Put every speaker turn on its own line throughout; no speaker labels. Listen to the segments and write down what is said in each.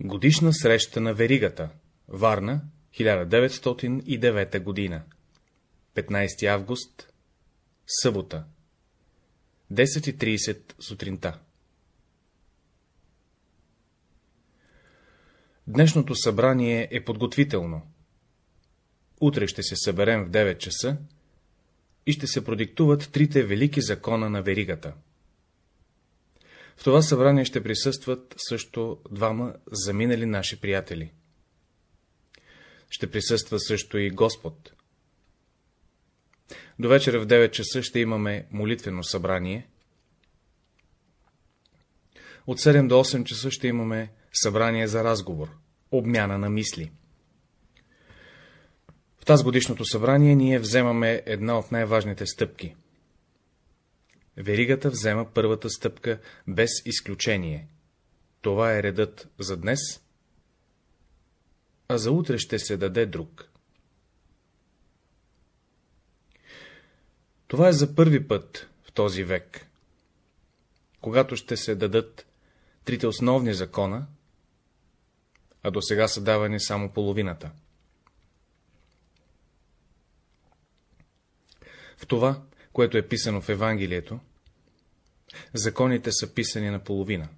Годишна среща на Веригата, Варна, 1909 година. 15 август, събота, 10.30 сутринта. Днешното събрание е подготвително. Утре ще се съберем в 9 часа и ще се продиктуват трите велики закона на веригата. В това събрание ще присъстват също двама заминали наши приятели. Ще присъства също и Господ. До вечера в 9 часа ще имаме молитвено събрание. От 7 до 8 часа ще имаме събрание за разговор, обмяна на мисли. В тази годишното събрание ние вземаме една от най-важните стъпки. Веригата взема първата стъпка без изключение. Това е редът за днес, а за утре ще се даде друг. Това е за първи път в този век, когато ще се дадат трите основни закона, а до сега са давани само половината. В това, което е писано в Евангелието, законите са писани на половина.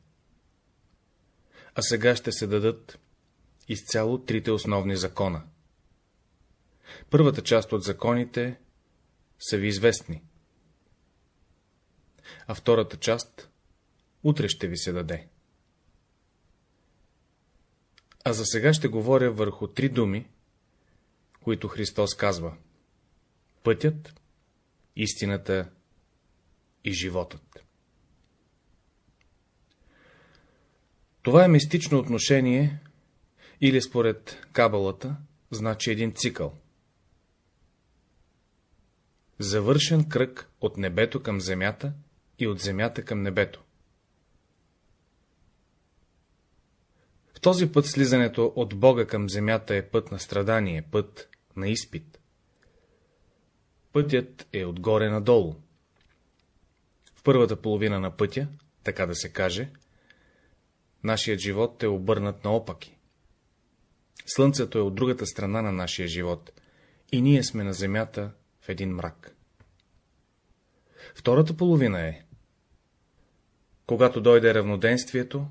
А сега ще се дадат изцяло трите основни закона. Първата част от законите са ви известни, а втората част утре ще ви се даде. А за сега ще говоря върху три думи, които Христос казва — пътят, истината и животът. Това е мистично отношение, или според кабалата, значи един цикъл. Завършен кръг от небето към земята и от земята към небето. В този път слизането от Бога към земята е път на страдание, път на изпит. Пътят е отгоре надолу. В първата половина на пътя, така да се каже, нашият живот е обърнат наопаки. Слънцето е от другата страна на нашия живот и ние сме на земята в един мрак. Втората половина е, когато дойде равноденствието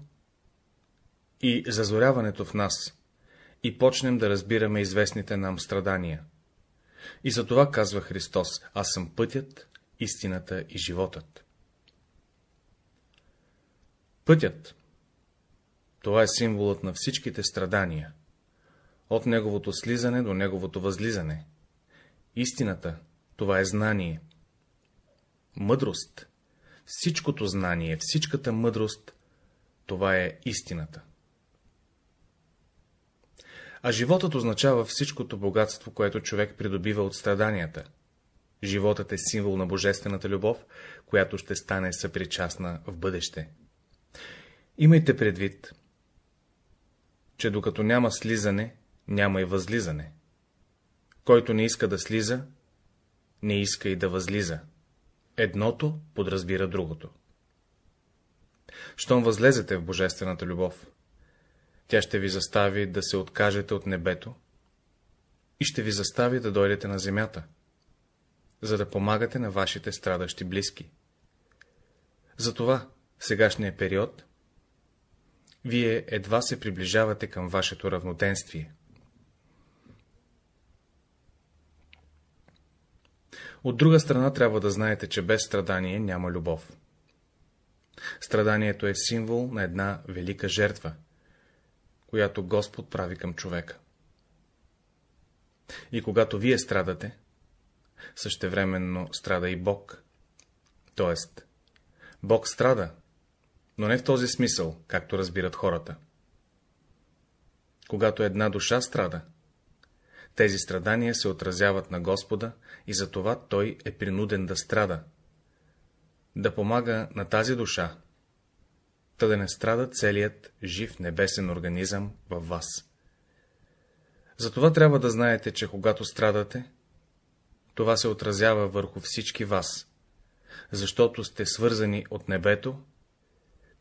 и зазоряването в нас, и почнем да разбираме известните нам страдания. И за това казва Христос, аз съм пътят, истината и животът. Пътят това е символът на всичките страдания, от неговото слизане до неговото възлизане. Истината, това е знание. Мъдрост, всичкото знание, всичката мъдрост, това е истината. А животът означава всичкото богатство, което човек придобива от страданията. Животът е символ на божествената любов, която ще стане съпричастна в бъдеще. Имайте предвид, че докато няма слизане, няма и възлизане. Който не иска да слиза, не иска и да възлиза. Едното подразбира другото. Щом възлезете в божествената любов, тя ще ви застави да се откажете от небето и ще ви застави да дойдете на земята, за да помагате на вашите страдащи близки. Затова в сегашния период вие едва се приближавате към вашето равноденствие. От друга страна трябва да знаете, че без страдание няма любов. Страданието е символ на една велика жертва, която Господ прави към човека. И когато вие страдате, същевременно страда и Бог. Тоест, Бог страда, но не в този смисъл, както разбират хората. Когато една душа страда, тези страдания се отразяват на Господа и затова Той е принуден да страда, да помага на тази душа, та да не страда целият жив небесен организъм във вас. Затова трябва да знаете, че когато страдате, това се отразява върху всички вас, защото сте свързани от небето,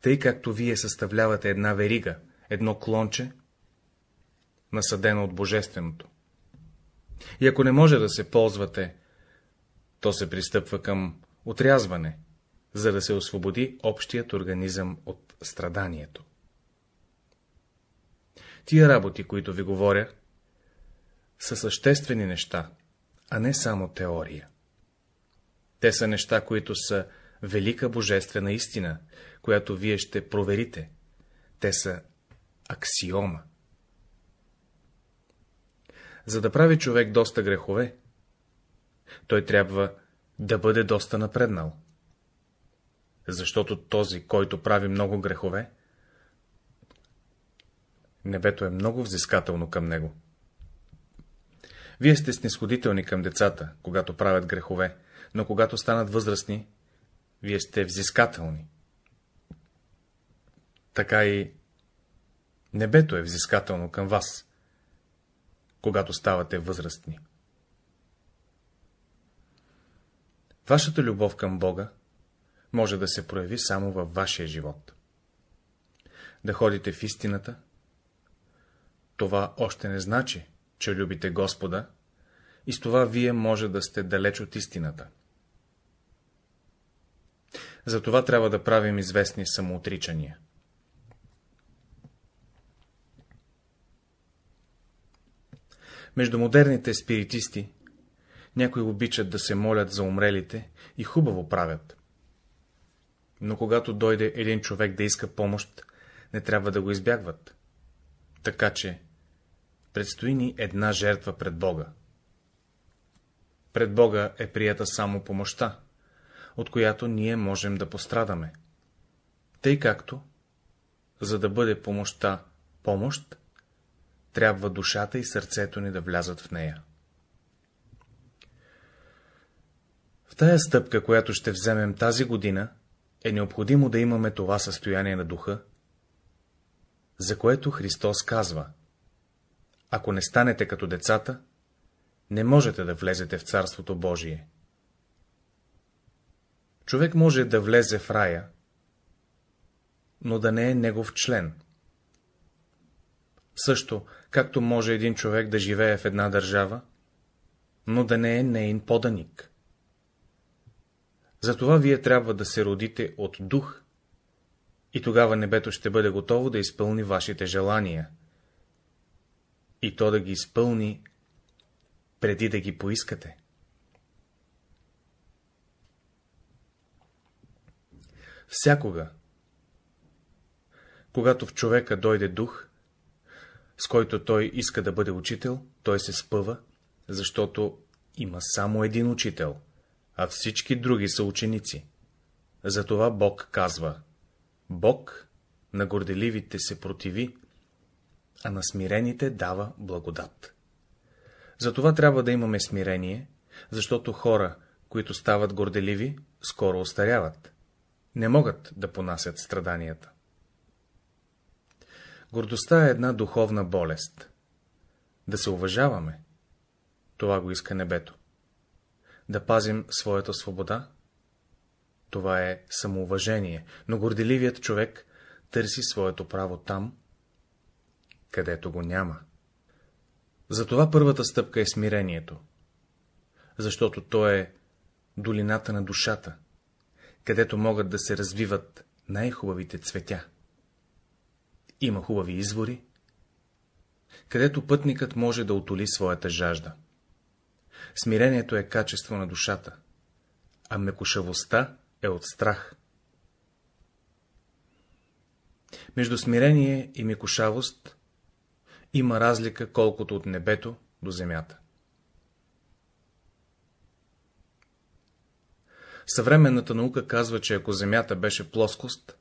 тъй както вие съставлявате една верига, едно клонче, насъдено от Божественото. И ако не може да се ползвате, то се пристъпва към отрязване, за да се освободи общият организъм от страданието. Тия работи, които ви говоря, са съществени неща, а не само теория. Те са неща, които са велика божествена истина, която вие ще проверите. Те са аксиома. За да прави човек доста грехове, той трябва да бъде доста напреднал. Защото този, който прави много грехове, небето е много взискателно към него. Вие сте снисходителни към децата, когато правят грехове, но когато станат възрастни, вие сте взискателни. Така и небето е взискателно към вас, когато ставате възрастни. Вашата любов към Бога може да се прояви само във вашия живот. Да ходите в истината, това още не значи, че любите Господа, и с това вие може да сте далеч от истината. Затова трябва да правим известни самоотричания. Между модерните спиритисти някои обичат да се молят за умрелите и хубаво правят. Но когато дойде един човек да иска помощ, не трябва да го избягват. Така че предстои ни една жертва пред Бога. Пред Бога е прията само помощта, от която ние можем да пострадаме. Тъй както, за да бъде помощта помощ, трябва душата и сърцето ни да влязат в нея. В тая стъпка, която ще вземем тази година, е необходимо да имаме това състояние на духа, за което Христос казва Ако не станете като децата, не можете да влезете в Царството Божие. Човек може да влезе в рая, но да не е негов член. Също, както може един човек да живее в една държава, но да не е нейн поданик. Затова вие трябва да се родите от дух, и тогава небето ще бъде готово да изпълни вашите желания, и то да ги изпълни преди да ги поискате. Всякога, когато в човека дойде дух, с който той иска да бъде учител, той се спъва, защото има само един учител, а всички други са ученици. Затова Бог казва, Бог на горделивите се противи, а на смирените дава благодат. Затова трябва да имаме смирение, защото хора, които стават горделиви, скоро остаряват. Не могат да понасят страданията. Гордостта е една духовна болест. Да се уважаваме, това го иска небето. Да пазим своята свобода, това е самоуважение, но горделивият човек търси своето право там, където го няма. Затова първата стъпка е смирението, защото то е долината на душата, където могат да се развиват най-хубавите цветя. Има хубави извори, където пътникът може да отоли своята жажда. Смирението е качество на душата, а мекошавостта е от страх. Между смирение и мекошавост има разлика колкото от небето до земята. Съвременната наука казва, че ако земята беше плоскост,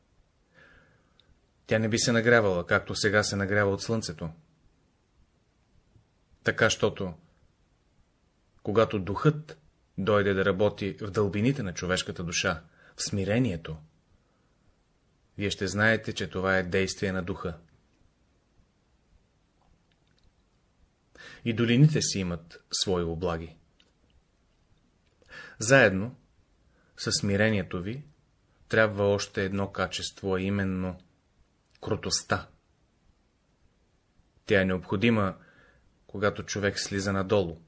тя не би се нагрявала, както сега се нагрява от слънцето. Така, щото, когато духът дойде да работи в дълбините на човешката душа, в смирението, вие ще знаете, че това е действие на духа. И долините си имат свои облаги. Заедно със смирението ви трябва още едно качество, а именно крутостта. Тя е необходима, когато човек слиза надолу.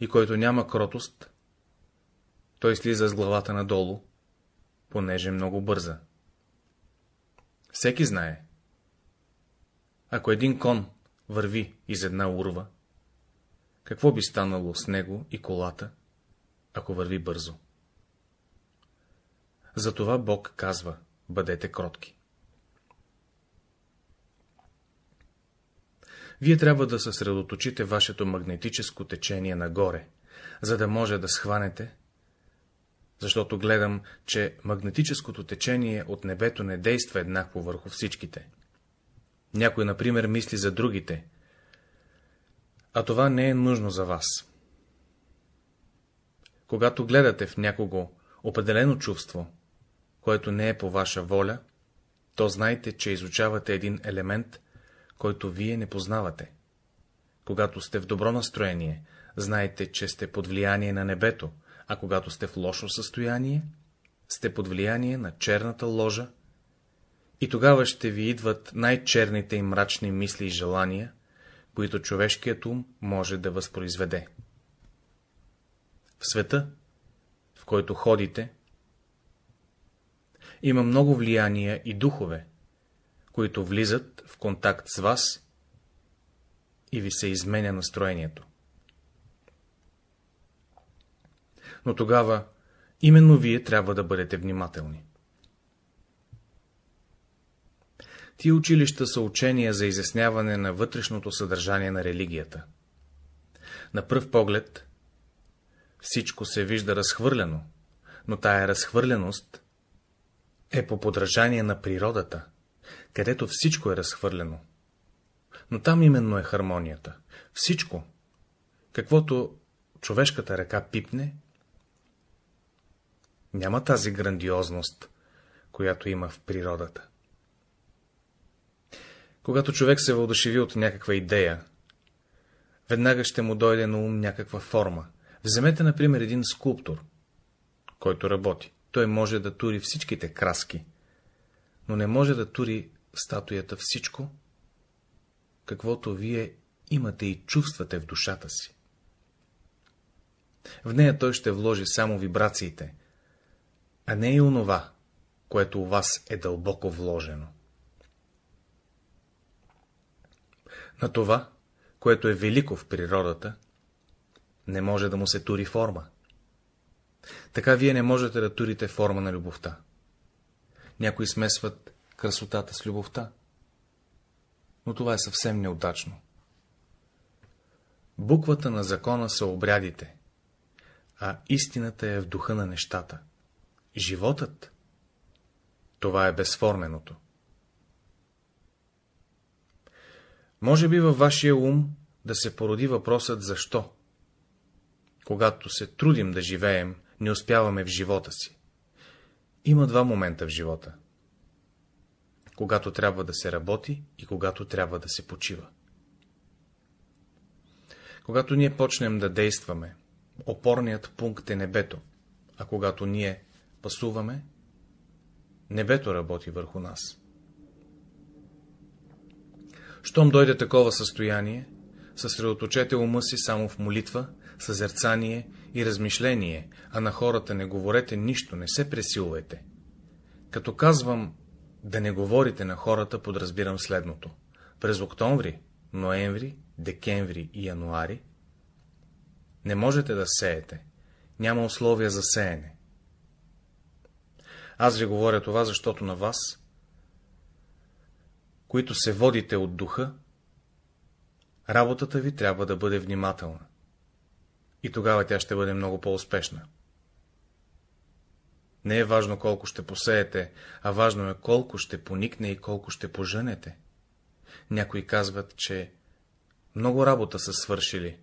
И който няма кротост, той слиза с главата надолу, понеже много бърза. Всеки знае. Ако един кон върви из една урва, какво би станало с него и колата, ако върви бързо? Затова Бог казва, бъдете кротки. Вие трябва да съсредоточите вашето магнетическо течение нагоре, за да може да схванете, защото гледам, че магнетическото течение от небето не действа еднакво върху всичките. Някой, например, мисли за другите, а това не е нужно за вас. Когато гледате в някого определено чувство, което не е по ваша воля, то знайте, че изучавате един елемент, който вие не познавате. Когато сте в добро настроение, знайте, че сте под влияние на небето, а когато сте в лошо състояние, сте под влияние на черната ложа, и тогава ще ви идват най-черните и мрачни мисли и желания, които човешкият ум може да възпроизведе. В света, в който ходите, има много влияния и духове, които влизат в контакт с вас и ви се изменя настроението. Но тогава именно вие трябва да бъдете внимателни. Тия училища са учения за изясняване на вътрешното съдържание на религията. На пръв поглед всичко се вижда разхвърляно, но тая разхвърленост е по подражание на природата, където всичко е разхвърлено. Но там именно е хармонията. Всичко, каквото човешката ръка пипне, няма тази грандиозност, която има в природата. Когато човек се въодушеви от някаква идея, веднага ще му дойде на ум някаква форма. Вземете, например, един скулптор, който работи. Той може да тури всичките краски, но не може да тури статуята всичко, каквото вие имате и чувствате в душата си. В нея той ще вложи само вибрациите, а не и онова, което у вас е дълбоко вложено. На това, което е велико в природата, не може да му се тури форма. Така вие не можете да турите форма на любовта. Някои смесват красотата с любовта, но това е съвсем неудачно. Буквата на закона са обрядите, а истината е в духа на нещата. Животът — това е безформеното. Може би във вашия ум да се породи въпросът защо. Когато се трудим да живеем, не успяваме в живота си. Има два момента в живота. Когато трябва да се работи и когато трябва да се почива. Когато ние почнем да действаме, опорният пункт е небето, а когато ние пасуваме, небето работи върху нас. Щом дойде такова състояние, съсредоточете ума си само в молитва, съзерцание и размишление, а на хората не говорете нищо, не се пресилвайте. Като казвам да не говорите на хората, подразбирам следното. През октомври, ноември, декември и януари не можете да сеете, няма условия за сеене. Аз ви говоря това, защото на вас които се водите от духа, работата ви трябва да бъде внимателна. И тогава тя ще бъде много по-успешна. Не е важно колко ще посеете, а важно е колко ще поникне и колко ще поженете. Някои казват, че много работа са свършили,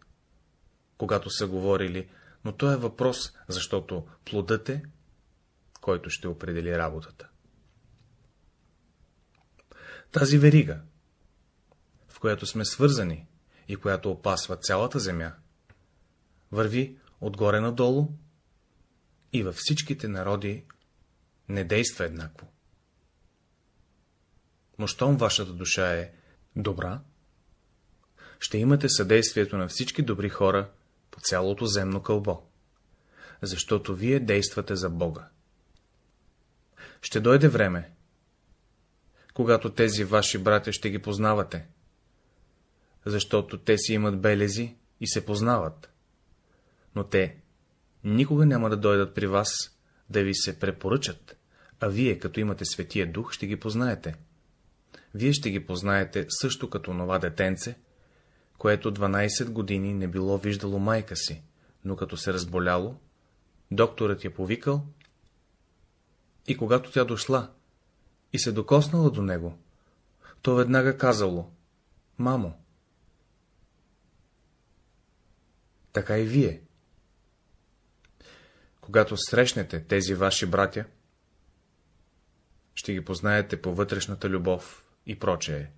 когато са говорили, но то е въпрос, защото плодът е, който ще определи работата. Тази верига, в която сме свързани и която опасва цялата земя, върви отгоре надолу и във всичките народи не действа еднакво. Но щом вашата душа е добра, ще имате съдействието на всички добри хора по цялото земно кълбо, защото вие действате за Бога. Ще дойде време, когато тези ваши братя ще ги познавате, защото те си имат белези и се познават, но те никога няма да дойдат при вас да ви се препоръчат, а вие, като имате Светия Дух, ще ги познаете. Вие ще ги познаете също като нова детенце, което 12 години не било виждало майка си, но като се разболяло, докторът я повикал и когато тя дошла и се докоснала до него, то веднага казало — Мамо! Така и вие. Когато срещнете тези ваши братя, ще ги познаете по вътрешната любов и прочее.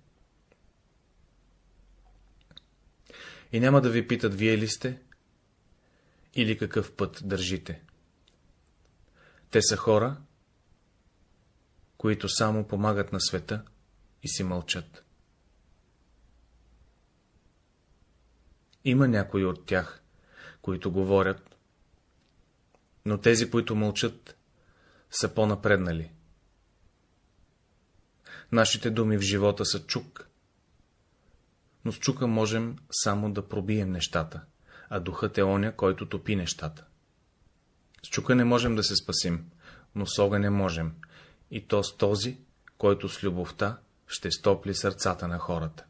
И няма да ви питат, вие ли сте, или какъв път държите. Те са хора, които само помагат на света и си мълчат. Има някои от тях, които говорят, но тези, които мълчат, са по-напреднали. Нашите думи в живота са чук, но с чука можем само да пробием нещата, а духът е оня, който топи нещата. С чука не можем да се спасим, но с огън не можем, и то с този, който с любовта ще стопли сърцата на хората.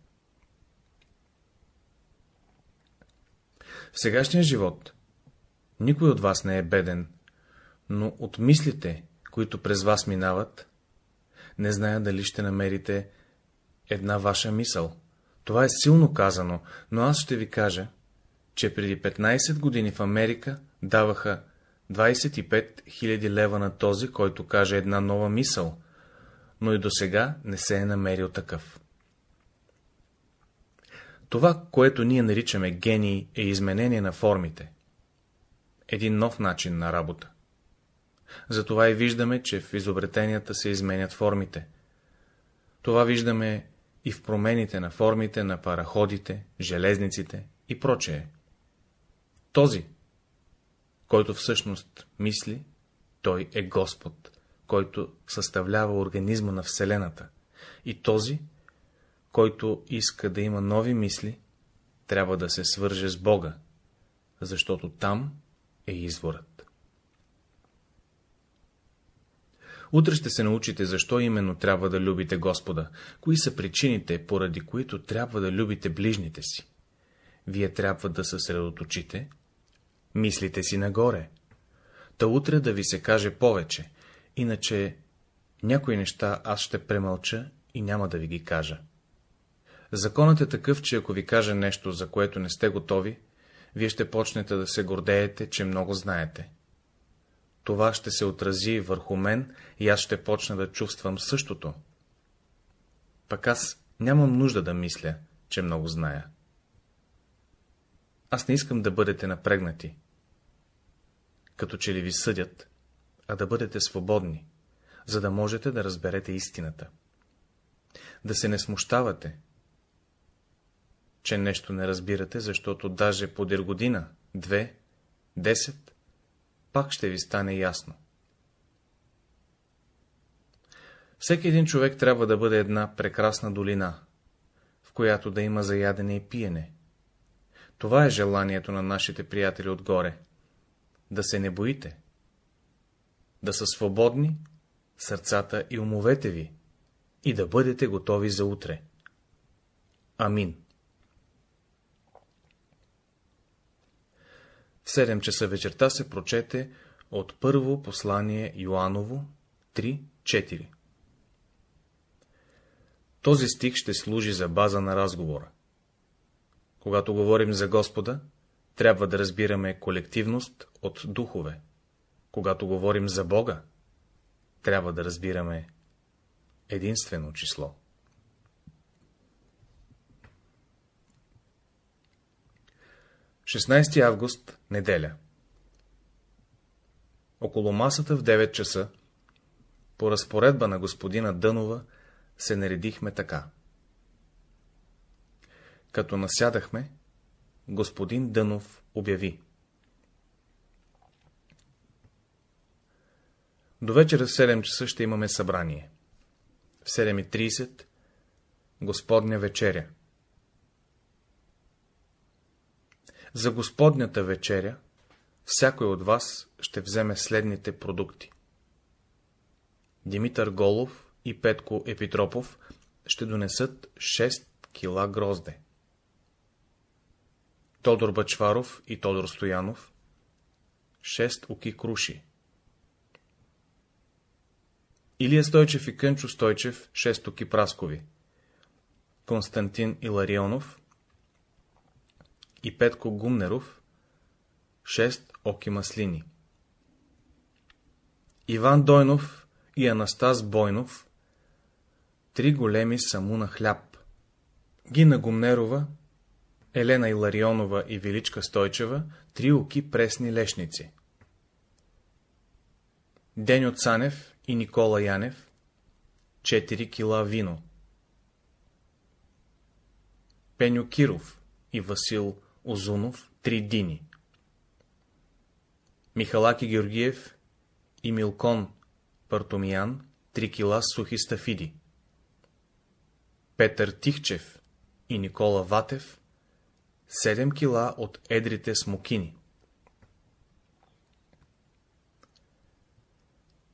В сегашния живот никой от вас не е беден, но от мислите, които през вас минават, не зная дали ще намерите една ваша мисъл. Това е силно казано, но аз ще ви кажа, че преди 15 години в Америка даваха 25 000 лева на този, който каже една нова мисъл, но и до сега не се е намерил такъв. Това, което ние наричаме гений, е изменение на формите. Един нов начин на работа. Затова и виждаме, че в изобретенията се изменят формите. Това виждаме и в промените на формите на параходите, железниците и прочее. Този, който всъщност мисли, той е Господ, който съставлява организма на Вселената. И този, който иска да има нови мисли, трябва да се свърже с Бога, защото там е изворът. Утре ще се научите, защо именно трябва да любите Господа, кои са причините, поради които трябва да любите ближните си. Вие трябва да съсредоточите мислите си нагоре. Та утре да ви се каже повече, иначе някои неща аз ще премълча и няма да ви ги кажа. Законът е такъв, че ако ви кажа нещо, за което не сте готови, вие ще почнете да се гордеете, че много знаете. Това ще се отрази върху мен и аз ще почна да чувствам същото. Пък аз нямам нужда да мисля, че много зная. Аз не искам да бъдете напрегнати, като че ли ви съдят, а да бъдете свободни, за да можете да разберете истината. Да се не смущавате, че нещо не разбирате, защото даже подир година, две, десет, пак ще ви стане ясно. Всеки един човек трябва да бъде една прекрасна долина, в която да има заядене и пиене. Това е желанието на нашите приятели отгоре. Да се не боите. Да са свободни сърцата и умовете ви и да бъдете готови за утре. Амин. В 7 часа вечерта се прочете от първо послание Йоаново 3.4. Този стих ще служи за база на разговора. Когато говорим за Господа, трябва да разбираме колективност от духове. Когато говорим за Бога, трябва да разбираме единствено число. 16 август, неделя Около масата в 9 часа, по разпоредба на господина Дънова, се наредихме така. Като насядахме, господин Дънов обяви. До вечера в 7 часа ще имаме събрание. В 7.30 Господня вечеря. За Господнята вечеря всякой от вас ще вземе следните продукти. Димитър Голов и Петко Епитропов ще донесат 6 кила грозде. Тодор Бачваров и Тодор Стоянов 6 оки круши. Илия Стойчев и Кънчо Стойчев 6 оки праскови. Константин Иларионов и Петко Гумнеров 6 оки маслини. Иван Дойнов и Анастас Бойнов три големи самуна хляб. Гина Гумнерова, Елена Иларионова и Величка Стойчева три оки пресни лешници. Деню Цанев и Никола Янев 4 кила вино. Пеню Киров и Васил Озунов три дини. Михалаки Георгиев и Милкон Партомиян 3 кила сухи стафиди. Петър Тихчев и Никола Ватев 7 кила от едрите смокини.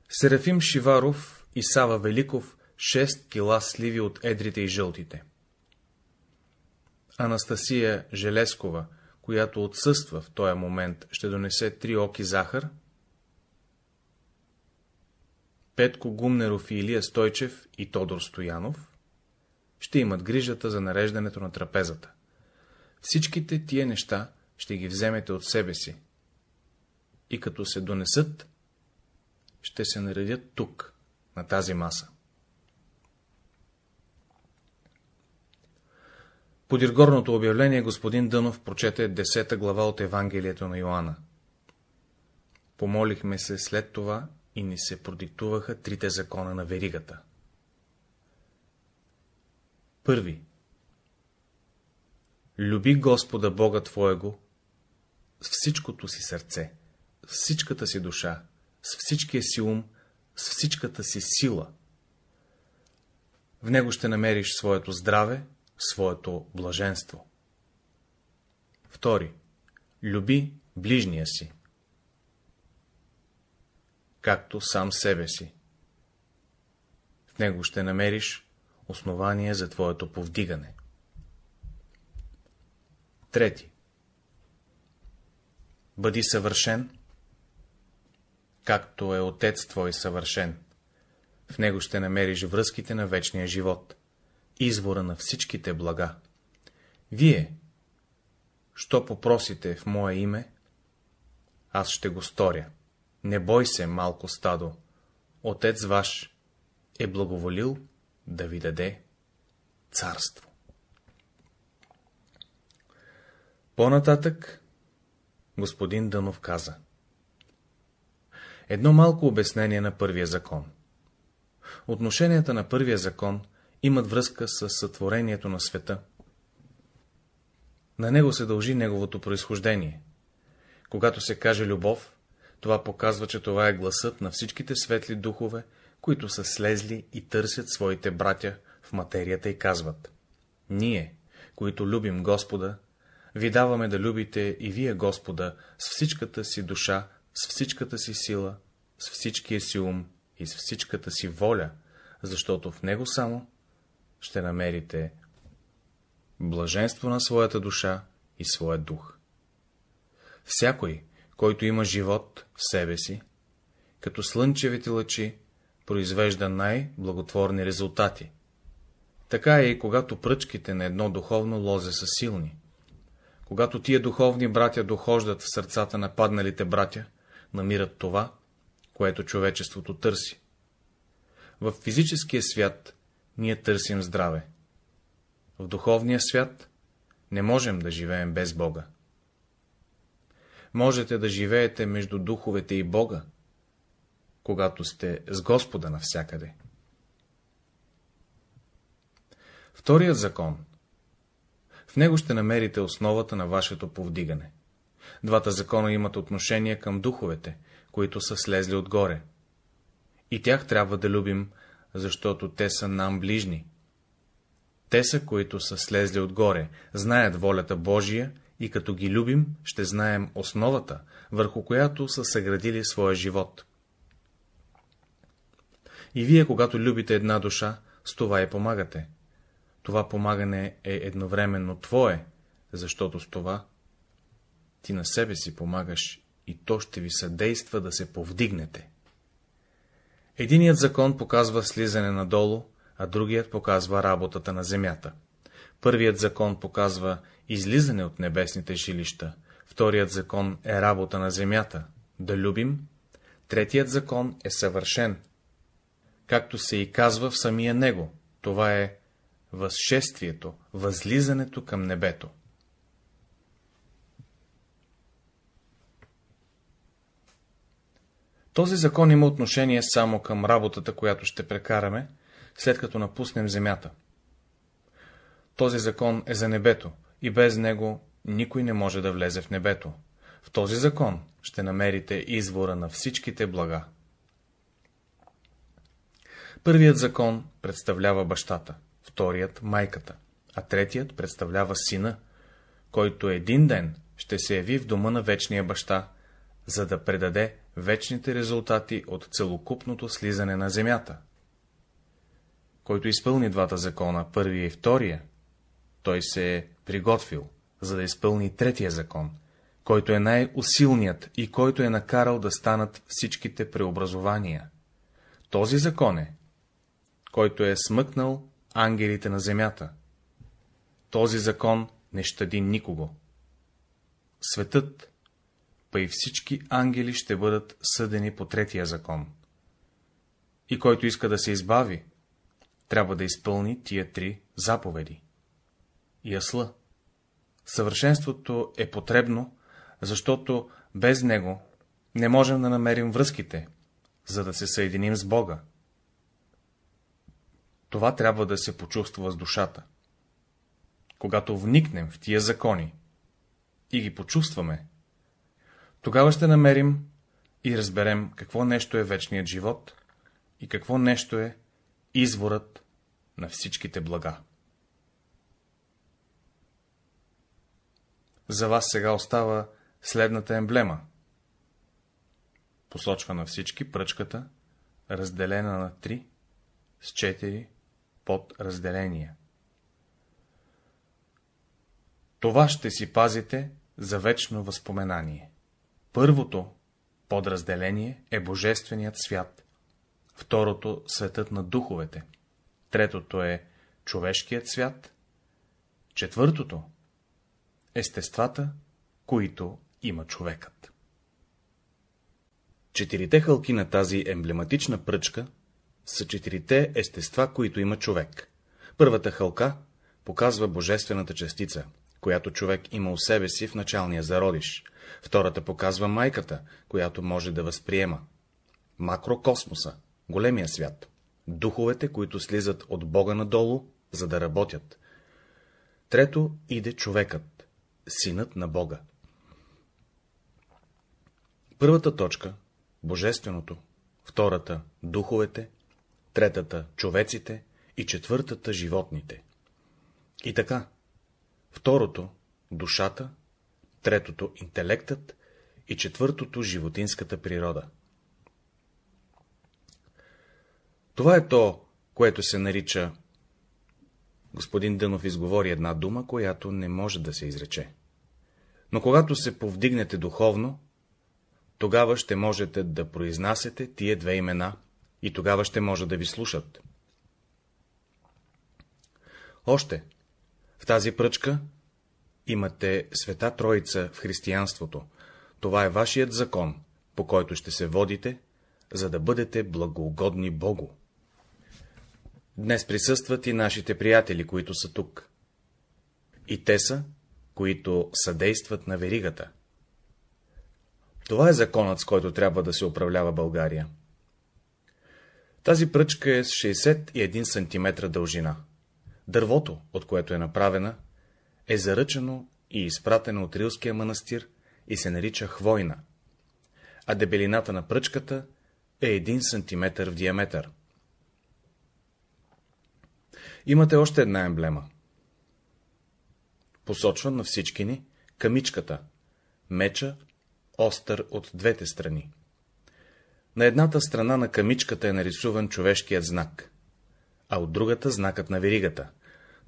Серафим Шиваров и Сава Великов 6 кила сливи от едрите и жълтите. Анастасия Желескова, която отсъства в този момент, ще донесе три оки захар. Петко Гумнеров и Илия Стойчев и Тодор Стоянов ще имат грижата за нареждането на трапезата. Всичките тия неща ще ги вземете от себе си. И като се донесат, ще се наредят тук, на тази маса. Подир горното обявление господин Дънов прочете 10 глава от Евангелието на Йоанна. Помолихме се след това и ни се продиктуваха трите закона на веригата. Първи. Люби Господа Бога Твоего с всичкото си сърце, с всичката си душа, с всичкия си ум, с всичката си сила. В него ще намериш своето здраве, своето блаженство. Втори. Люби ближния си, както сам себе си. В него ще намериш основание за твоето повдигане. Трети. Бъди съвършен, както е Отец Твой съвършен. В него ще намериш връзките на вечния живот, извора на всичките блага. Вие, що попросите в мое име, аз ще го сторя. Не бой се, малко стадо, Отец ваш е благоволил да ви даде царство. По-нататък господин Дънов каза. Едно малко обяснение на първия закон. Отношенията на първия закон имат връзка с сътворението на света. На него се дължи неговото произхождение. Когато се каже любов, това показва, че това е гласът на всичките светли духове, които са слезли и търсят своите братя в материята и казват. Ние, които любим Господа, ви даваме да любите и вие Господа с всичката си душа, с всичката си сила, с всичкия си ум и с всичката си воля, защото в него само ще намерите блаженство на своята душа и своя дух. Всякой, който има живот в себе си, като слънчевите лъчи, произвежда най-благотворни резултати. Така е и когато пръчките на едно духовно лозе са силни. Когато тия духовни братя дохождат в сърцата на падналите братя, намират това, което човечеството търси. В физическия свят ние търсим здраве. В духовния свят не можем да живеем без Бога. Можете да живеете между духовете и Бога, когато сте с Господа В него ще намерите основата на вашето повдигане. Двата закона имат отношение към духовете, които са слезли отгоре. И тях трябва да любим, защото те са нам ближни. Те са, които са слезли отгоре, знаят волята Божия и като ги любим, ще знаем основата, върху която са съградили своя живот. И вие, когато любите една душа, с това я помагате. Това помагане е едновременно твое, защото с това ти на себе си помагаш и то ще ви съдейства да се повдигнете. Единият закон показва слизане надолу, а другият показва работата на земята. Първият закон показва излизане от небесните жилища, вторият закон е работа на земята, да любим, третият закон е съвършен, както се и казва в самия него, това е възшествието, възлизането към небето. Този закон има отношение само към работата, която ще прекараме, след като напуснем земята. Този закон е за небето и без него никой не може да влезе в небето. В този закон ще намерите извора на всичките блага. Първият закон представлява бащата, вторият – майката, а третият представлява сина, който един ден ще се яви в дома на вечния баща, за да предаде вечните резултати от целокупното слизане на земята. Който изпълни двата закона, първия и втория, той се е приготвил, за да изпълни третия закон, който е най-усилният и който е накарал да станат всичките преобразования. Този закон е, който е смъкнал ангелите на земята. Този закон не щади никого. Светът, па и всички ангели ще бъдат съдени по третия закон. И който иска да се избави, трябва да изпълни тия три заповеди. Ясла. Съвършенството е потребно, защото без него не можем да намерим връзките, за да се съединим с Бога. Това трябва да се почувства с душата. Когато вникнем в тия закони и ги почувстваме, тогава ще намерим и разберем какво нещо е вечният живот и какво нещо е изворът на всичките блага. За вас сега остава следната емблема. Посочва на всички пръчката, разделена на три, с четири подразделения. Това ще си пазите за вечно възпоменание. Първото подразделение е Божественият свят, второто — светът на духовете, третото е човешкият свят, четвъртото — естествата, които има човекът. Четирите хълки на тази емблематична пръчка са четирите естества, които има човек. Първата хълка показва божествената частица, която човек има у себе си в началния зародиш. Втората показва майката, която може да възприема. Макрокосмоса, големия свят. Духовете, които слизат от Бога надолу, за да работят. Трето иде човекът, синът на Бога. Първата точка — Божественото, втората — Духовете, третата — човеците и четвъртата — животните. И така, второто — душата, третото — интелектът и четвъртото — животинската природа. Това е то, което се нарича... Господин Дънов изговори една дума, която не може да се изрече. Но когато се повдигнете духовно, тогава ще можете да произнасяте тия две имена и тогава ще може да ви слушат. Още, в тази пръчка имате света Троица в християнството. Това е вашият закон, по който ще се водите, за да бъдете благоугодни Богу. Днес присъстват и нашите приятели, които са тук. И те са, които съдействат на веригата. Това е законът, с който трябва да се управлява България. Тази пръчка е с 61 см дължина. Дървото, от което е направена, е заръчано и изпратено от Рилския манастир и се нарича хвойна, а дебелината на пръчката е 1 см в диаметър. Имате още една емблема. Посочва на всички ни камичката, меча, остър от двете страни. На едната страна на камичката е нарисуван човешкият знак, а от другата знакът на веригата.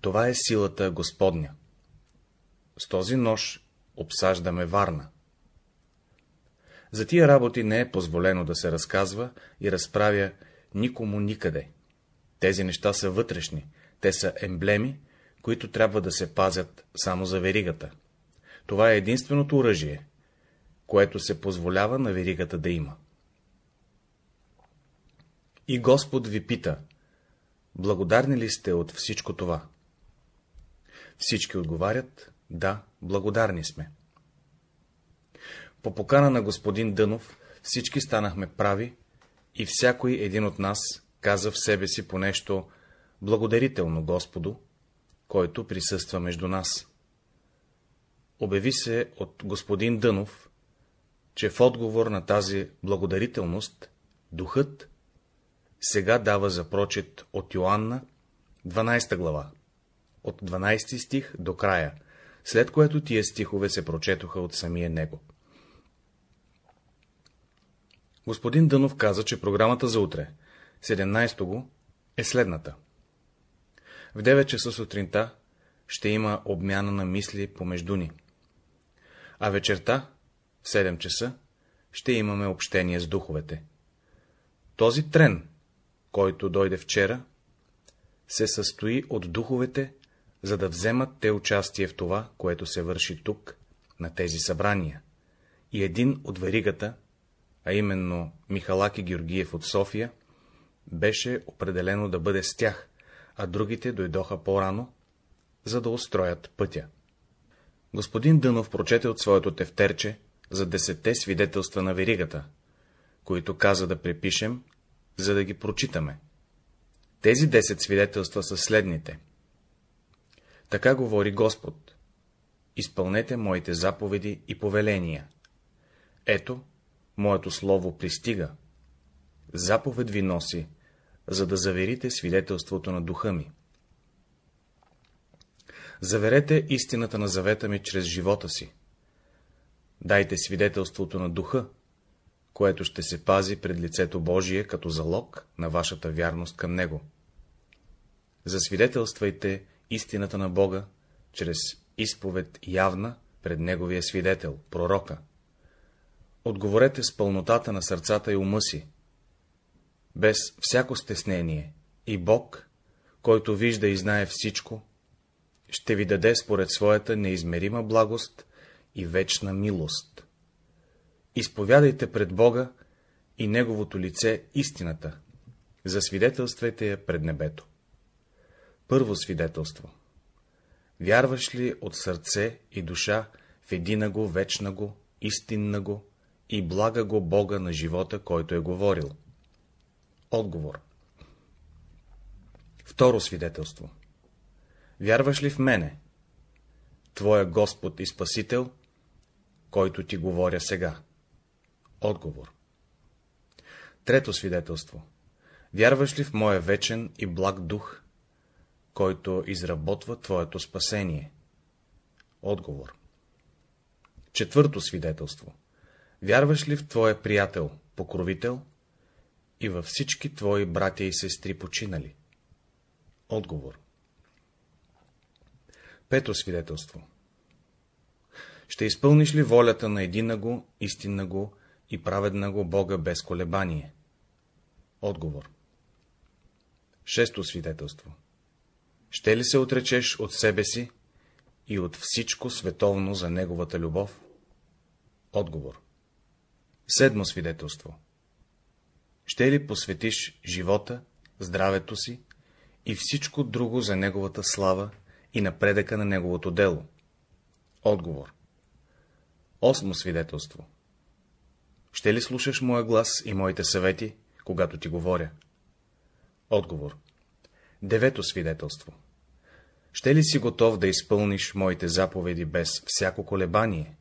Това е силата Господня. С този нож обсаждаме Варна. За тия работи не е позволено да се разказва и разправя никому никъде. Тези неща са вътрешни, те са емблеми, които трябва да се пазят само за веригата. Това е единственото оръжие, което се позволява на веригата да има. И Господ ви пита, благодарни ли сте от всичко това? Всички отговарят, да, благодарни сме. По покана на господин Дънов всички станахме прави и всякой един от нас каза в себе си по нещо благодарително Господу, който присъства между нас. Обяви се от господин Дънов, че в отговор на тази благодарителност духът сега дава за прочит от Йоанна, 12 глава, от 12 стих до края, след което тия стихове се прочетоха от самия него. Господин Дънов каза, че програмата за утре, 17 го, е следната. В 9 часа сутринта ще има обмяна на мисли помежду ни. А вечерта, в 7 часа, ще имаме общение с духовете. Този трен, който дойде вчера, се състои от духовете, за да вземат те участие в това, което се върши тук, на тези събрания. И един от веригата, а именно Михалаки Георгиев от София, беше определено да бъде с тях, а другите дойдоха по-рано, за да устроят пътя. Господин Дънов прочете от своето тефтерче за десетте свидетелства на веригата, които каза да препишем, за да ги прочитаме. Тези десет свидетелства са следните. Така говори Господ. Изпълнете моите заповеди и повеления. Ето, моето слово пристига. Заповед ви носи, за да заверите свидетелството на духа ми. Заверете истината на завета ми чрез живота си. Дайте свидетелството на духа, което ще се пази пред лицето Божие като залог на вашата вярност към Него. Засвидетелствайте истината на Бога чрез изповед явна пред Неговия свидетел, пророка. Отговорете с пълнотата на сърцата и ума си, без всяко стеснение, и Бог, който вижда и знае всичко, ще ви даде според своята неизмерима благост и вечна милост. Изповядайте пред Бога и Неговото лице истината, засвидетелствайте я пред небето. Първо свидетелство. Вярваш ли от сърце и душа в едина го, вечна го, истинна го и блага го Бога на живота, който е говорил? Отговор. Второ свидетелство. Вярваш ли в мене, Твоя Господ и Спасител, който ти говоря сега? Отговор. Трето свидетелство. Вярваш ли в моя вечен и благ дух, който изработва твоето спасение? Отговор. Четвърто свидетелство. Вярваш ли в твоя приятел, покровител и във всички твои братя и сестри починали? Отговор. Пето свидетелство. Ще изпълниш ли волята на едина го, го и праведна го Бога без колебание? Отговор. Шесто свидетелство. Ще ли се отречеш от себе си и от всичко световно за неговата любов? Отговор. Седмо свидетелство. Ще ли посветиш живота, здравето си и всичко друго за неговата слава и напредъка на неговото дело? Отговор. Осмо свидетелство. Ще ли слушаш моя глас и моите съвети, когато ти говоря? Отговор. Девето свидетелство. ще ли си готов да изпълниш моите заповеди без всяко колебание?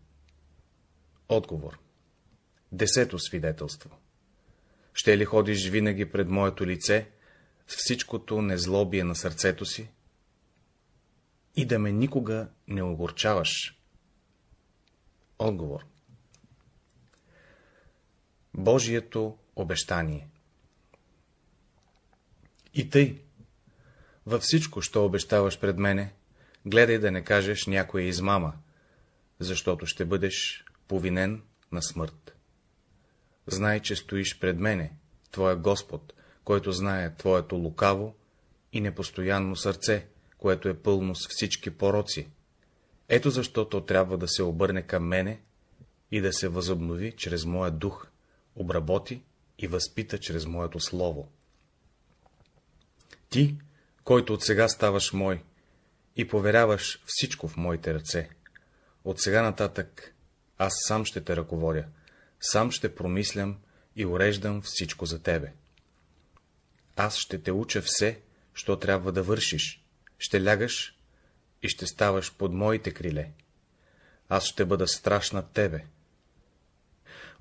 Отговор. Десето свидетелство. Ще ли ходиш винаги пред моето лице, с всичкото незлобие на сърцето си? И да ме никога не огорчаваш. Отговор. Божието обещание И тъй, във всичко, що обещаваш пред мене, гледай да не кажеш някоя измама, защото ще бъдеш повинен на смърт. Знай, че стоиш пред мене, Твоя Господ, който знае Твоето лукаво и непостоянно сърце, което е пълно с всички пороци. Ето защо то трябва да се обърне към мене и да се възобнови чрез моя дух, обработи и възпита чрез моето слово. Ти, който от сега ставаш мой и поверяваш всичко в моите ръце, от сега нататък аз сам ще те ръководя, сам ще промислям и уреждам всичко за тебе. Аз ще те уча все, що трябва да вършиш, ще лягаш и ще ставаш под моите криле. Аз ще бъда страш над тебе.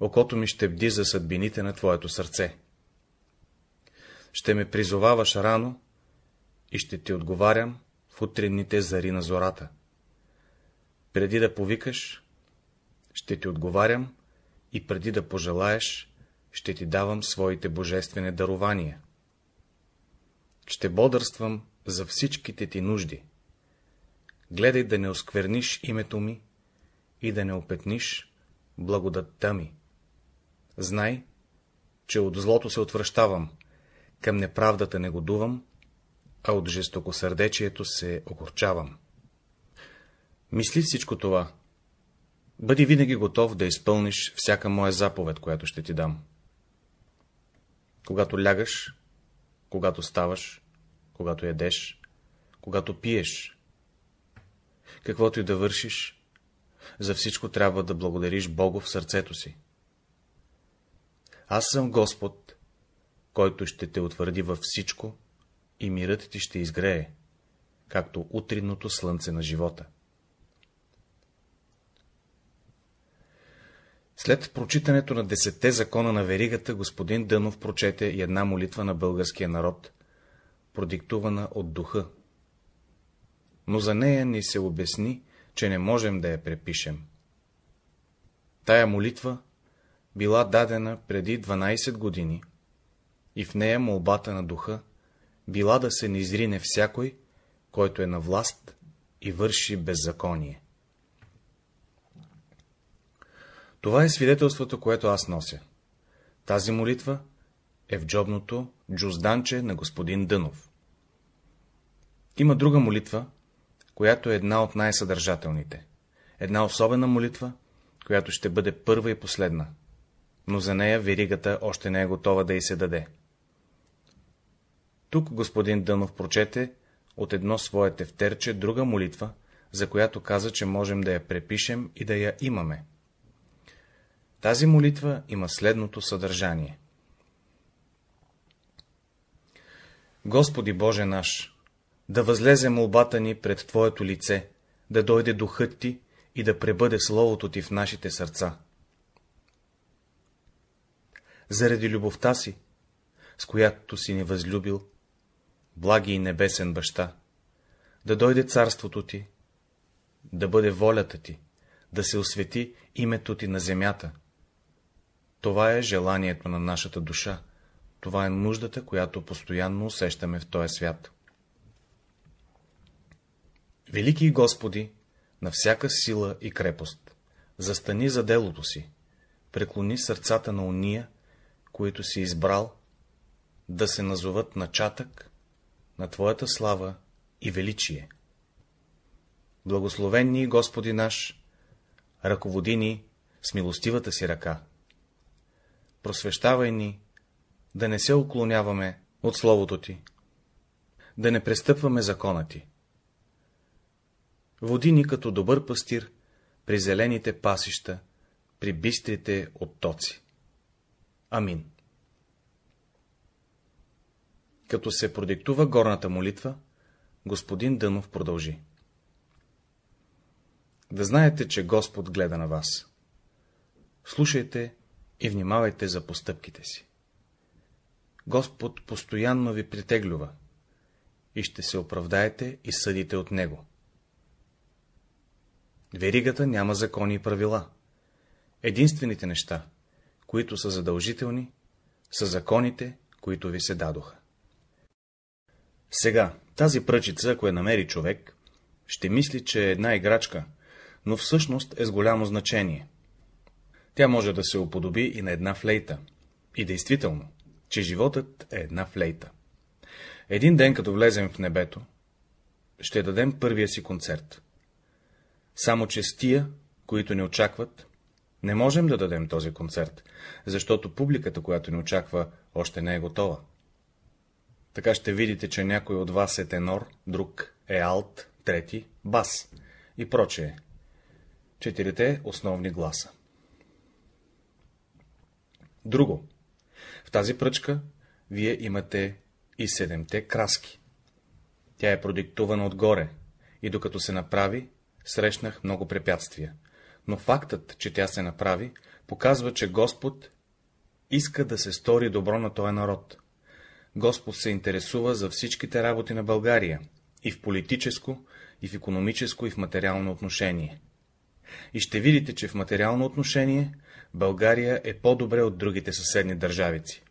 Окото ми ще бди за съдбините на твоето сърце. Ще ме призоваваш рано и ще ти отговарям в утренните зари на зората. Преди да повикаш, ще ти отговарям и преди да пожелаеш, ще ти давам своите божествени дарования. Ще бодърствам за всичките ти нужди. Гледай да не оскверниш името ми и да не опетниш благодатта ми. Знай, че от злото се отвръщавам, към неправдата не годувам, а от жестокосърдечието се огорчавам. Мисли всичко това. Бъди винаги готов да изпълниш всяка моя заповед, която ще ти дам. Когато лягаш, когато ставаш, когато ядеш, когато пиеш, каквото и да вършиш, за всичко трябва да благодариш Богу в сърцето си. Аз съм Господ, който ще те утвърди във всичко и мирът ти ще изгрее, както утринното слънце на живота. След прочитането на десетте закона на веригата, господин Дънов прочете и една молитва на българския народ, продиктувана от духа. Но за нея ни се обясни, че не можем да я препишем. Тая молитва била дадена преди 12 години и в нея молбата на духа била да се не изрине всякой, който е на власт и върши беззаконие. Това е свидетелството, което аз нося. Тази молитва е в джобното джузданче на господин Дънов. Има друга молитва, която е една от най-съдържателните. Една особена молитва, която ще бъде първа и последна, но за нея веригата още не е готова да й се даде. Тук господин Дънов прочете от едно свое тефтерче друга молитва, за която каза, че можем да я препишем и да я имаме. Тази молитва има следното съдържание. Господи Боже наш, да възлезе молбата ни пред Твоето лице, да дойде духът Ти и да пребъде Словото Ти в нашите сърца. Заради любовта си, с която си ни възлюбил, благи и небесен баща, да дойде царството Ти, да бъде волята Ти, да се освети името Ти на земята, това е желанието на нашата душа, това е нуждата, която постоянно усещаме в този свят. Велики Господи, на всяка сила и крепост, застани за делото си, преклони сърцата на уния, които си избрал, да се назоват начатък на Твоята слава и величие. Благословенни Господи наш, ръководи ни с милостивата си ръка просвещавай ни, да не се уклоняваме от Словото Ти, да не престъпваме закона Ти. Води ни като добър пастир при зелените пасища, при бистрите оттоци. Амин. Като се продиктува горната молитва, господин Дънов продължи. Да знаете, че Господ гледа на вас. Слушайте и внимавайте за постъпките си. Господ постоянно ви притеглюва и ще се оправдаете и съдите от Него. Веригата няма закони и правила. Единствените неща, които са задължителни, са законите, които ви се дадоха. Сега, тази пръчица, ако я намери човек, ще мисли, че е една играчка, но всъщност е с голямо значение. Тя може да се уподоби и на една флейта. И действително, че животът е една флейта. Един ден, като влезем в небето, ще дадем първия си концерт. Само, че с тия, които ни очакват, не можем да дадем този концерт, защото публиката, която ни очаква, още не е готова. Така ще видите, че някой от вас е тенор, друг е алт, трети — бас и прочее. Четирите основни гласа. Друго. В тази пръчка вие имате и седемте краски. Тя е продиктувана отгоре, и докато се направи, срещнах много препятствия. Но фактът, че тя се направи, показва, че Господ иска да се стори добро на този народ. Господ се интересува за всичките работи на България, и в политическо, и в економическо, и в материално отношение. И ще видите, че в материално отношение България е по-добре от другите съседни държавици.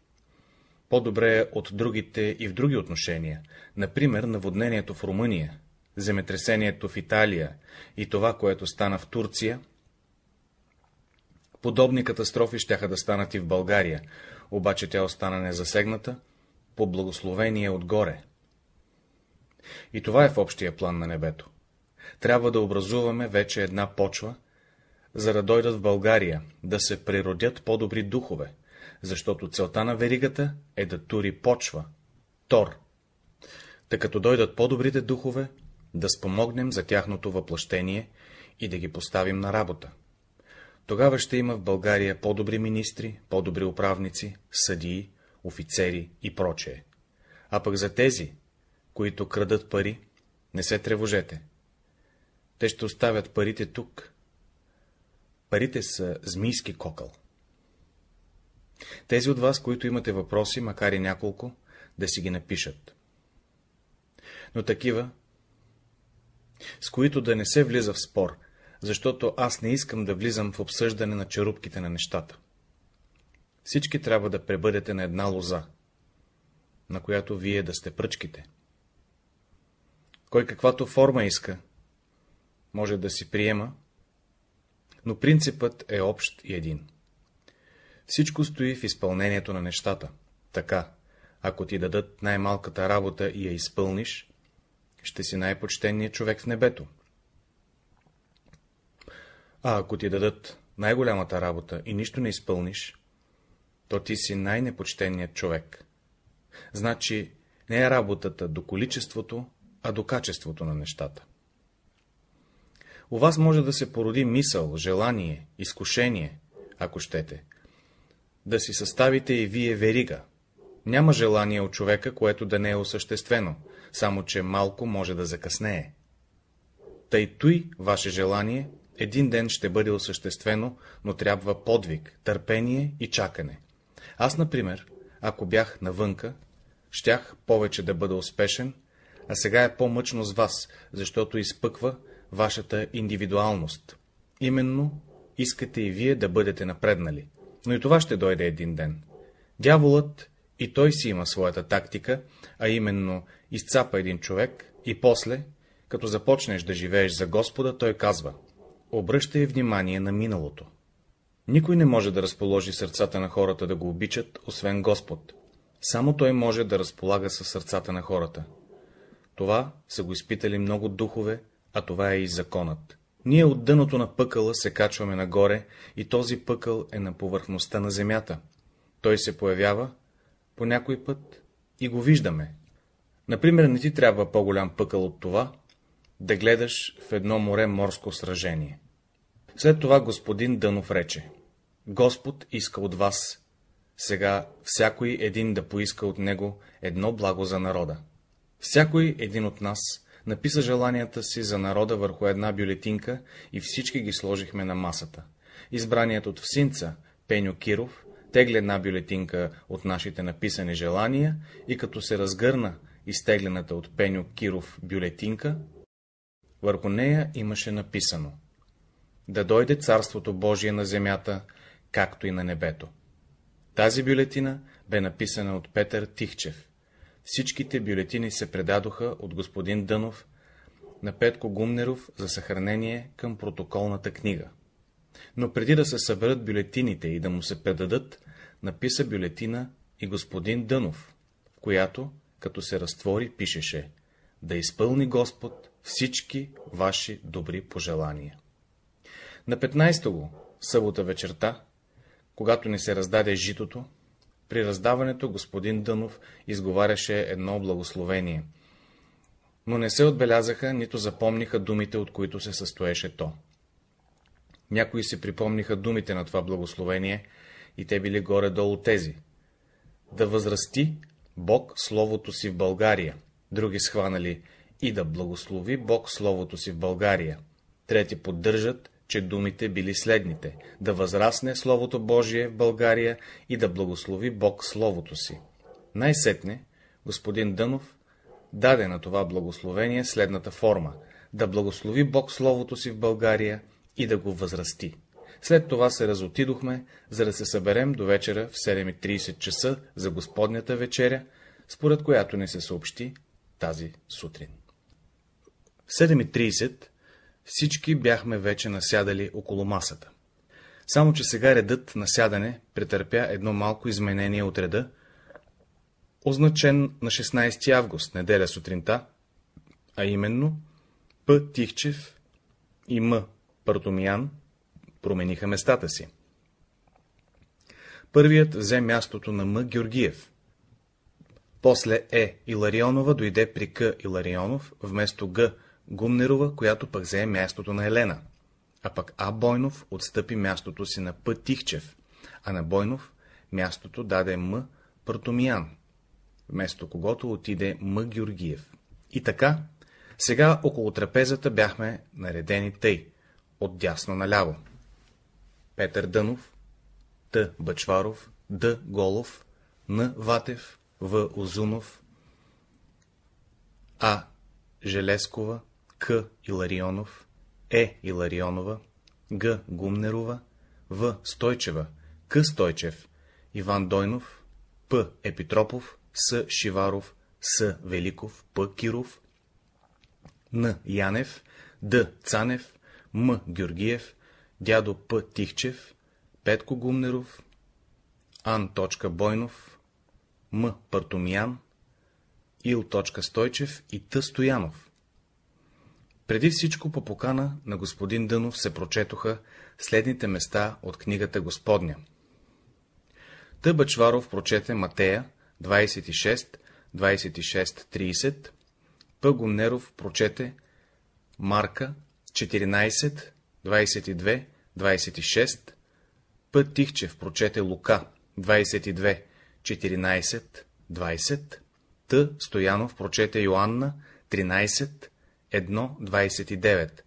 По-добре е от другите и в други отношения, например наводнението в Румъния, земетресението в Италия и това, което стана в Турция. Подобни катастрофи щяха да станат и в България, обаче тя остана незасегната, по благословение отгоре. И това е в общия план на небето. Трябва да образуваме вече една почва, за да дойдат в България, да се природят по-добри духове, защото целта на веригата е да тури почва, тор. Та като дойдат по-добрите духове, да спомогнем за тяхното въплъщение и да ги поставим на работа. Тогава ще има в България по-добри министри, по-добри управници, съдии, офицери и прочее. А пък за тези, които крадат пари, не се тревожете. Те ще оставят парите тук. Парите са змийски кокъл. Тези от вас, които имате въпроси, макар и няколко, да си ги напишат. Но такива, с които да не се влиза в спор, защото аз не искам да влизам в обсъждане на черупките на нещата. Всички трябва да пребъдете на една лоза, на която вие да сте пръчките. Кой каквато форма иска, може да си приема, но принципът е общ и един. Всичко стои в изпълнението на нещата. Така, ако ти дадат най-малката работа и я изпълниш, ще си най-почтенният човек в небето. А ако ти дадат най-голямата работа и нищо не изпълниш, то ти си най-непочтенният човек. Значи, не е работата до количеството, а до качеството на нещата. У вас може да се породи мисъл, желание, изкушение, ако щете, да си съставите и вие верига. Няма желание от човека, което да не е осъществено, само че малко може да закъснее. Тъй той ваше желание един ден ще бъде осъществено, но трябва подвиг, търпение и чакане. Аз, например, ако бях навънка, щях повече да бъда успешен, а сега е по-мъчно с вас, защото изпъква вашата индивидуалност. Именно искате и вие да бъдете напреднали. Но и това ще дойде един ден. Дяволът и той си има своята тактика, а именно изцапа един човек и после, като започнеш да живееш за Господа, той казва — обръщай внимание на миналото. Никой не може да разположи сърцата на хората да го обичат, освен Господ. Само Той може да разполага със сърцата на хората. Това са го изпитали много духове, а това е и законът. Ние от дъното на пъкъла се качваме нагоре и този пъкъл е на повърхността на земята. Той се появява по някой път и го виждаме. Например, не ти трябва по-голям пъкъл от това, да гледаш в едно море морско сражение. След това господин Дънов рече. Господ иска от вас сега всякой един да поиска от него едно благо за народа. Всякой един от нас написа желанията си за народа върху една бюлетинка и всички ги сложихме на масата. Избраният от всинца, Пеню Киров, тегли една бюлетинка от нашите написани желания и като се разгърна изтеглената от Пеню Киров бюлетинка, върху нея имаше написано да дойде Царството Божие на земята, както и на небето. Тази бюлетина бе написана от Петър Тихчев. Всичките бюлетини се предадоха от господин Дънов на Петко Гумнеров за съхранение към протоколната книга. Но преди да се съберат бюлетините и да му се предадат, написа бюлетина и господин Дънов, в която, като се разтвори, пишеше да изпълни Господ всички ваши добри пожелания. На 15 го, събота вечерта, когато ни се раздаде житото, при раздаването господин Дънов изговаряше едно благословение, но не се отбелязаха, нито запомниха думите, от които се състоеше то. Някои си припомниха думите на това благословение, и те били горе-долу тези. Да възрасти Бог Словото си в България, други схванали и да благослови Бог Словото си в България. Трети поддържат, че думите били следните — да възрасне Словото Божие в България и да благослови Бог Словото си. Най-сетне господин Дънов даде на това благословение следната форма — да благослови Бог Словото си в България и да го възрасти. След това се разотидохме, за да се съберем до вечера в 7.30 часа за Господнята вечеря, според която не се съобщи тази сутрин. В 7.30 всички бяхме вече насядали около масата. Само, че сега редът на сядане претърпя едно малко изменение от реда, означен на 16 август, неделя сутринта, а именно П. Тихчев и М. Партомиян промениха местата си. Първият взе мястото на М. Георгиев. После Е. Иларионова дойде при К. Иларионов, вместо Г. Гумнерова, която пък взе мястото на Елена, а пък А. Бойнов отстъпи мястото си на П. Тихчев, а на Бойнов мястото даде М. Партомиян, вместо когото отиде М. Георгиев. И така, сега около трапезата бяхме наредени тъй, от дясно наляво. Петър Дънов, Т. Бачваров, Д. Голов, Н. Ватев, В. Озунов, А. Желескова, К. Иларионов, Е. Иларионова, Г. Гумнерова, В. Стойчева, К. Стойчев, Иван Дойнов, П. Епитропов, С. Шиваров, С. Великов, П. Киров, Н. Янев, Д. Цанев, М. Георгиев, дядо П. Тихчев, Петко Гумнеров, Ан. Бойнов, М. Партомиян, Ил. Стойчев и Т. Стоянов. Преди всичко по покана на господин Дънов се прочетоха следните места от книгата Господня. Т. Бачваров прочете Матея 26, 26-30, П. Гумнеров прочете Марка 14, 22, 26, Път Тихчев прочете Лука, 22, 14, 20, Т. Стоянов прочете Йоанна, 13, 1, 29,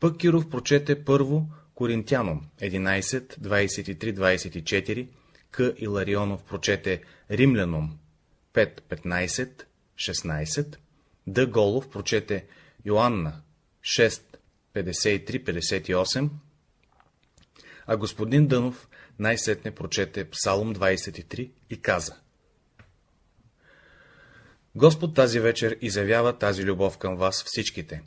Пък Киров прочете първо Коринтяном, 11, 23, 24, К. Иларионов прочете Римляном, 5, 15, 16, Д. Голов прочете Йоанна, 6, 53-58, а господин Дънов най-сетне прочете Псалом 23 и каза Господ тази вечер изявява тази любов към вас всичките.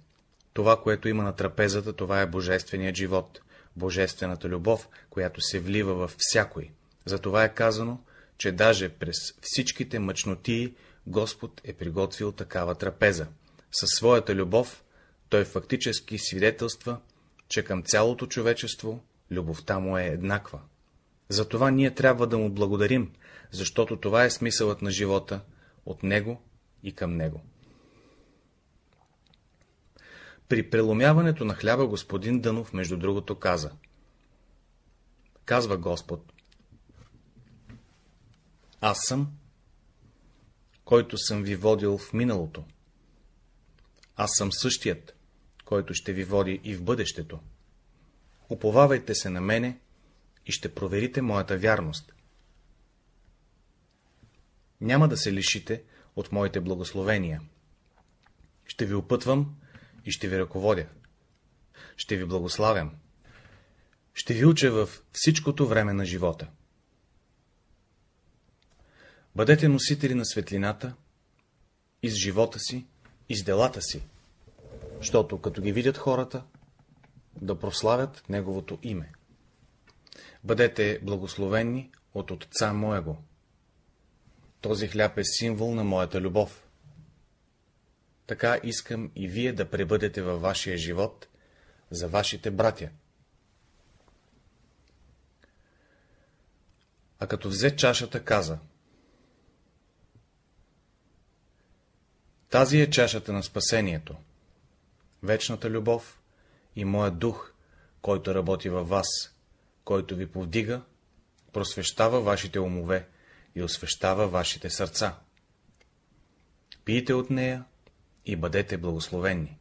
Това, което има на трапезата, това е божественият живот, божествената любов, която се влива във всякой. Затова е казано, че даже през всичките мъчнотии Господ е приготвил такава трапеза. Със своята любов той фактически свидетелства, че към цялото човечество любовта му е еднаква. Затова ние трябва да му благодарим, защото това е смисълът на живота, от него и към него. При преломяването на хляба господин Дънов, между другото, каза. Казва Господ. Аз съм, който съм ви водил в миналото, Аз съм същият, който ще ви води и в бъдещето. Уповавайте се на мене и ще проверите моята вярност. Няма да се лишите от моите благословения. Ще ви опътвам и ще ви ръководя. Ще ви благославям. Ще ви уча във всичкото време на живота. Бъдете носители на светлината и с живота си, и с делата си, защото като ги видят хората, да прославят Неговото име. Бъдете благословени от Отца Моего. Този хляб е символ на моята любов. Така искам и вие да пребъдете във вашия живот за вашите братя. А като взе чашата, каза Тази е чашата на спасението, вечната любов и моят дух, който работи във вас, който ви повдига, просвещава вашите умове и освещава вашите сърца. Пийте от нея и бъдете благословени.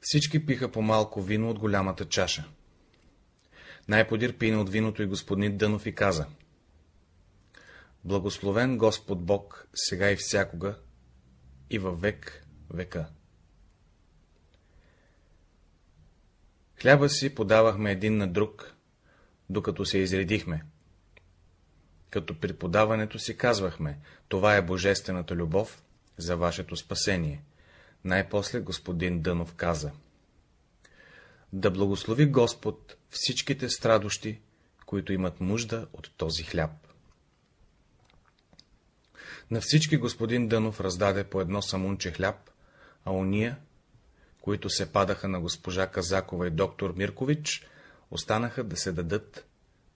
Всички пиха по малко вино от голямата чаша. Най-подир пина от виното и господин Дънов и каза Благословен Господ Бог, сега и всякога, и във век века. Хляба си подавахме един на друг, докато се изредихме. Като при подаването си казвахме, това е божествената любов за вашето спасение. Най-после господин Дънов каза. Да благослови Господ всичките страдощи, които имат нужда от този хляб. На всички господин Дънов раздаде по едно самунче хляб, а уния, които се падаха на госпожа Казакова и доктор Миркович, останаха да се дадат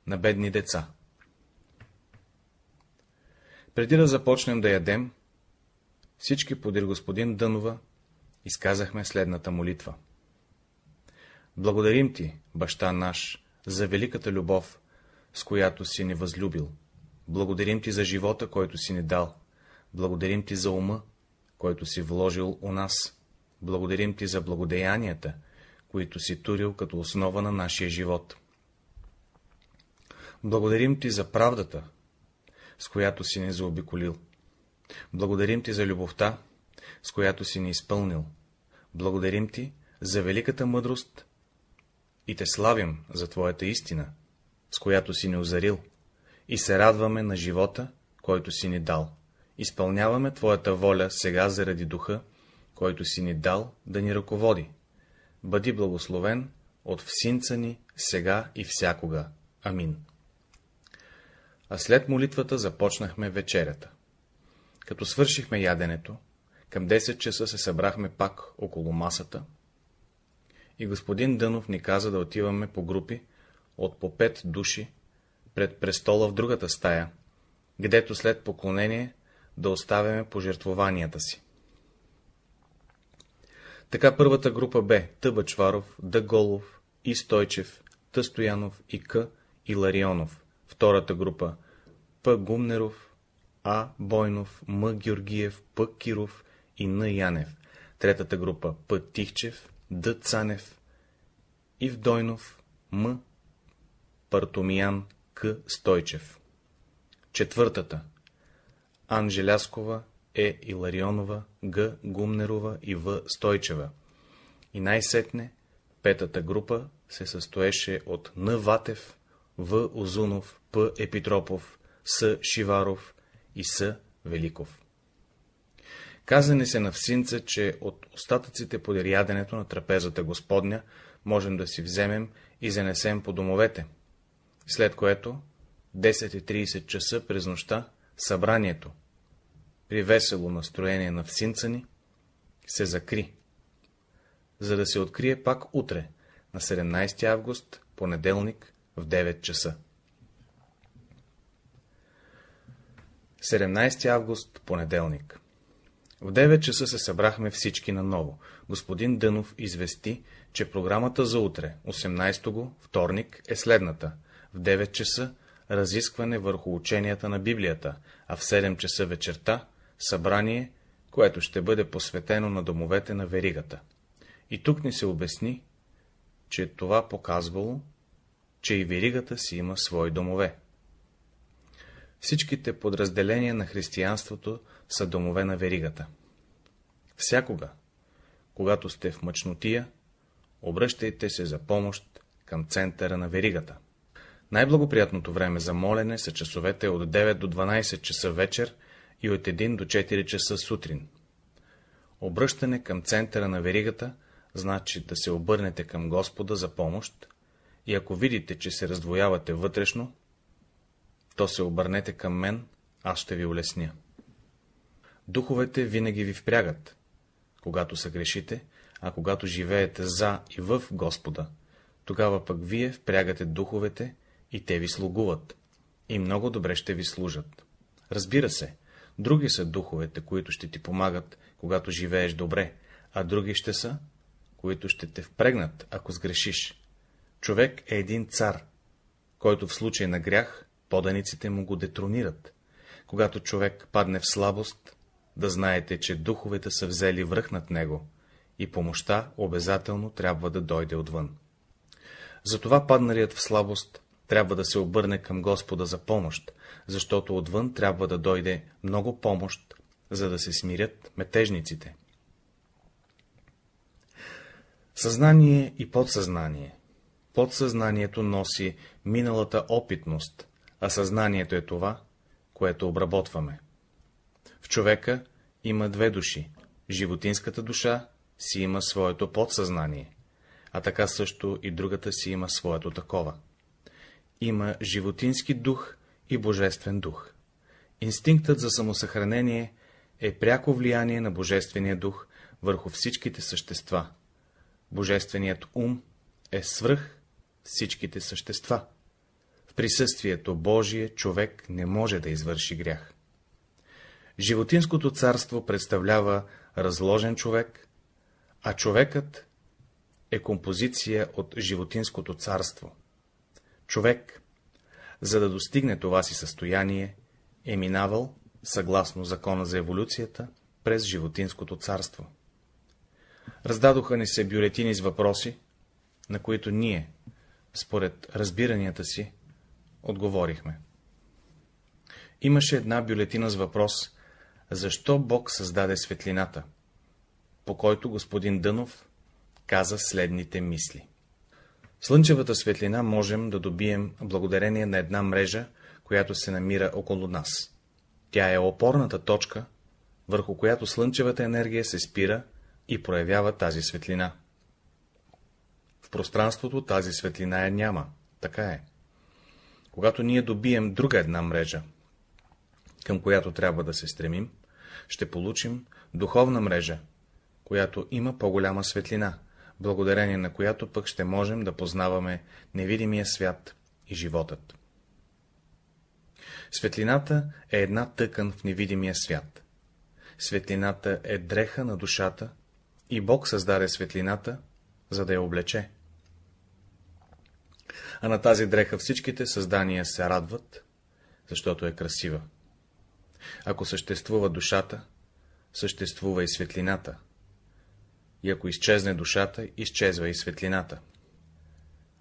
на бедни деца. Преди да започнем да ядем, всички подир господин Дънова изказахме следната молитва. Благодарим ти, баща наш, за великата любов, с която си ни възлюбил. Благодарим ти за живота, който си ни дал. Благодарим ти за ума, който си вложил у нас. Благодарим ти за благодеянията, които си турил като основа на нашия живот. Благодарим ти за правдата, с която си ни заобиколил. Благодарим ти за любовта, с която си ни изпълнил. Благодарим ти за великата мъдрост и те славим за твоята истина, с която си ни озарил, и се радваме на живота, който си ни дал. Изпълняваме твоята воля сега заради духа, който си ни дал да ни ръководи. Бъди благословен от всинца ни сега и всякога. Амин. А след молитвата започнахме вечерята. Като свършихме яденето, към 10 часа се събрахме пак около масата и господин Дънов ни каза да отиваме по групи от по пет души пред престола в другата стая, гдето след поклонение да оставяме пожертвованията си. Така първата група бе Т. Бачваров, Д. Голов, И. Стоянов и К. Иларионов. Втората група П. Гумнеров, А. Бойнов, М. Георгиев, П. Киров и Н. Янев. Третата група П. Тихчев, Д. Цанев, Ивдойнов, М. Партомиян, К. Стойчев. Четвъртата Анжеляскова, Е. Иларионова, Г. Гумнерова и В. Стойчева. И най-сетне, петата група се състоеше от Н. Ватев, В. Озунов, П. Епитропов, С. Шиваров и С. Великов. Казане се на всинца, че от остатъците по яденето на трапезата Господня можем да си вземем и занесем по домовете, след което 10.30 часа през нощта събранието, при весело настроение на всинца ни, се закри, за да се открие пак утре, на 17 август, понеделник, в 9 часа. 17 август, понеделник. В 9 часа се събрахме всички наново. Господин Дънов извести, че програмата за утре, 18 го, вторник, е следната. В 9 часа разискване върху ученията на Библията, а в 7 часа вечерта събрание, което ще бъде посветено на домовете на веригата. И тук ни се обясни, че това показвало, че и веригата си има свои домове. Всичките подразделения на християнството са домове на веригата. Всякога, когато сте в мъчнотия, обръщайте се за помощ към центъра на веригата. Най-благоприятното време за молене са часовете от 9 до 12 часа вечер и от 1 до 4 часа сутрин. Обръщане към центъра на веригата значи да се обърнете към Господа за помощ и ако видите, че се раздвоявате вътрешно, то се обърнете към мен, аз ще ви улесня. Духовете винаги ви впрягат, когато се грешите, а когато живеете за и в Господа, тогава пък вие впрягате духовете и те ви слугуват, и много добре ще ви служат. Разбира се, други са духовете, които ще ти помагат, когато живееш добре, а други ще са, които ще те впрегнат, ако сгрешиш. Човек е един цар, който в случай на грях, поданиците му го детронират. Когато човек падне в слабост, да знаете, че духовете са взели връх над него и помощта обязателно трябва да дойде отвън. Затова падналият в слабост трябва да се обърне към Господа за помощ, защото отвън трябва да дойде много помощ, за да се смирят метежниците. Съзнание и подсъзнание Подсъзнанието носи миналата опитност, а съзнанието е това, което обработваме. В човека има две души. Животинската душа си има своето подсъзнание, а така също и другата си има своето такова. Има животински дух и божествен дух. Инстинктът за самосъхранение е пряко влияние на божествения дух върху всичките същества. Божественият ум е свръх всичките същества. Присъствието Божие човек не може да извърши грях. Животинското царство представлява разложен човек, а човекът е композиция от животинското царство. Човек, за да достигне това си състояние, е минавал, съгласно закона за еволюцията, през животинското царство. Раздадоха ни се бюлетини с въпроси, на които ние, според разбиранията си, отговорихме. Имаше една бюлетина с въпрос, защо Бог създаде светлината, по който господин Дънов каза следните мисли. Слънчевата светлина можем да добием благодарение на една мрежа, която се намира около нас. Тя е опорната точка, върху която слънчевата енергия се спира и проявява тази светлина. В пространството тази светлина я няма, така е. Когато ние добием друга една мрежа, към която трябва да се стремим, ще получим духовна мрежа, която има по-голяма светлина, благодарение на която пък ще можем да познаваме невидимия свят и животът. Светлината е една тъкан в невидимия свят. Светлината е дреха на душата и Бог създаде светлината, за да я облече. А на тази дреха всичките създания се радват, защото е красива. Ако съществува душата, съществува и светлината. И ако изчезне душата, изчезва и светлината.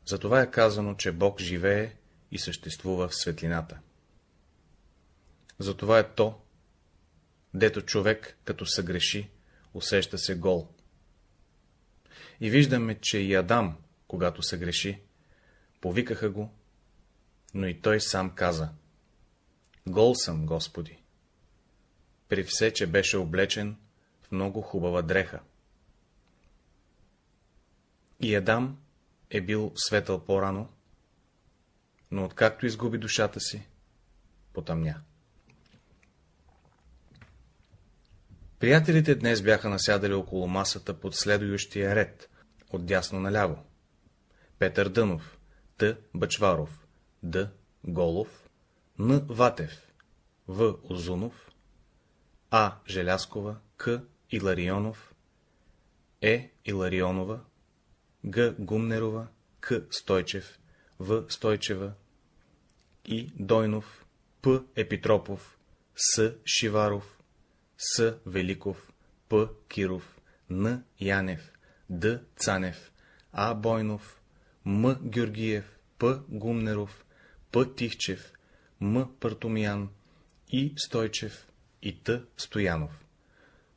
Затова е казано, че Бог живее и съществува в светлината. Затова е то, дето човек, като съгреши, усеща се гол. И виждаме, че и Адам, когато съгреши, повикаха го, но и той сам каза — Гол съм, Господи! При все, че беше облечен в много хубава дреха. И Адам е бил светъл по-рано, но откакто изгуби душата си, потъмня. Приятелите днес бяха насядали около масата под следующия ред, от дясно наляво. Петър Дънов, Т. Бачваров, Д. Голов, Н. Ватев, В. Озунов, А. Желяскова, К. Иларионов, Е. Иларионова, Г. Гумнерова, К. Стойчев, В. Стойчева, И. Дойнов, П. Епитропов, С. Шиваров, С. Великов, П. Киров, Н. Янев, Д. Цанев, А. Бойнов, М. Георгиев, П. Гумнеров, П. Тихчев, М. Партумян, И. Стойчев и Т. Стоянов.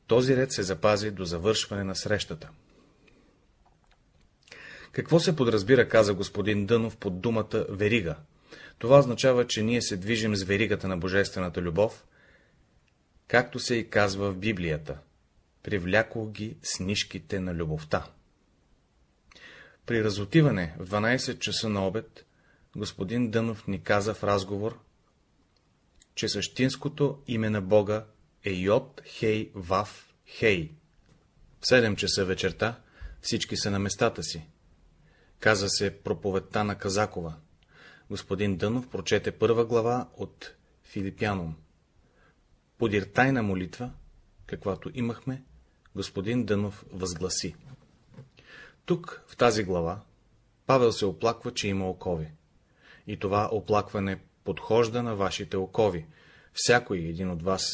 Този ред се запази до завършване на срещата. Какво се подразбира, каза господин Дънов под думата верига? Това означава, че ние се движим с веригата на божествената любов, както се и казва в Библията. Привлякох ги с нишките на любовта. При разотиване в 12 часа на обед, господин Дънов ни каза в разговор, че същинското име на Бога е Йод Хей Вав Хей. В 7 часа вечерта всички са на местата си. Каза се проповедта на Казакова. Господин Дънов прочете първа глава от Филипяном. Подир тайна молитва, каквато имахме, господин Дънов възгласи. Тук, в тази глава, Павел се оплаква, че има окови. И това оплакване подхожда на вашите окови. Всякой един от вас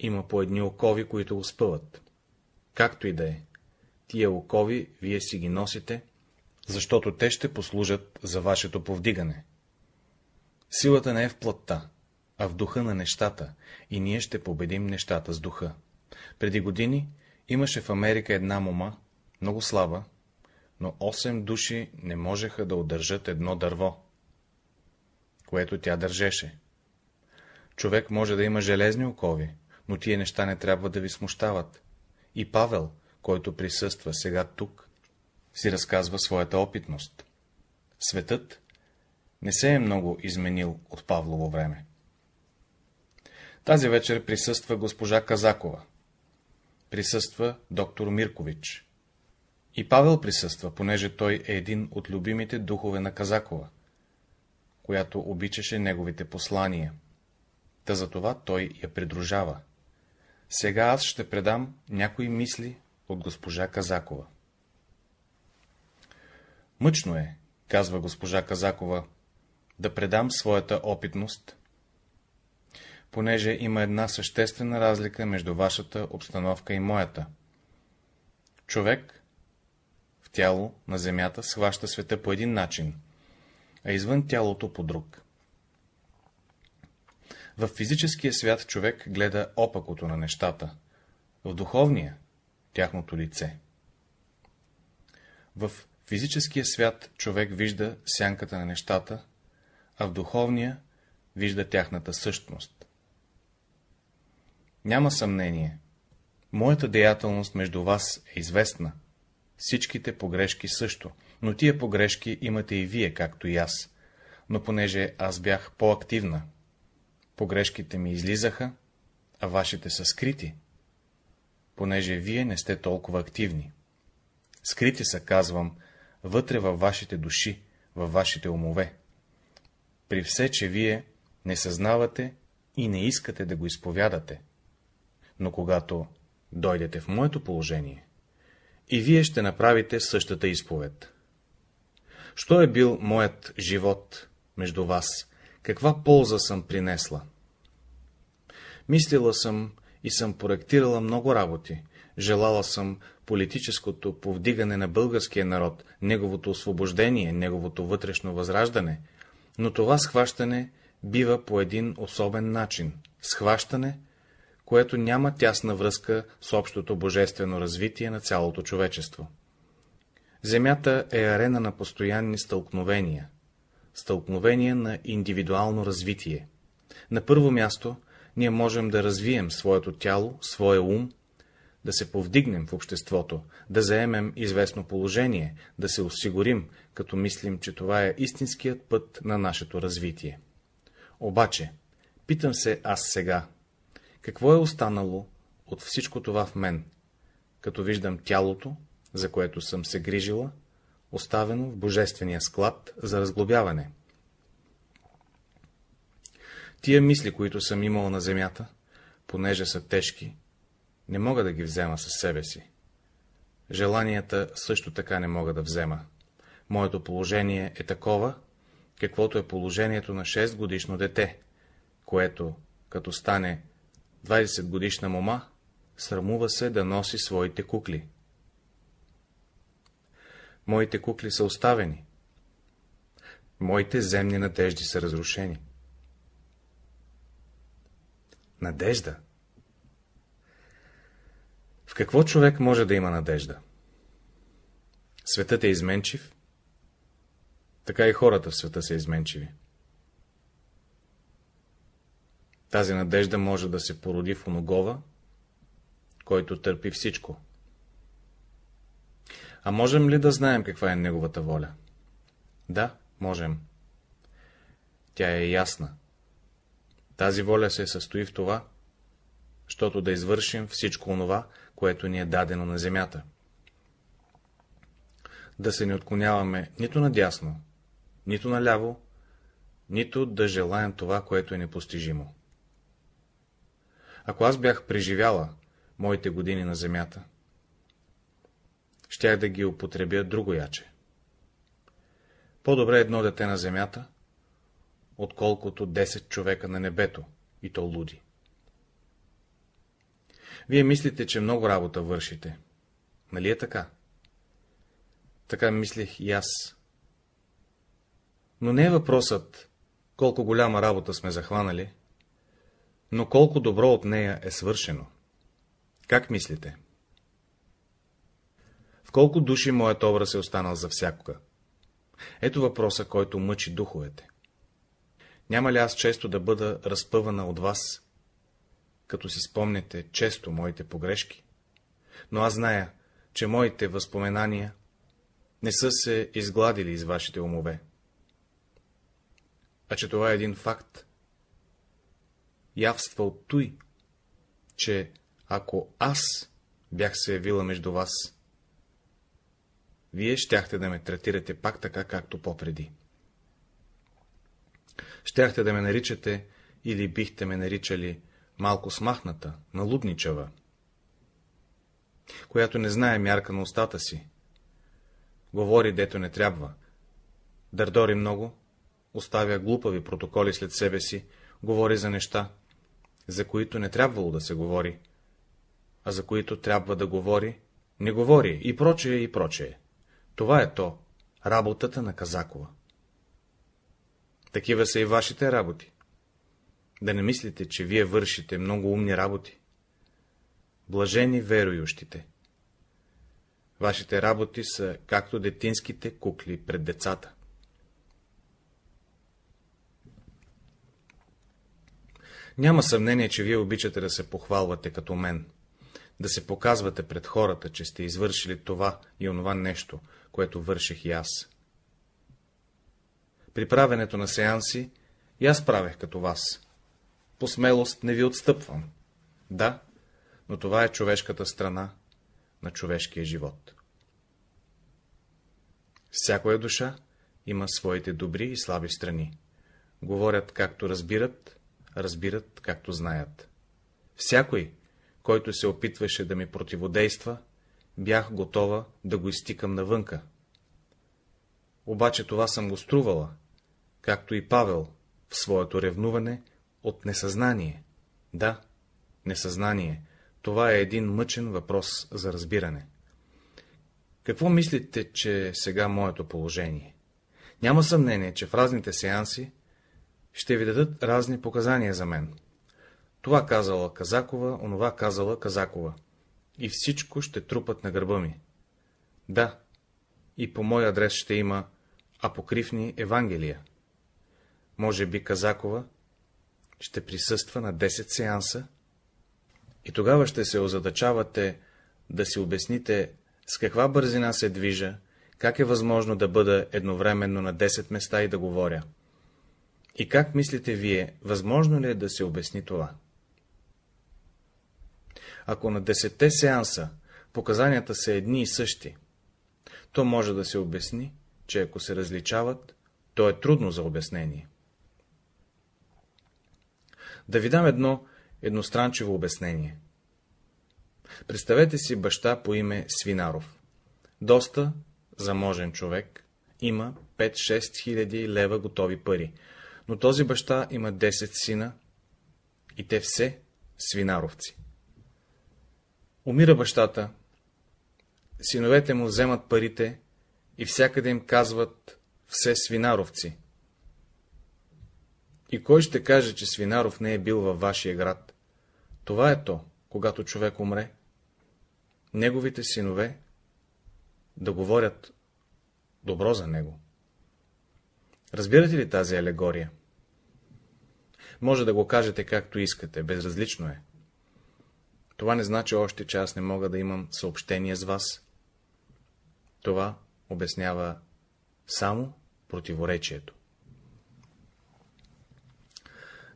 има по едни окови, които го спъват. Както и да е. Тия окови вие си ги носите, защото те ще послужат за вашето повдигане. Силата не е в плътта, а в духа на нещата, и ние ще победим нещата с духа. Преди години имаше в Америка една мома, много слаба, но 8 души не можеха да удържат едно дърво, което тя държеше. Човек може да има железни окови, но тия неща не трябва да ви смущават. И Павел, който присъства сега тук, си разказва своята опитност. Светът не се е много изменил от Павлово време. Тази вечер присъства госпожа Казакова. Присъства доктор Миркович. И Павел присъства, понеже той е един от любимите духове на Казакова, която обичаше неговите послания. Та затова той я придружава. Сега аз ще предам някои мисли от госпожа Казакова. Мъчно е, казва госпожа Казакова, да предам своята опитност, понеже има една съществена разлика между вашата обстановка и моята. Човек тяло на земята схваща света по един начин, а извън тялото по друг. В физическия свят човек гледа опакото на нещата, в духовния — тяхното лице. В физическия свят човек вижда сянката на нещата, а в духовния вижда тяхната същност. Няма съмнение, моята деятелност между вас е известна, всичките погрешки също, но тия погрешки имате и вие, както и аз, но понеже аз бях по-активна, погрешките ми излизаха, а вашите са скрити, понеже вие не сте толкова активни. Скрити са, казвам, вътре във вашите души, във вашите умове. При все, че вие не съзнавате и не искате да го изповядате. Но когато дойдете в моето положение, и вие ще направите същата изповед. Що е бил моят живот между вас? Каква полза съм принесла? Мислила съм и съм проектирала много работи. Желала съм политическото повдигане на българския народ, неговото освобождение, неговото вътрешно възраждане, но това схващане бива по един особен начин. Схващане, което няма тясна връзка с общото божествено развитие на цялото човечество. Земята е арена на постоянни стълкновения, стълкновения на индивидуално развитие. На първо място, ние можем да развием своето тяло, своя ум, да се повдигнем в обществото, да заемем известно положение, да се осигурим, като мислим, че това е истинският път на нашето развитие. Обаче, питам се аз сега, какво е останало от всичко това в мен, като виждам тялото, за което съм се грижила, оставено в божествения склад за разглобяване? Тия мисли, които съм имал на земята, понеже са тежки, не мога да ги взема със себе си. Желанията също така не мога да взема. Моето положение е такова, каквото е положението на 6 годишно дете, което, като стане 20 годишна мома, срамува се да носи своите кукли. Моите кукли са оставени. Моите земни надежди са разрушени. Надежда? В какво човек може да има надежда? Светът е изменчив, така и хората в света са изменчиви. Тази надежда може да се породи в оногова, който търпи всичко. А можем ли да знаем каква е неговата воля? Да, можем. Тя е ясна. Тази воля се състои в това, защото да извършим всичко онова, което ни е дадено на земята. Да се не отклоняваме нито надясно, нито наляво, нито да желаем това, което е непостижимо. Ако аз бях преживяла моите години на земята, щях да ги употребя другояче. По-добре едно дете на земята, отколкото 10 човека на небето, и то луди. Вие мислите, че много работа вършите. Нали е така? Така мислех и аз. Но не е въпросът, колко голяма работа сме захванали, но колко добро от нея е свършено. Как мислите? В колко души моят образ е останал за всякога? Ето въпроса, който мъчи духовете. Няма ли аз често да бъда разпъвана от вас, като си спомнете често моите погрешки? Но аз зная, че моите възпоменания не са се изгладили из вашите умове. А че това е един факт, явства от той, че ако аз бях се явила между вас, вие щяхте да ме третирате пак така, както попреди. Щяхте да ме наричате или бихте ме наричали малко смахната, налудничава, която не знае мярка на устата си, говори дето не трябва, дърдори много, оставя глупави протоколи след себе си, говори за неща, за които не трябвало да се говори, а за които трябва да говори, не говори и прочее и прочее. Това е то, работата на Казакова. Такива са и вашите работи. Да не мислите, че вие вършите много умни работи. Блажени верующите. Вашите работи са както детинските кукли пред децата. Няма съмнение, че вие обичате да се похвалвате като мен, да се показвате пред хората, че сте извършили това и онова нещо, което върших и аз. При правенето на сеанси и аз правех като вас. По смелост не ви отстъпвам. Да, но това е човешката страна на човешкия живот. Всякоя душа има своите добри и слаби страни. Говорят както разбират, разбират както знаят. Всякой, който се опитваше да ми противодейства, бях готова да го изтикам навънка. Обаче това съм го струвала, както и Павел в своето ревнуване от несъзнание. Да, несъзнание, това е един мъчен въпрос за разбиране. Какво мислите, че е сега моето положение? Няма съмнение, че в разните сеанси ще ви дадат разни показания за мен. Това казала Казакова, онова казала Казакова. И всичко ще трупат на гърба ми. Да, и по мой адрес ще има апокривни Евангелия. Може би Казакова ще присъства на 10 сеанса и тогава ще се озадачавате да си обясните с каква бързина се движа, как е възможно да бъда едновременно на 10 места и да говоря. И как мислите вие, възможно ли е да се обясни това? Ако на десетте сеанса показанията са едни и същи, то може да се обясни, че ако се различават, то е трудно за обяснение. Да ви дам едно едностранчево обяснение. Представете си баща по име Свинаров. Доста заможен човек, има 5-6 хиляди лева готови пари, но този баща има 10 сина и те все свинаровци. Умира бащата, синовете му вземат парите и всякъде им казват все свинаровци. И кой ще каже, че Свинаров не е бил във вашия град? Това е то, когато човек умре. Неговите синове да говорят добро за него. Разбирате ли тази алегория? Може да го кажете както искате, безразлично е. Това не значи още, че аз не мога да имам съобщение с вас. Това обяснява само противоречието.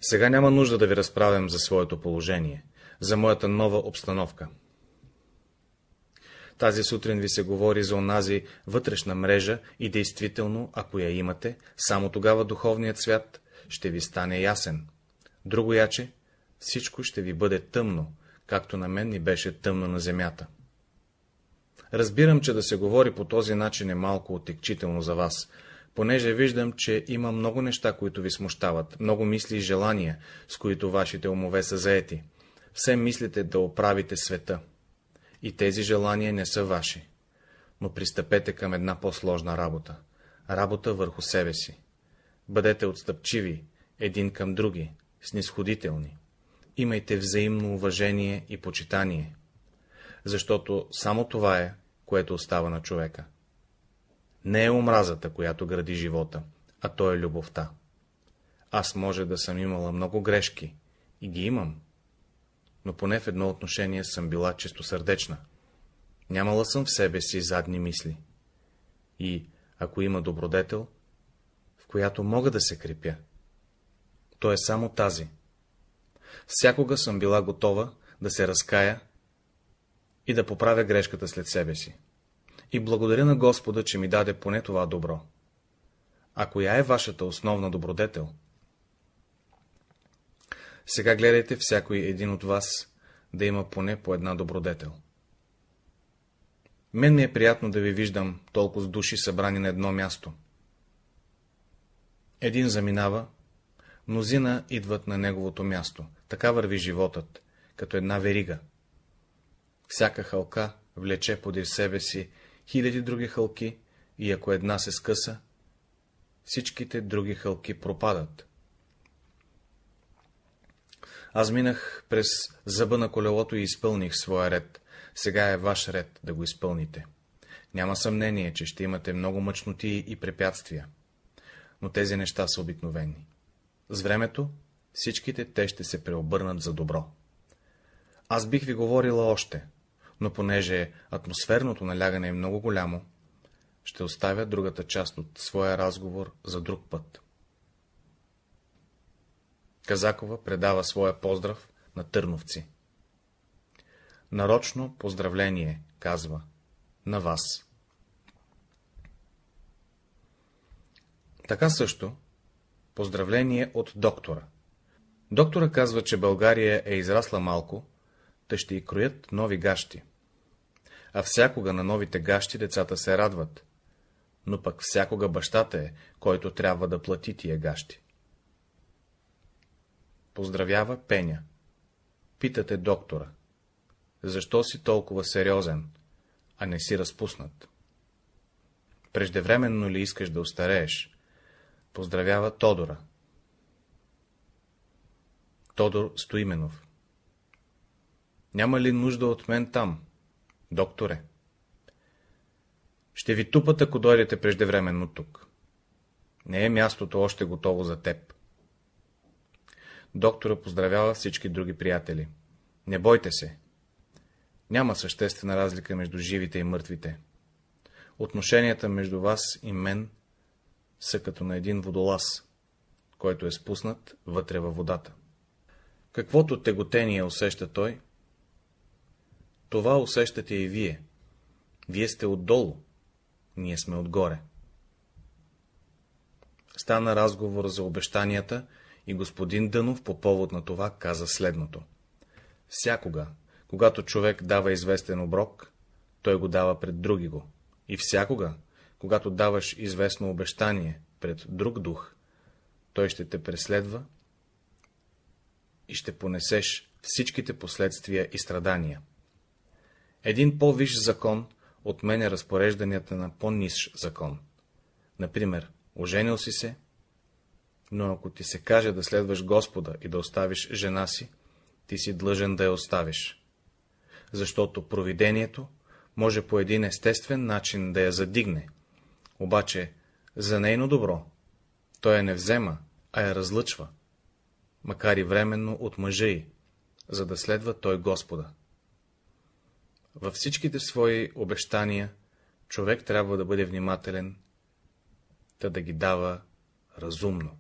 Сега няма нужда да ви разправям за своето положение, за моята нова обстановка. Тази сутрин ви се говори за онази вътрешна мрежа и действително, ако я имате, само тогава духовният свят ще ви стане ясен. Друго яче, всичко ще ви бъде тъмно, както на мен ни беше тъмно на земята. Разбирам, че да се говори по този начин е малко отекчително за вас, понеже виждам, че има много неща, които ви смущават, много мисли и желания, с които вашите умове са заети. Все мислите да оправите света. И тези желания не са ваши. Но пристъпете към една по-сложна работа. Работа върху себе си. Бъдете отстъпчиви, един към други, снисходителни. Имайте взаимно уважение и почитание, защото само това е, което остава на човека. Не е омразата, която гради живота, а то е любовта. Аз може да съм имала много грешки, и ги имам, но поне в едно отношение съм била чистосърдечна. Нямала съм в себе си задни мисли. И, ако има добродетел, в която мога да се крепя, то е само тази. Всякога съм била готова да се разкая и да поправя грешката след себе си. И благодаря на Господа, че ми даде поне това добро. А коя е вашата основна добродетел? Сега гледайте всякой един от вас да има поне по една добродетел. Мен ми е приятно да ви виждам толкова с души събрани на едно място. Един заминава, мнозина идват на неговото място. Така върви животът, като една верига. Всяка халка влече подир себе си хиляди други хълки и ако една се скъса, всичките други хълки пропадат. Аз минах през зъба на колелото и изпълних своя ред. Сега е ваш ред да го изпълните. Няма съмнение, че ще имате много мъчноти и препятствия. Но тези неща са обикновени. С времето всичките те ще се преобърнат за добро. Аз бих ви говорила още, но понеже атмосферното налягане е много голямо, ще оставя другата част от своя разговор за друг път. Казакова предава своя поздрав на търновци. Нарочно поздравление, казва, на вас. Така също, поздравление от доктора. Доктора казва, че България е израсла малко, те ще и кроят нови гащи. А всякога на новите гащи децата се радват, но пък всякога бащата е, който трябва да плати тия гащи. Поздравява Пеня. Питате доктора. Защо си толкова сериозен, а не си разпуснат? Преждевременно ли искаш да остарееш? Поздравява Тодора. Тодор Стоименов. Няма ли нужда от мен там, докторе? Ще ви тупат, ако дойдете преждевременно тук. Не е мястото още готово за теб. Доктора поздравява всички други приятели. Не бойте се. Няма съществена разлика между живите и мъртвите. Отношенията между вас и мен са като на един водолаз, който е спуснат вътре във водата. Каквото теготение усеща той, това усещате и вие. Вие сте отдолу, ние сме отгоре. Стана разговор за обещанията и господин Дънов по повод на това каза следното. Всякога, когато човек дава известен оброк, той го дава пред други го. И всякога, когато даваш известно обещание пред друг дух, той ще те преследва и ще понесеш всичките последствия и страдания. Един по-висш закон отменя разпорежданията на по-нисш закон. Например, оженил си се, но ако ти се каже да следваш Господа и да оставиш жена си, ти си длъжен да я оставиш. Защото провидението може по един естествен начин да я задигне, обаче за нейно добро той я не взема, а я разлъчва, макар и временно от мъжа й, за да следва той Господа. Във всичките свои обещания човек трябва да бъде внимателен, та да ги дава разумно.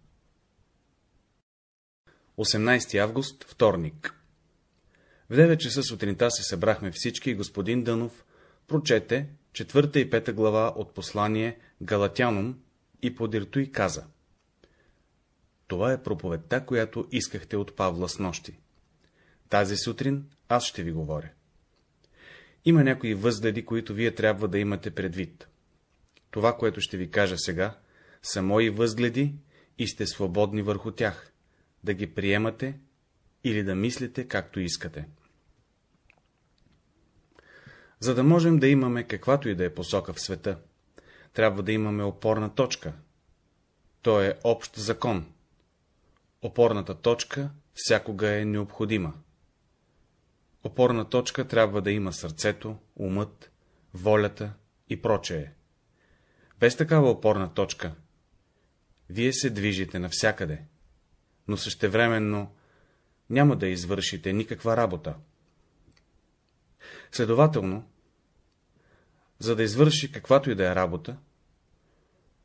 18 август, вторник В 9 часа сутринта се събрахме всички и господин Дънов прочете четвърта и пета глава от послание Галатянум и подирто и каза. Това е проповедта, която искахте от Павла с нощи. Тази сутрин аз ще ви говоря. Има някои възгледи, които вие трябва да имате предвид. Това, което ще ви кажа сега, са мои възгледи и сте свободни върху тях, да ги приемате или да мислите както искате. За да можем да имаме каквато и да е посока в света, трябва да имаме опорна точка. То е общ закон. Опорната точка всякога е необходима. Опорна точка трябва да има сърцето, умът, волята и прочее. Без такава опорна точка, вие се движите навсякъде, но същевременно няма да извършите никаква работа. Следователно, за да извърши каквато и да е работа,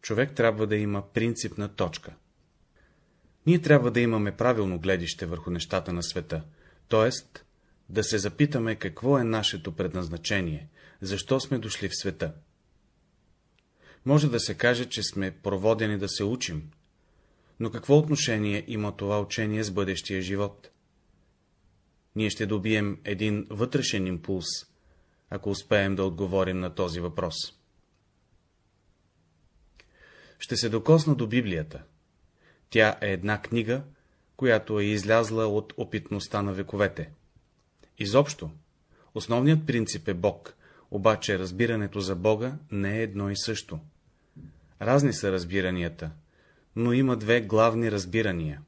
човек трябва да има принципна точка. Ние трябва да имаме правилно гледище върху нещата на света, т.е. да се запитаме какво е нашето предназначение, защо сме дошли в света. Може да се каже, че сме проводени да се учим, но какво отношение има това учение с бъдещия живот? Ние ще добием един вътрешен импулс, ако успеем да отговорим на този въпрос. Ще се докосна до Библията. Тя е една книга, която е излязла от опитността на вековете. Изобщо, основният принцип е Бог, обаче разбирането за Бога не е едно и също. Разни са разбиранията, но има две главни разбирания.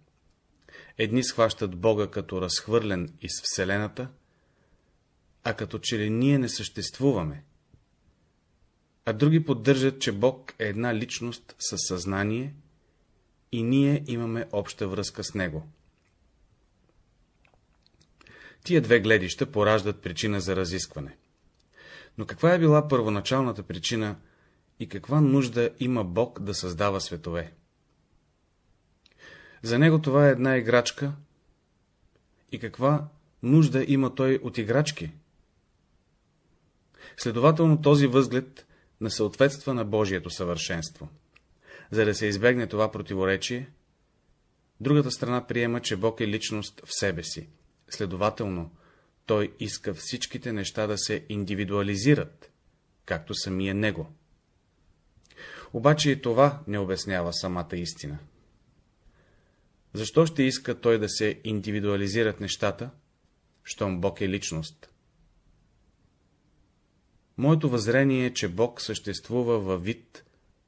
Едни схващат Бога като разхвърлен из Вселената, а като че ли ние не съществуваме. А други поддържат, че Бог е една личност със съзнание и ние имаме обща връзка с Него. Тия две гледища пораждат причина за разискване. Но каква е била първоначалната причина и каква нужда има Бог да създава светове? За него това е една играчка. И каква нужда има той от играчки? Следователно този възглед не съответства на Божието съвършенство. За да се избегне това противоречие, другата страна приема, че Бог е личност в себе си. Следователно, той иска всичките неща да се индивидуализират, както самия Него. Обаче и това не обяснява самата истина. Защо ще иска той да се индивидуализират нещата, щом Бог е личност? Моето въззрение е, че Бог съществува във вид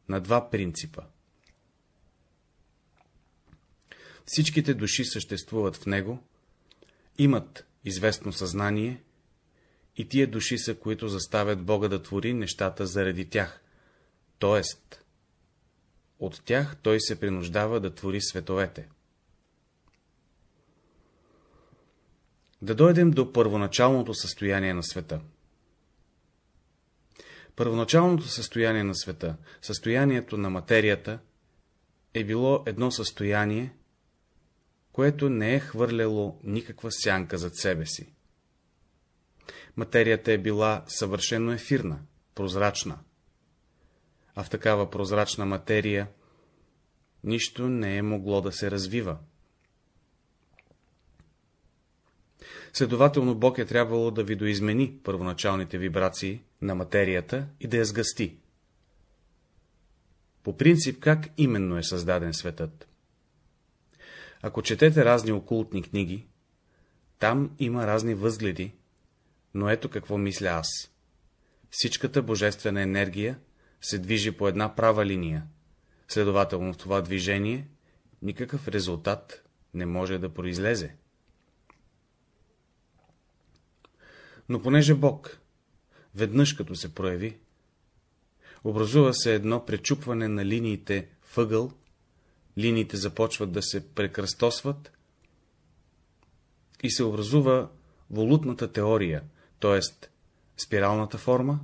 на два принципа. Всичките души съществуват в Него, имат известно съзнание и тия души са, които заставят Бога да твори нещата заради тях, т.е. от тях Той се принуждава да твори световете. Да дойдем до първоначалното състояние на света. Първоначалното състояние на света, състоянието на материята, е било едно състояние, което не е хвърляло никаква сянка зад себе си. Материята е била съвършено ефирна, прозрачна, а в такава прозрачна материя нищо не е могло да се развива. Следователно Бог е трябвало да видоизмени първоначалните вибрации на материята и да я сгъсти. По принцип, как именно е създаден светът? Ако четете разни окултни книги, там има разни възгледи, Но ето какво мисля аз. Всичката божествена енергия се движи по една права линия, следователно в това движение никакъв резултат не може да произлезе. Но понеже Бог, веднъж като се прояви, образува се едно пречупване на линиите въгъл, линиите започват да се прекръстосват и се образува волутната теория, т.е. спиралната форма,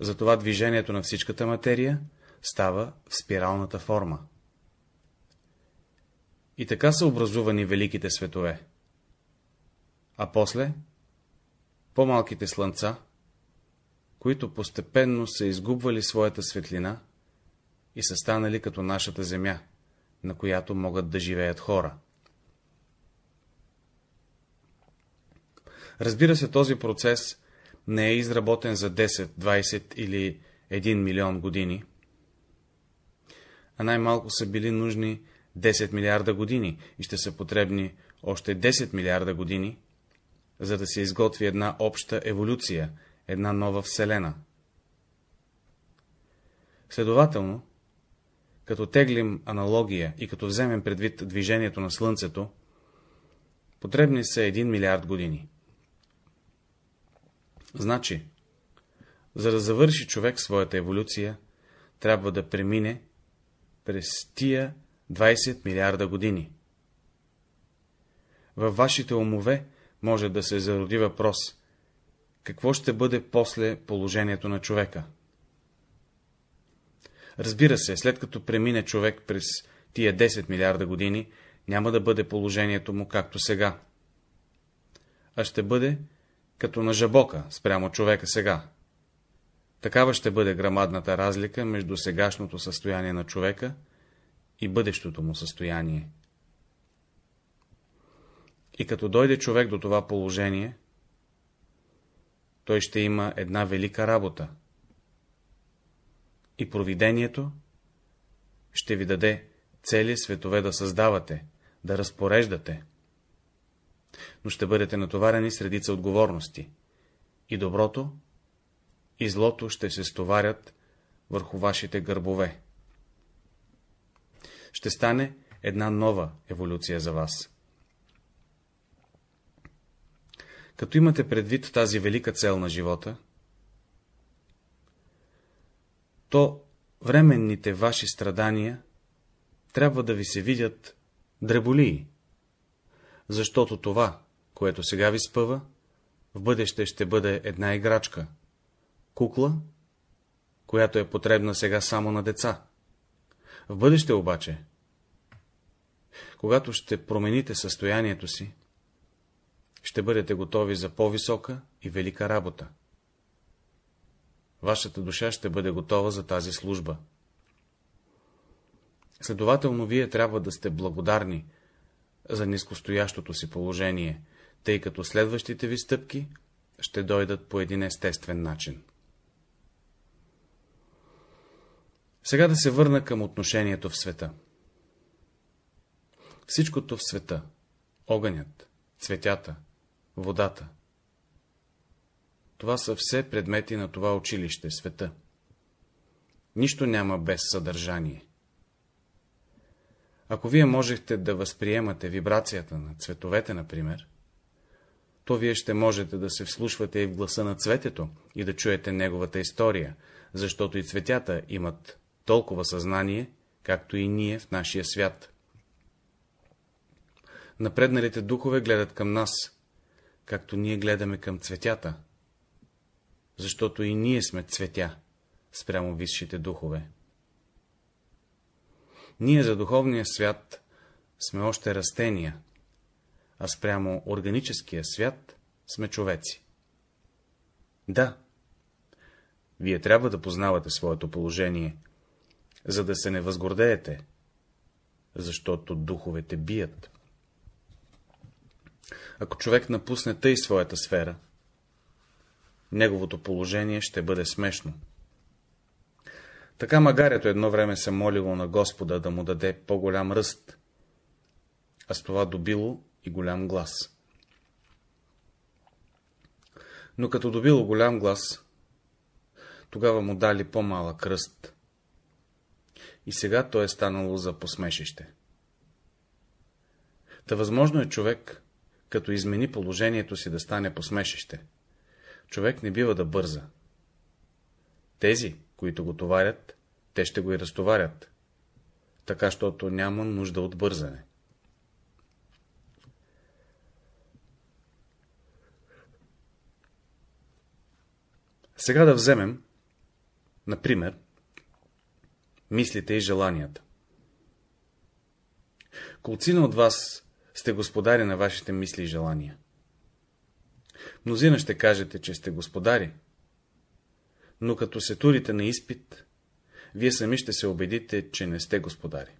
затова движението на всичката материя става в спиралната форма. И така са образувани великите светове. А после, по-малките слънца, които постепенно са изгубвали своята светлина и са станали като нашата земя, на която могат да живеят хора. Разбира се, този процес не е изработен за 10, 20 или 1 милион години, а най-малко са били нужни 10 милиарда години и ще са потребни още 10 милиарда години, за да се изготви една обща еволюция, една нова вселена. Следователно, като теглим аналогия и като вземем предвид движението на Слънцето, потребни са 1 милиард години. Значи, за да завърши човек своята еволюция, трябва да премине през тия 20 милиарда години. Във вашите умове може да се зароди въпрос, какво ще бъде после положението на човека. Разбира се, след като премине човек през тия 10 милиарда години, няма да бъде положението му както сега, а ще бъде като на жабока спрямо човека сега. Такава ще бъде грамадната разлика между сегашното състояние на човека и бъдещото му състояние. И като дойде човек до това положение, той ще има една велика работа. И провидението ще ви даде цели светове да създавате, да разпореждате. Но ще бъдете натоварени с редица отговорности. И доброто, и злото ще се стоварят върху вашите гърбове. Ще стане една нова еволюция за вас. Като имате предвид тази велика цел на живота, то временните ваши страдания трябва да ви се видят дреболии, защото това, което сега ви спъва, в бъдеще ще бъде една играчка, кукла, която е потребна сега само на деца. В бъдеще обаче, когато ще промените състоянието си, ще бъдете готови за по-висока и велика работа. Вашата душа ще бъде готова за тази служба. Следователно, вие трябва да сте благодарни за нискостоящото си положение, тъй като следващите ви стъпки ще дойдат по един естествен начин. Сега да се върна към отношението в света. Всичкото в света, огънят, цветята, водата. Това са все предмети на това училище, света. Нищо няма без съдържание. Ако вие можехте да възприемате вибрацията на цветовете, например, то вие ще можете да се вслушвате и в гласа на цветето и да чуете неговата история, защото и цветята имат толкова съзнание, както и ние в нашия свят. Напредналите духове гледат към нас, както ние гледаме към цветята, защото и ние сме цветя спрямо висшите духове. Ние за духовния свят сме още растения, а спрямо органическия свят сме човеци. Да, вие трябва да познавате своето положение, за да се не възгордеете, защото духовете бият. Ако човек напусне тъй своята сфера, неговото положение ще бъде смешно. Така магарето едно време се молило на Господа да му даде по-голям ръст, а с това добило и голям глас. но като добило голям глас, тогава му дали по-малък кръст. И сега то е станало за посмешище. Та възможно е човек, като измени положението си да стане посмешище. Човек не бива да бърза. Тези, които го товарят, те ще го и разтоварят, така, щото няма нужда от бързане. Сега да вземем, например, мислите и желанията. Колцина от вас сте господари на вашите мисли и желания. Мнозина ще кажете, че сте господари, но като се турите на изпит, вие сами ще се убедите, че не сте господари.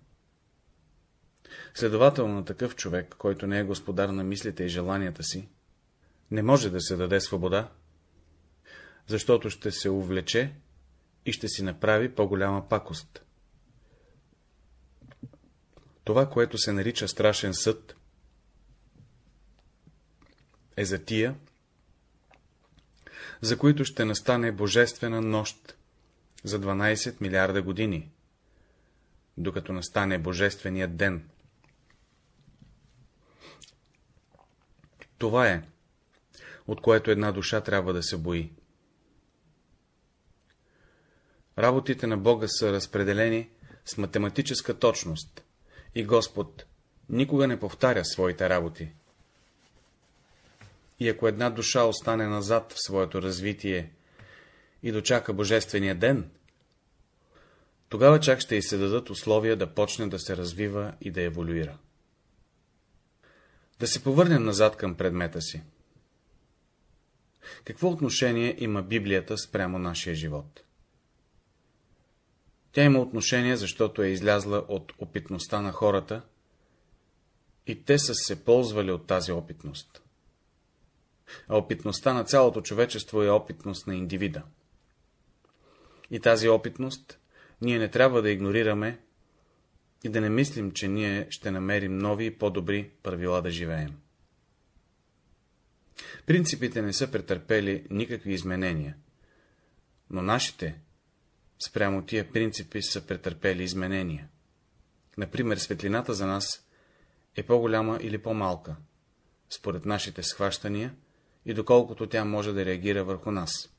Следователно такъв човек, който не е господар на мислите и желанията си, не може да се даде свобода, защото ще се увлече и ще си направи по-голяма пакост. Това, което се нарича страшен съд, е за тия, за които ще настане божествена нощ за 12 милиарда години, докато настане божественият ден. Това е, от което една душа трябва да се бои. Работите на Бога са разпределени с математическа точност и Господ никога не повтаря своите работи. И ако една душа остане назад в своето развитие и дочака Божествения ден, тогава чак ще й се дадат условия да почне да се развива и да еволюира. Да се повърнем назад към предмета си. Какво отношение има Библията спрямо нашия живот? Тя има отношение, защото е излязла от опитността на хората и те са се ползвали от тази опитност. А опитността на цялото човечество е опитност на индивида. И тази опитност ние не трябва да игнорираме и да не мислим, че ние ще намерим нови и по-добри правила да живеем. Принципите не са претърпели никакви изменения, но нашите спрямо тия принципи са претърпели изменения. Например, светлината за нас е по-голяма или по-малка, според нашите схващания и доколкото тя може да реагира върху нас.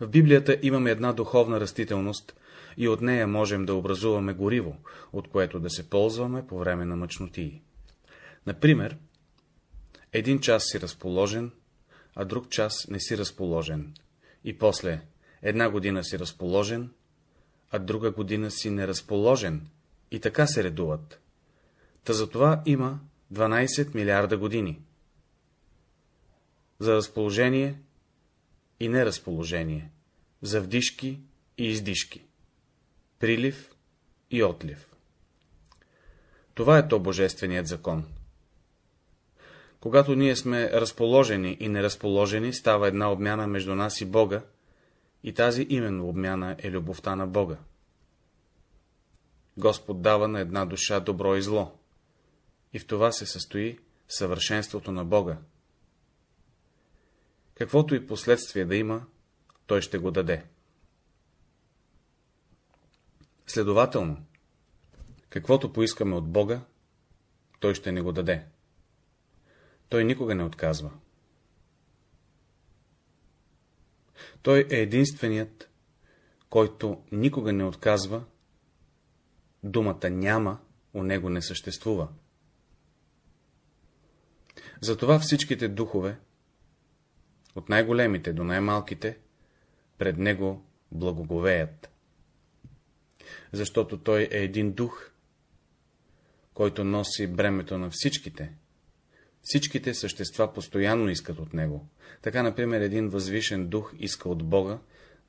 В Библията имаме една духовна растителност и от нея можем да образуваме гориво, от което да се ползваме по време на мъчнотии. Например, един час си разположен, а друг час не си разположен, и после една година си разположен, а друга година си неразположен, и така се редуват. Та за това има 12 милиарда години. За разположение и неразположение, за вдишки и издишки, прилив и отлив. Това е то божественият закон. Когато ние сме разположени и неразположени, става една обмяна между нас и Бога, и тази именно обмяна е любовта на Бога. Господ дава на една душа добро и зло, и в това се състои съвършенството на Бога. Каквото и последствие да има, той ще го даде. Следователно, каквото поискаме от Бога, той ще ни го даде. Той никога не отказва. Той е единственият, който никога не отказва, думата няма, у него не съществува. Затова всичките духове, от най-големите до най-малките, пред него благоговеят. Защото той е един дух, който носи бремето на всичките, Всичките същества постоянно искат от него. Така, например, един възвишен дух иска от Бога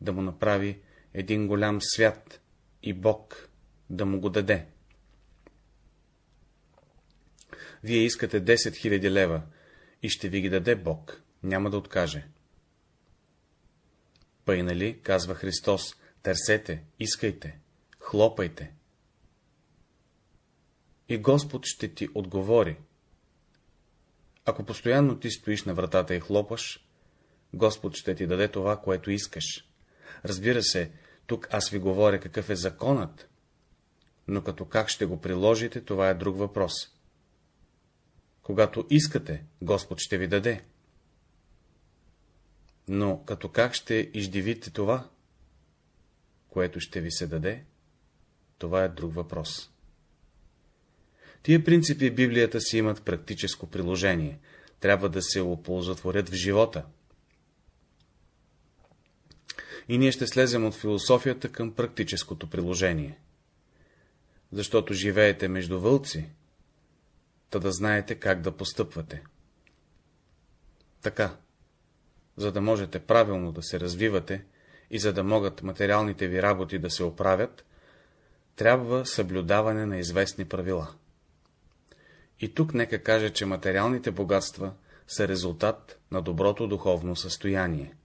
да му направи един голям свят и Бог да му го даде. Вие искате 10 000 лева и ще ви ги даде Бог, няма да откаже. Пъй нали, казва Христос, търсете, искайте, хлопайте. И Господ ще ти отговори, Ако постоянно ти стоиш на вратата и хлопаш, Господ ще ти даде това, което искаш. Разбира се, тук аз ви говоря какъв е законът, но като как ще го приложите, това е друг въпрос. Когато искате, Господ ще ви даде. Но като как ще издивите това, което ще ви се даде, това е друг въпрос. Тия принципи Библията си имат практическо приложение, трябва да се оползотворят в живота. И ние ще слезем от философията към практическото приложение. Защото живеете между вълци, та да знаете как да постъпвате. Така, за да можете правилно да се развивате и за да могат материалните ви работи да се оправят, трябва съблюдаване на известни правила. И тук нека каже, че материалните богатства са резултат на доброто духовно състояние.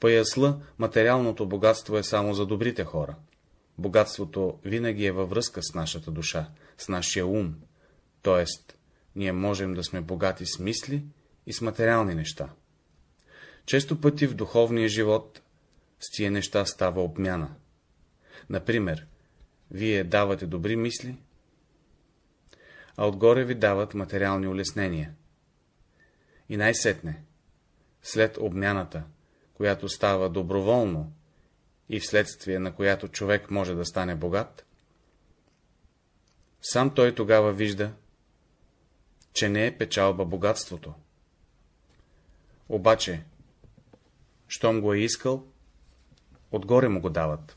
Паясла, материалното богатство е само за добрите хора. Богатството винаги е във връзка с нашата душа, с нашия ум, т.е. ние можем да сме богати с мисли и с материални неща. Често пъти в духовния живот с тия неща става обмяна. Например, вие давате добри мисли, а отгоре ви дават материални улеснения. И най-сетне, след обмяната, която става доброволно и вследствие на която човек може да стане богат, сам той тогава вижда, че не е печалба богатството. Обаче, щом го е искал, отгоре му го дават.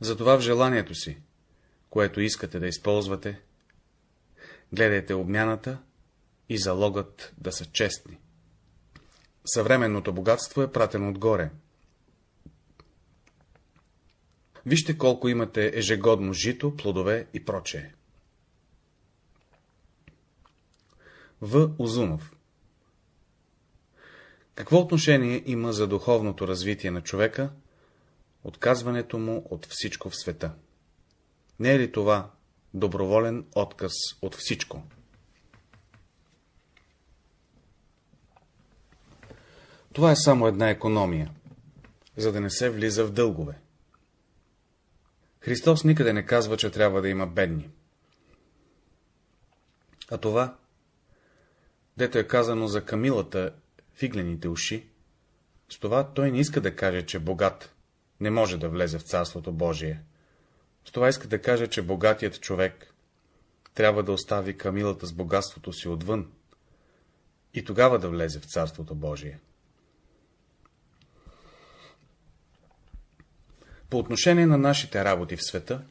Затова в желанието си, което искате да използвате, гледайте обмяната и залогът да са честни. Съвременното богатство е пратено отгоре. Вижте колко имате ежегодно жито, плодове и прочее. В. Озунов Какво отношение има за духовното развитие на човека отказването му от всичко в света? Не е ли това доброволен отказ от всичко? Това е само една економия, за да не се влиза в дългове. Христос никъде не казва, че трябва да има бедни. А това, дето е казано за камилата фиглените уши, с това той не иска да каже, че богат не може да влезе в Царството Божие. С това иска да каже, че богатият човек трябва да остави камилата с богатството си отвън и тогава да влезе в Царството Божие. По отношение на нашите работи в света,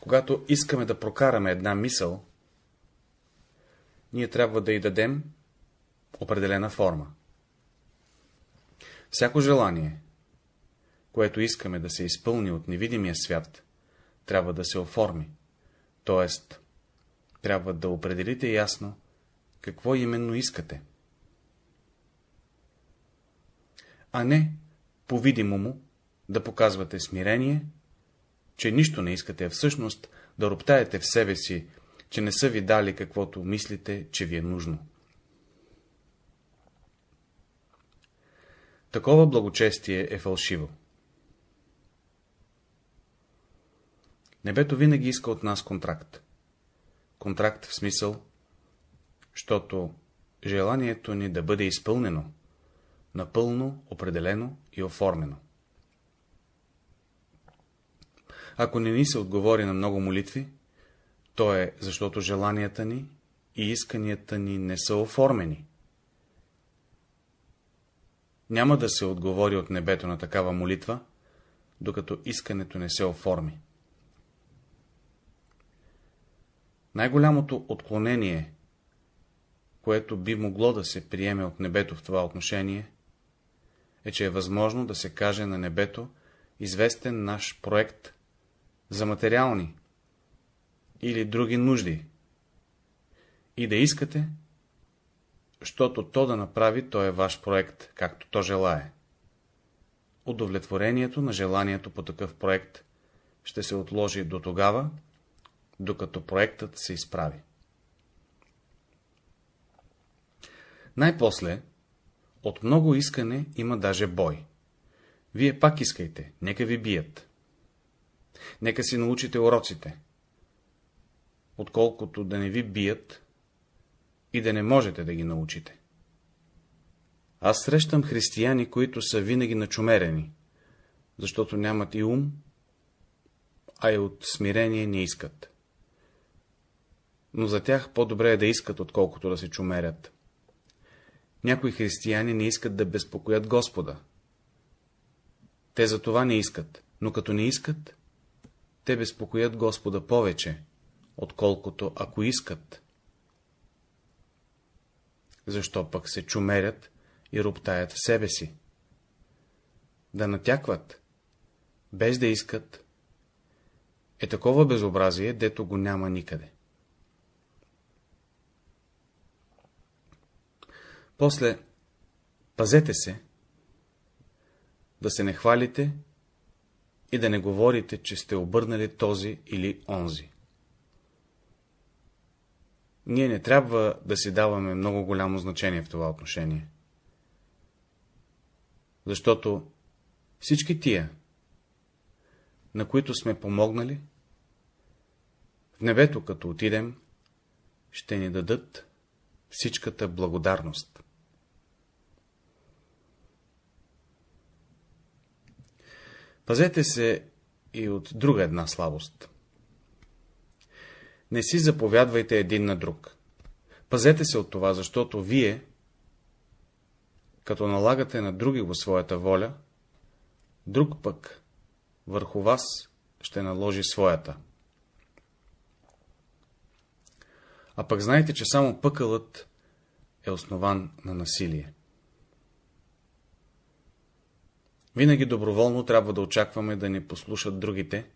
когато искаме да прокараме една мисъл, ние трябва да й дадем определена форма. Всяко желание, което искаме да се изпълни от невидимия свят, трябва да се оформи, т.е. трябва да определите ясно, какво именно искате. А не, по-видимому, да показвате смирение, че нищо не искате, всъщност да роптаете в себе си, че не са ви дали каквото мислите, че ви е нужно. Такова благочестие е фалшиво. Небето винаги иска от нас контракт. Контракт в смисъл, защото желанието ни да бъде изпълнено, напълно, определено и оформено. Ако не ни се отговори на много молитви, то е, защото желанията ни и исканията ни не са оформени. Няма да се отговори от небето на такава молитва, докато искането не се оформи. Най-голямото отклонение, което би могло да се приеме от небето в това отношение, е, че е възможно да се каже на небето известен наш проект за материални или други нужди и да искате, щото то да направи, то е ваш проект, както то желае. Удовлетворението на желанието по такъв проект ще се отложи до тогава, докато проектът се изправи. Най-после, от много искане има даже бой. Вие пак искайте, нека ви бият. Нека си научите уроците. Отколкото да не ви бият, и да не можете да ги научите. Аз срещам християни, които са винаги начумерени, защото нямат и ум, а и от смирение не искат. Но за тях по-добре е да искат, отколкото да се чумерят. Някои християни не искат да безпокоят Господа. Те за това не искат, но като не искат, те безпокоят Господа повече, отколкото ако искат. Защо пък се чумерят и роптаят в себе си? Да натякват, без да искат, е такова безобразие, дето го няма никъде. После, пазете се, да се не хвалите и да не говорите, че сте обърнали този или онзи. Ние не трябва да си даваме много голямо значение в това отношение. Защото всички тия, на които сме помогнали, в небето, като отидем, ще ни дадат всичката благодарност. Пазете се и от друга една слабост. Не си заповядвайте един на друг. Пазете се от това, защото вие, като налагате на други го своята воля, друг пък върху вас ще наложи своята. А пък знаете, че само пъкълът е основан на насилие. Винаги доброволно трябва да очакваме да ни послушат другите,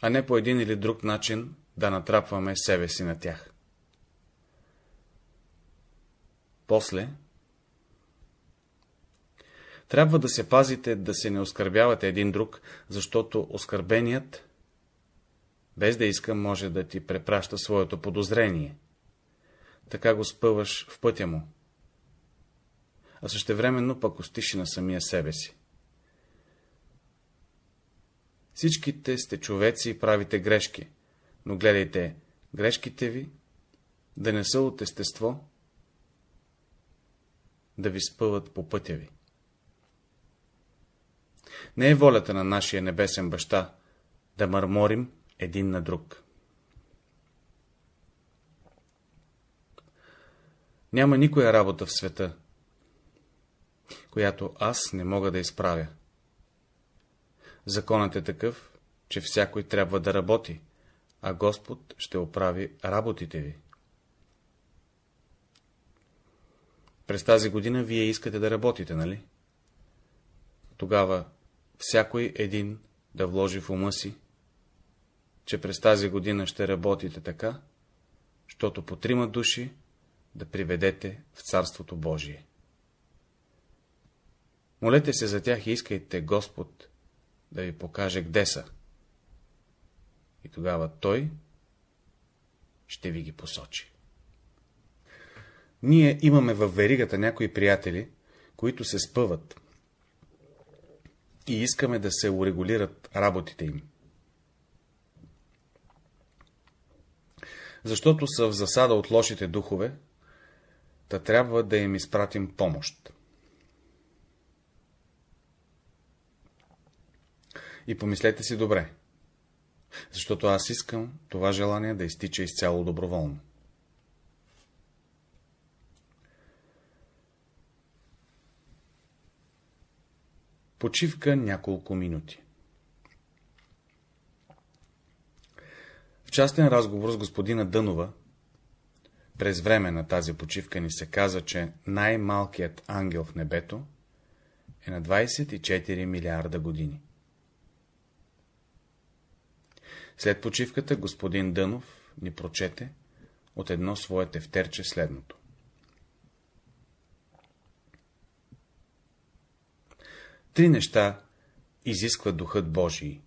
а не по един или друг начин да натрапваме себе си на тях. После, трябва да се пазите да се не оскърбявате един друг, защото оскърбеният, без да иска, може да ти препраща своето подозрение. Така го спъваш в пътя му а същевременно пък остиши на самия себе си. Всичките сте човеци и правите грешки, но гледайте грешките ви да не са от естество, да ви спъват по пътя ви. Не е волята на нашия небесен баща да мърморим един на друг. Няма никоя работа в света, която аз не мога да изправя. Законът е такъв, че всякой трябва да работи, а Господ ще оправи работите ви. През тази година вие искате да работите, нали? Тогава всякой един да вложи в ума си, че през тази година ще работите така, щото по трима души да приведете в Царството Божие. Молете се за тях и искайте Господ да ви покаже къде са. И тогава Той ще ви ги посочи. Ние имаме във веригата някои приятели, които се спъват и искаме да се урегулират работите им. Защото са в засада от лошите духове, та трябва да им изпратим помощ. И помислете си добре, защото аз искам това желание да изтича изцяло доброволно. Почивка няколко минути. В частен разговор с господина Дънова, през време на тази почивка ни се каза, че най-малкият ангел в небето е на 24 милиарда години. След почивката господин Дънов ни прочете от едно свое тефтерче следното. Три неща изисква Духът Божий.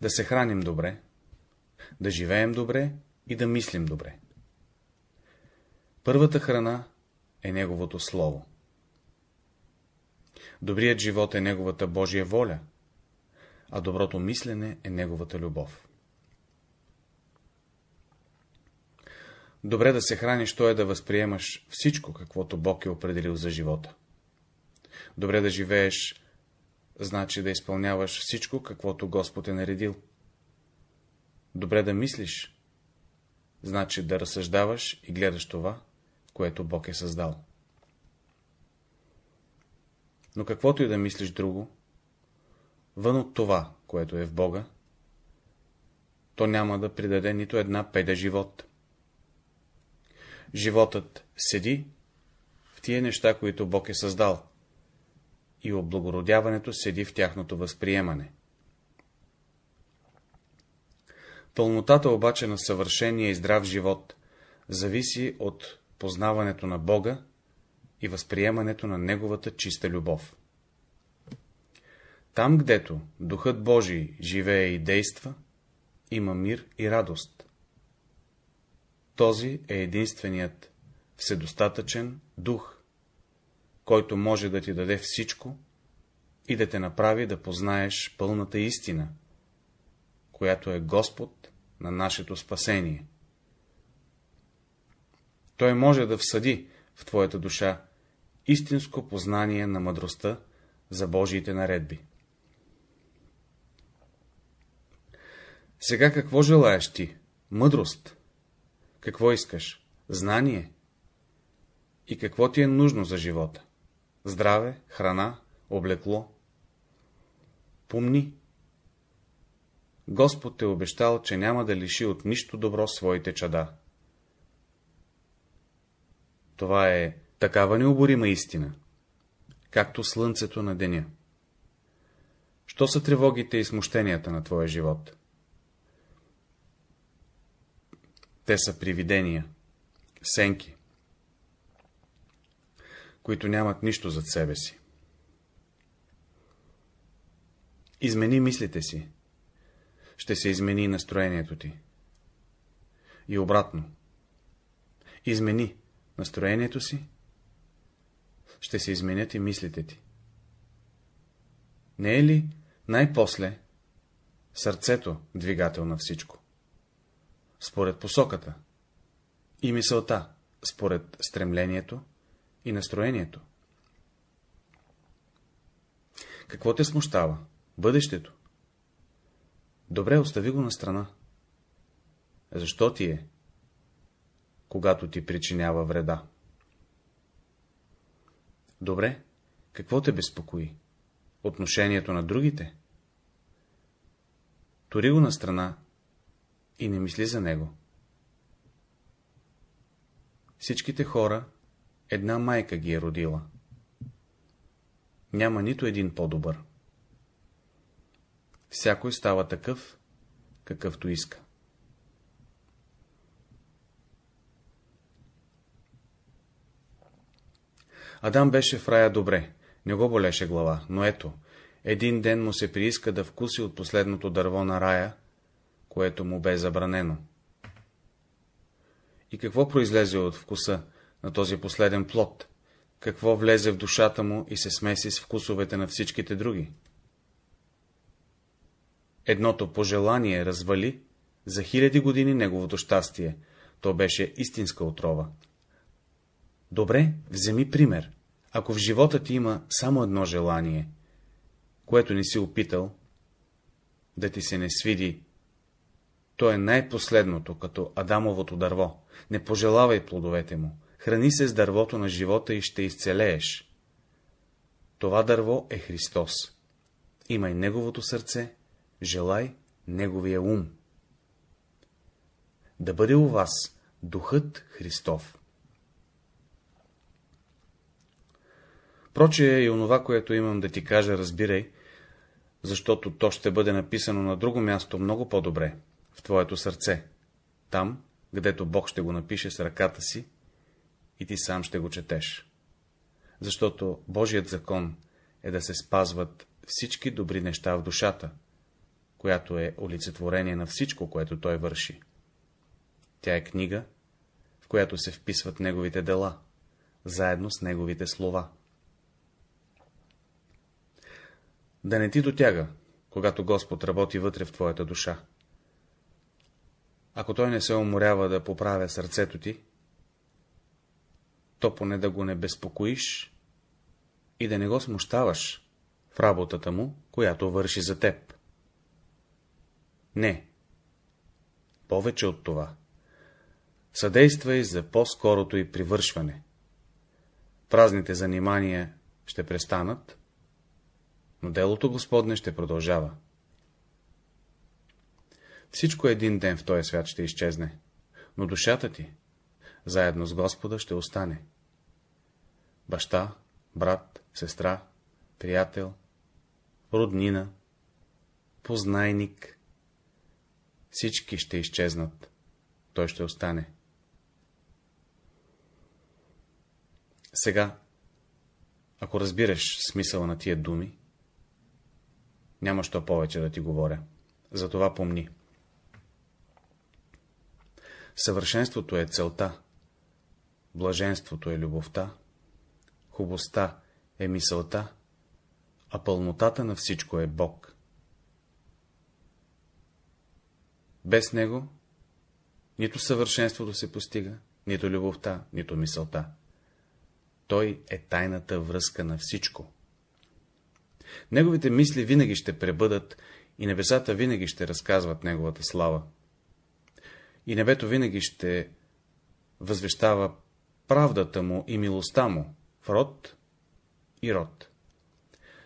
Да се храним добре, да живеем добре и да мислим добре. Първата храна е Неговото Слово. Добрият живот е Неговата Божия воля, а доброто мислене е Неговата любов. Добре да се храниш, то е да възприемаш всичко, каквото Бог е определил за живота. Добре да живееш, значи да изпълняваш всичко, каквото Господ е наредил. Добре да мислиш, значи да разсъждаваш и гледаш това, което Бог е създал. Но каквото и да мислиш друго, вън от това, което е в Бога, то няма да придаде нито една педа живот. Животът седи в тия неща, които Бог е създал, и облагородяването седи в тяхното възприемане. Пълнотата обаче на съвършения и здрав живот зависи от познаването на Бога и възприемането на Неговата чиста любов. Там, гдето Духът Божий живее и действа, има мир и радост. Този е единственият вседостатъчен дух, който може да ти даде всичко и да те направи да познаеш пълната истина, която е Господ на нашето спасение. Той може да всъди в твоята душа истинско познание на мъдростта за Божиите наредби. Сега какво желаеш ти? Мъдрост. Какво искаш? Знание. И какво ти е нужно за живота? Здраве, храна, облекло. Помни. Господ е обещал, че няма да лиши от нищо добро своите чада. Това е такава необорима истина, както слънцето на деня. Що са тревогите и смущенията на твоя живот? Те са привидения, сенки, които нямат нищо зад себе си. Измени мислите си, ще се измени настроението ти. И обратно. Измени настроението си, ще се изменят и мислите ти. Не е ли най-после сърцето двигател на всичко? Според посоката и мисълта, според стремлението и настроението. Какво те смущава? Бъдещето. Добре, остави го на страна. Защо ти е, когато ти причинява вреда? Добре, какво те безпокои? Отношението на другите? Тори го на страна и не мисли за него. Всичките хора една майка ги е родила. Няма нито един по-добър. Всякой става такъв, какъвто иска. Адам беше в рая добре, не го болеше глава, но ето, един ден му се прииска да вкуси от последното дърво на рая, което му бе забранено. И какво произлезе от вкуса на този последен плод? Какво влезе в душата му и се смеси с вкусовете на всичките други? Едното пожелание развали за хиляди години неговото щастие. То беше истинска отрова. Добре, вземи пример. Ако в живота ти има само едно желание, което не си опитал, да ти се не свиди, то е най-последното, като Адамовото дърво. Не пожелавай плодовете му. Храни се с дървото на живота и ще изцелееш. Това дърво е Христос. Имай Неговото сърце, желай Неговия ум. Да бъде у вас Духът Христов. Проче и онова, което имам да ти кажа, разбирай, защото то ще бъде написано на друго място много по-добре, в твоето сърце, там, гдето Бог ще го напише с ръката си и ти сам ще го четеш. Защото Божият закон е да се спазват всички добри неща в душата, която е олицетворение на всичко, което той върши. Тя е книга, в
която се вписват неговите дела, заедно с неговите слова. Да не ти дотяга, когато Господ работи вътре в твоята душа. Ако той не се уморява да поправя сърцето ти, то поне да го не безпокоиш и да не го смущаваш в работата му, която върши за теб. Не. Повече от това. Съдействай за по-скорото и привършване. Празните занимания ще престанат, но делото Господне ще продължава. Всичко един ден в този свят ще изчезне, но душата ти, заедно с Господа, ще остане. Баща, брат, сестра, приятел, роднина, познайник, всички ще изчезнат, той ще остане. Сега, ако разбираш смисъла на тия думи, няма що повече да ти говоря. Затова помни. Съвършенството е целта, блаженството е любовта, хубостта е мисълта, а пълнотата на всичко е Бог. Без него нито съвършенството се постига, нито любовта, нито мисълта. Той е тайната връзка на всичко. Неговите мисли винаги ще пребъдат и небесата винаги ще разказват неговата слава. И небето винаги ще възвещава правдата му и милостта му в род и род.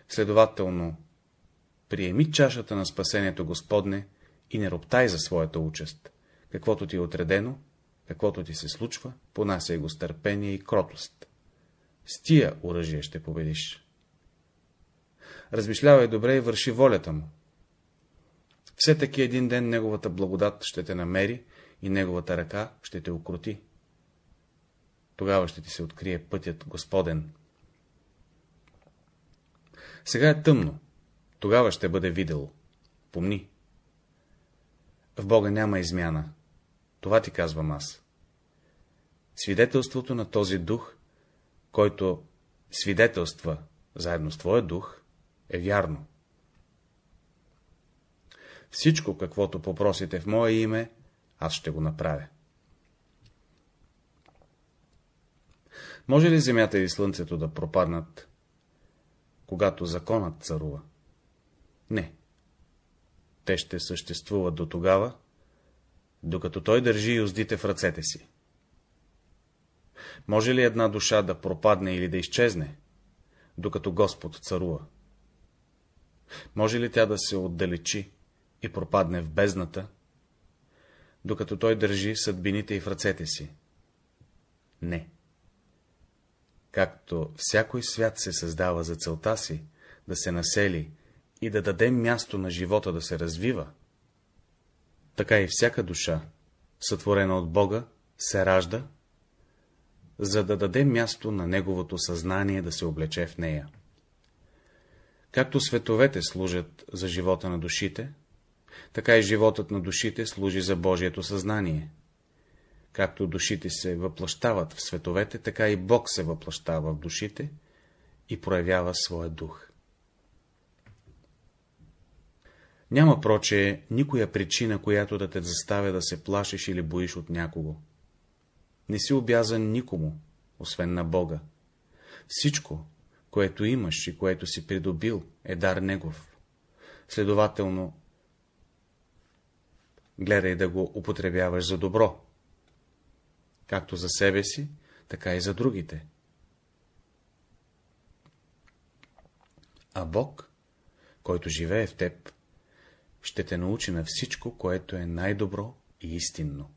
Следователно, приеми чашата на спасението Господне и не роптай за своята участ. Каквото ти е отредено, каквото ти се случва, понасяй го с търпение и кротост. С тия оръжие ще победиш. Размишлявай добре и върши волята му. Все таки един ден неговата благодат ще те намери и неговата ръка ще те укрути. Тогава ще ти се открие пътят Господен. Сега е тъмно, тогава ще бъде видел. Помни. В Бога няма измяна. Това ти казвам аз. Свидетелството на този дух, който свидетелства заедно с твоя дух, е вярно. Всичко, каквото попросите в мое име, аз ще го направя. Може ли земята и слънцето да пропаднат, когато законът царува? Не. Те ще съществуват до тогава, докато той държи юздите в ръцете си. Може ли една душа да пропадне или да изчезне, докато Господ царува? Може ли тя да се отдалечи и пропадне в бездната, докато той държи съдбините и в ръцете си? Не. Както всякой свят се създава за целта си, да се насели и да даде място на живота да се развива, така и всяка душа, сътворена от Бога, се ражда, за да даде място на неговото съзнание да се облече в нея. Както световете служат за живота на душите, така и животът на душите служи за Божието съзнание. Както душите се въплащават в световете, така и Бог се въплащава в душите и проявява своя дух. Няма проче никоя причина, която да те заставя да се плашиш или боиш от някого. Не си обязан никому, освен на Бога. Всичко, което имаш и което си придобил, е дар Негов. Следователно, гледай да го употребяваш за добро, както за себе си, така и за другите. А Бог, който живее в теб, ще те научи на всичко, което е най-добро и истинно.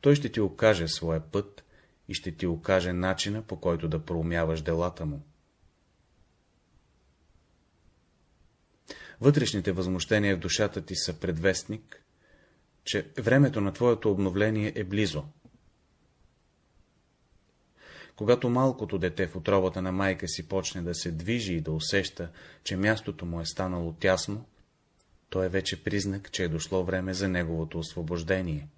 Той ще ти окаже своя път и ще ти окаже начина, по който да проумяваш делата му. Вътрешните възмущения в душата ти са предвестник, че времето на твоето обновление е близо. Когато малкото дете в отробата на майка си почне да се движи и да усеща, че мястото му е станало тясно, то е вече признак, че е дошло време за неговото освобождение.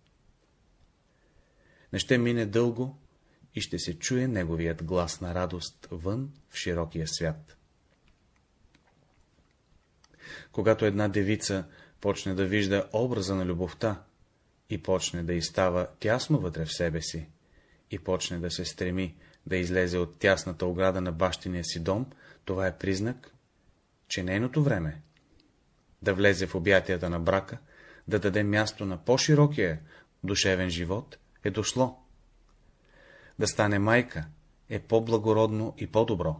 Не ще мине дълго и ще се чуе неговият глас на радост вън в широкия свят. Когато една девица почне да вижда образа на любовта и почне да изстава тясно вътре в себе си, и почне да се стреми да излезе от тясната ограда на бащиния си дом, това е признак, че нейното време да влезе в обятията на брака, да даде място на по-широкия душевен живот, е дошло. Да стане майка е по-благородно и по-добро.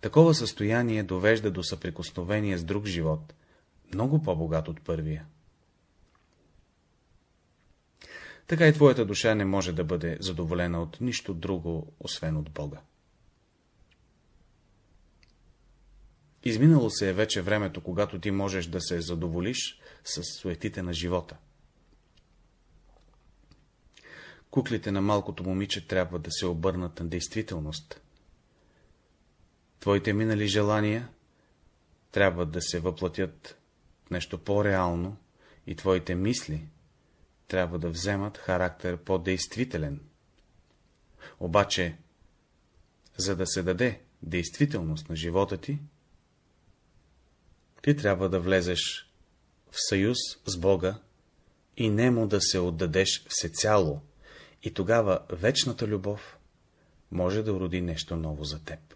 Такова състояние довежда до съприкосновение с друг живот, много по-богат от първия. Така и твоята душа не може да бъде задоволена от нищо друго, освен от Бога. Изминало се е вече времето, когато ти можеш да се задоволиш с суетите на живота. Куклите на малкото момиче трябва да се обърнат на действителност. Твоите минали желания трябва да се въплатят нещо по-реално и твоите мисли трябва да вземат характер по-действителен. Обаче, за да се даде действителност на живота ти, ти трябва да влезеш в съюз с Бога и нему да се отдадеш всецяло, и тогава вечната любов може да роди нещо ново за теб.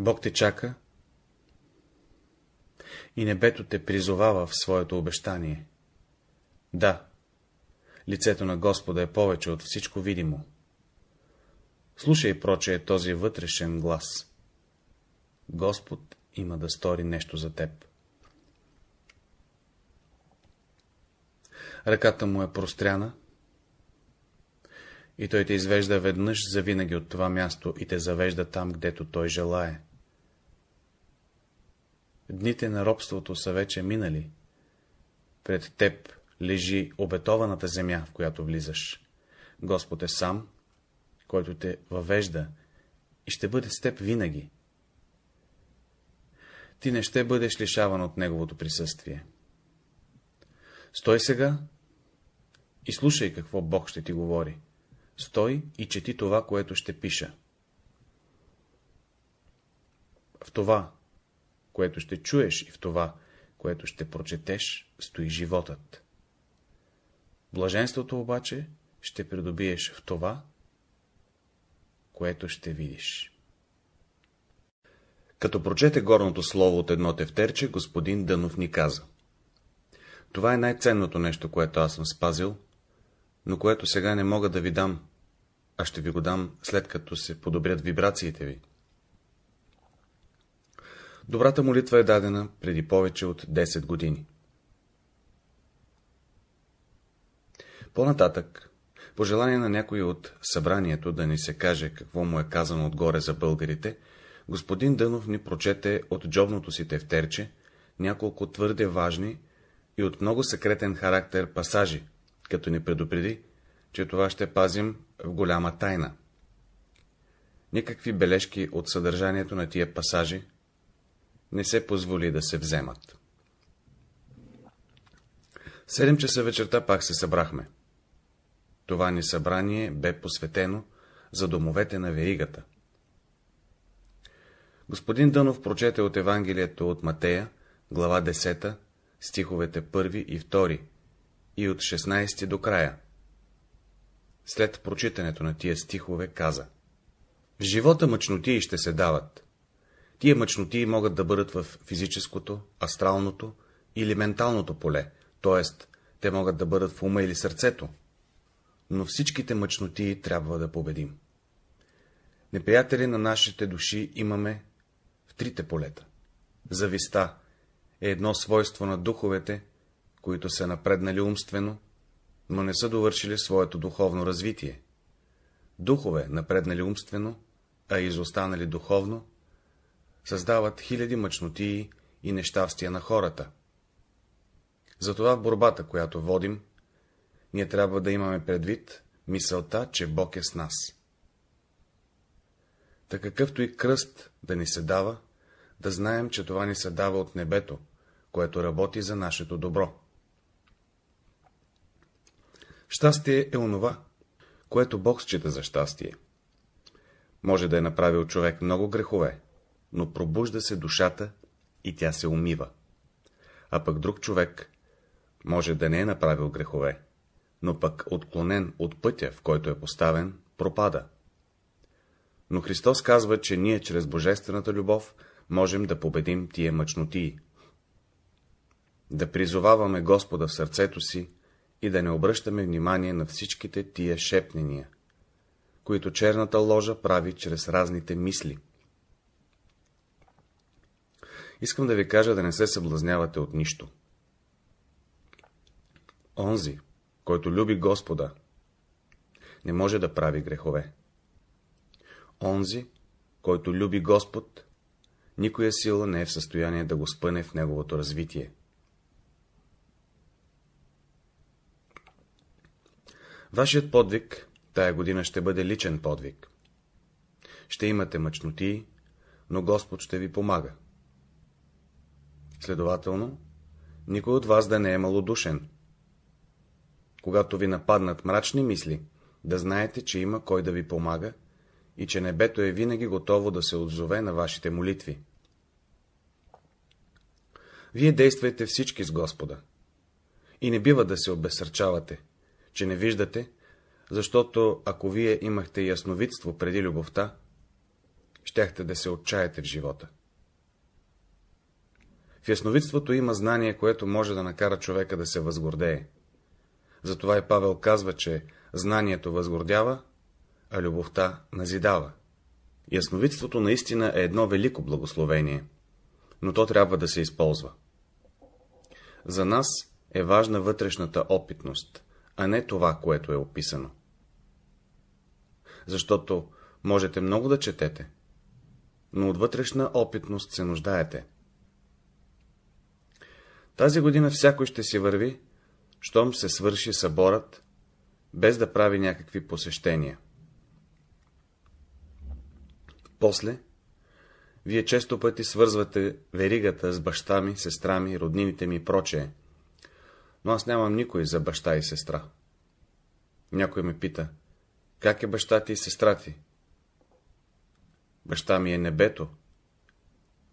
Бог те чака и небето те призовава в своето обещание. Да, лицето на Господа е повече от всичко видимо. Слушай, проче, този вътрешен глас. Господ има да стори нещо за теб. Ръката му е простряна и той те извежда веднъж завинаги от това място и те завежда там, гдето той желае. Дните на робството са вече минали. Пред теб лежи обетованата земя, в която влизаш. Господ е сам, който те въвежда и ще бъде с теб винаги ти не ще бъдеш лишаван от неговото присъствие. Стой сега и слушай какво Бог ще ти говори. Стой и чети това, което ще пиша. В това, което ще чуеш и в това, което ще прочетеш, стои животът. Блаженството обаче ще придобиеш в това, което ще видиш. Като прочете горното слово от едно тефтерче, господин Дънов ни каза. Това е най-ценното нещо, което аз съм спазил, но което сега не мога да ви дам, а ще ви го дам, след като се подобрят вибрациите ви. Добрата молитва е дадена преди повече от 10 години. По-нататък, по желание на някой от събранието да ни се каже какво му е казано отгоре за българите, Господин Дънов ни прочете от джобното си тефтерче няколко твърде важни и от много секретен характер пасажи, като ни предупреди, че това ще пазим в голяма тайна. Никакви бележки от съдържанието на тия пасажи не се позволи да се вземат. Седем часа вечерта пак се събрахме. Това ни събрание бе посветено за домовете на веригата. Господин Дънов прочете от Евангелието от Матея, глава 10, стиховете 1 и 2 и от 16 до края. След прочитането на тия стихове каза В живота мъчнотии ще се дават. Тия мъчнотии могат да бъдат в физическото, астралното или менталното поле, т.е. те могат да бъдат в ума или сърцето, но всичките мъчнотии трябва да победим. Неприятели на нашите души имаме трите полета. Зависта е едно свойство на духовете, които са напреднали умствено, но не са довършили своето духовно развитие. Духове, напреднали умствено, а изостанали духовно, създават хиляди мъчнотии и нещастия на хората. Затова в борбата, която водим, ние трябва да имаме предвид мисълта, че Бог е с нас. Така какъвто и кръст да ни се дава, да знаем, че това ни се дава от небето, което работи за нашето добро. Щастие е онова, което Бог счита за щастие. Може да е направил човек много грехове, но пробужда се душата и тя се умива. А пък друг човек може да не е направил грехове, но пък отклонен от пътя, в който е поставен, пропада. Но Христос казва, че ние чрез Божествената любов можем да победим тия мъчнотии. Да призоваваме Господа в сърцето си и да не обръщаме внимание на всичките тия шепнения, които черната ложа прави чрез разните мисли. Искам да ви кажа да не се съблазнявате от нищо. Онзи, който люби Господа, не може да прави грехове. Онзи, който люби Господ, никоя сила не е в състояние да го спъне в неговото развитие. Вашият подвиг тая година ще бъде личен подвиг. Ще имате мъчноти, но Господ ще ви помага. Следователно, никой от вас да не е малодушен. Когато ви нападнат мрачни мисли, да знаете, че има кой да ви помага и че небето е винаги готово да се отзове на вашите молитви. Вие действайте всички с Господа. И не бива да се обесърчавате, че не виждате, защото ако вие имахте ясновидство преди любовта, щяхте да се отчаяте в живота. В ясновидството има знание, което може да накара човека да се възгордее. Затова и Павел казва, че знанието възгордява, а любовта назидава. Ясновидството наистина е едно велико благословение, но то трябва да се използва. За нас е важна вътрешната опитност, а не това, което е описано. Защото можете много да четете, но от вътрешна опитност се нуждаете. Тази година всякой ще си върви, щом се свърши съборът, без да прави някакви посещения. После, вие често пъти свързвате веригата с баща ми, сестра ми, роднините ми и прочее, но аз нямам никой за баща и сестра. Някой ме пита, как е баща ти и сестра ти? Баща ми е небето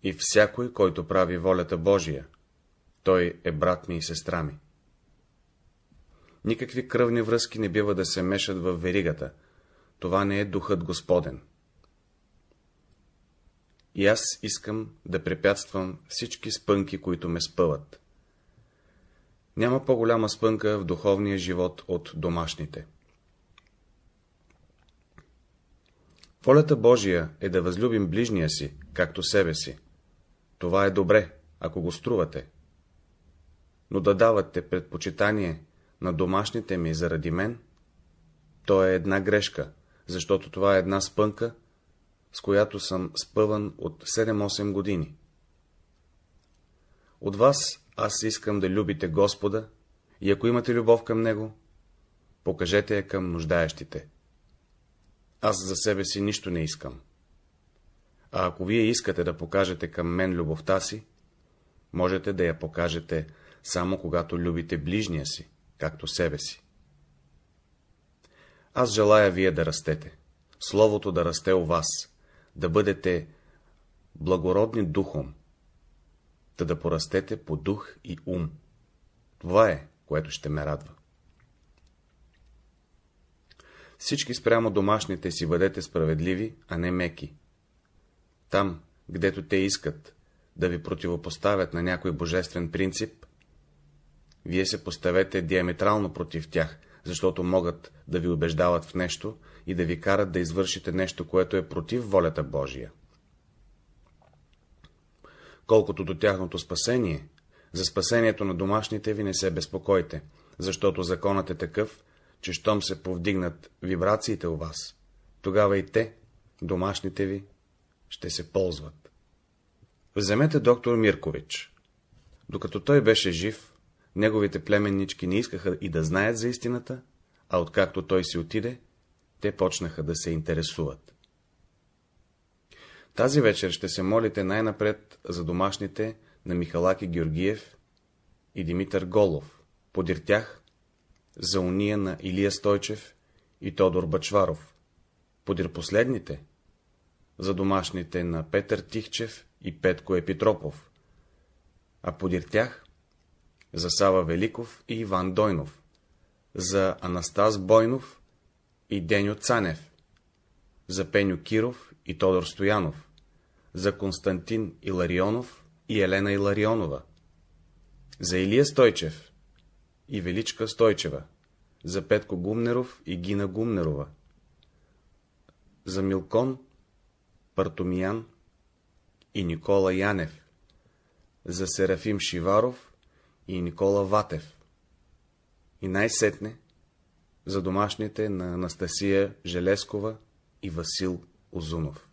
и всякой, който прави волята Божия, той е брат ми и сестра ми. Никакви кръвни връзки не бива да се мешат в веригата. Това не е духът Господен. И аз искам да препятствам всички спънки, които ме спъват. Няма по-голяма спънка в духовния живот от домашните. Волята Божия е да възлюбим ближния си, както себе си. Това е добре, ако го струвате. Но да давате предпочитание на домашните ми заради мен, то е една грешка, защото това е една спънка, с която съм спъван от 7-8 години. От вас аз искам да любите Господа и ако имате любов към Него, покажете я към нуждаещите. Аз за себе си нищо не искам. А ако вие искате да покажете към мен любовта си, можете да я покажете само когато любите ближния си, както себе си. Аз желая вие да растете, Словото да расте у вас, да бъдете благородни духом, да да порастете по дух и ум. Това е, което ще ме радва. Всички спрямо домашните си бъдете справедливи, а не меки. Там, гдето те искат да ви противопоставят на някой божествен принцип, вие се поставете диаметрално против тях, защото могат да ви убеждават в нещо и да ви карат да извършите нещо, което е против волята Божия. Колкото до тяхното спасение, за спасението на домашните ви не се безпокойте, защото законът е такъв, че щом се повдигнат вибрациите у вас, тогава и те, домашните ви, ще се ползват. Вземете доктор Миркович. Докато той беше жив, неговите племеннички не искаха и да знаят за истината, а откакто той си отиде, те почнаха да се интересуват. Тази вечер ще се молите най-напред за домашните на Михалаки Георгиев и Димитър Голов. Подир тях за уния на Илия Стойчев и Тодор Бачваров, подир последните, за домашните на Петър Тихчев и Петко Епитропов, а подир тях за Сава Великов и Иван Дойнов, за Анастас Бойнов и Деню Цанев, за Пеню Киров и Тодор Стоянов, за Константин Иларионов и Елена Иларионова, за Илия Стойчев и Величка Стойчева, за Петко Гумнеров и Гина Гумнерова, за Милкон Партомиян и Никола Янев, за Серафим Шиваров и Никола Ватев, и най-сетне за домашните на Анастасия Желескова и Васил Озунов.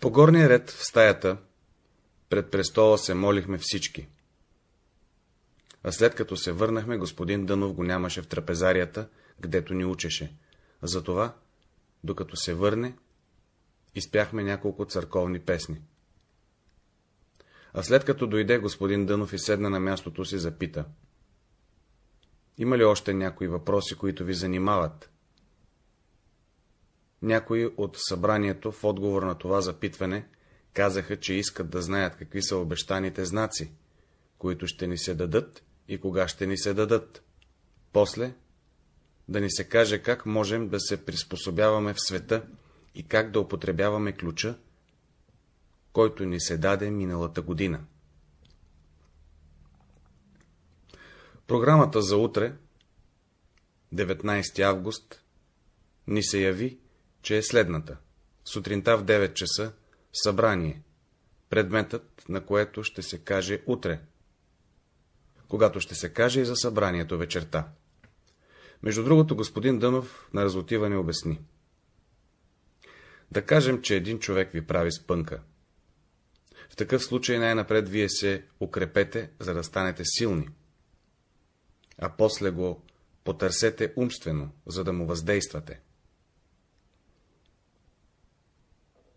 По горния ред в стаята пред престола се молихме всички. А след като се върнахме, господин Дънов го нямаше в трапезарията, гдето ни учеше. Затова, докато се върне, изпяхме няколко църковни песни. А след като дойде господин Дънов и седна на мястото си, запита. Има ли още някои въпроси, които ви занимават? Някои от събранието в отговор на това запитване казаха, че искат да знаят какви са обещаните знаци, които ще ни се дадат и кога ще ни се дадат. После да ни се каже как можем да се приспособяваме в света и как да употребяваме ключа, който ни се даде миналата година. Програмата за утре, 19 август, ни се яви, че е следната. Сутринта в 9 часа събрание, предметът на което ще се каже утре, когато ще се каже и за събранието вечерта. Между другото, господин Дънов на разотиване обясни. Да кажем, че един човек ви прави спънка. В такъв случай най-напред вие се укрепете, за да станете силни, а после го потърсете умствено, за да му въздействате.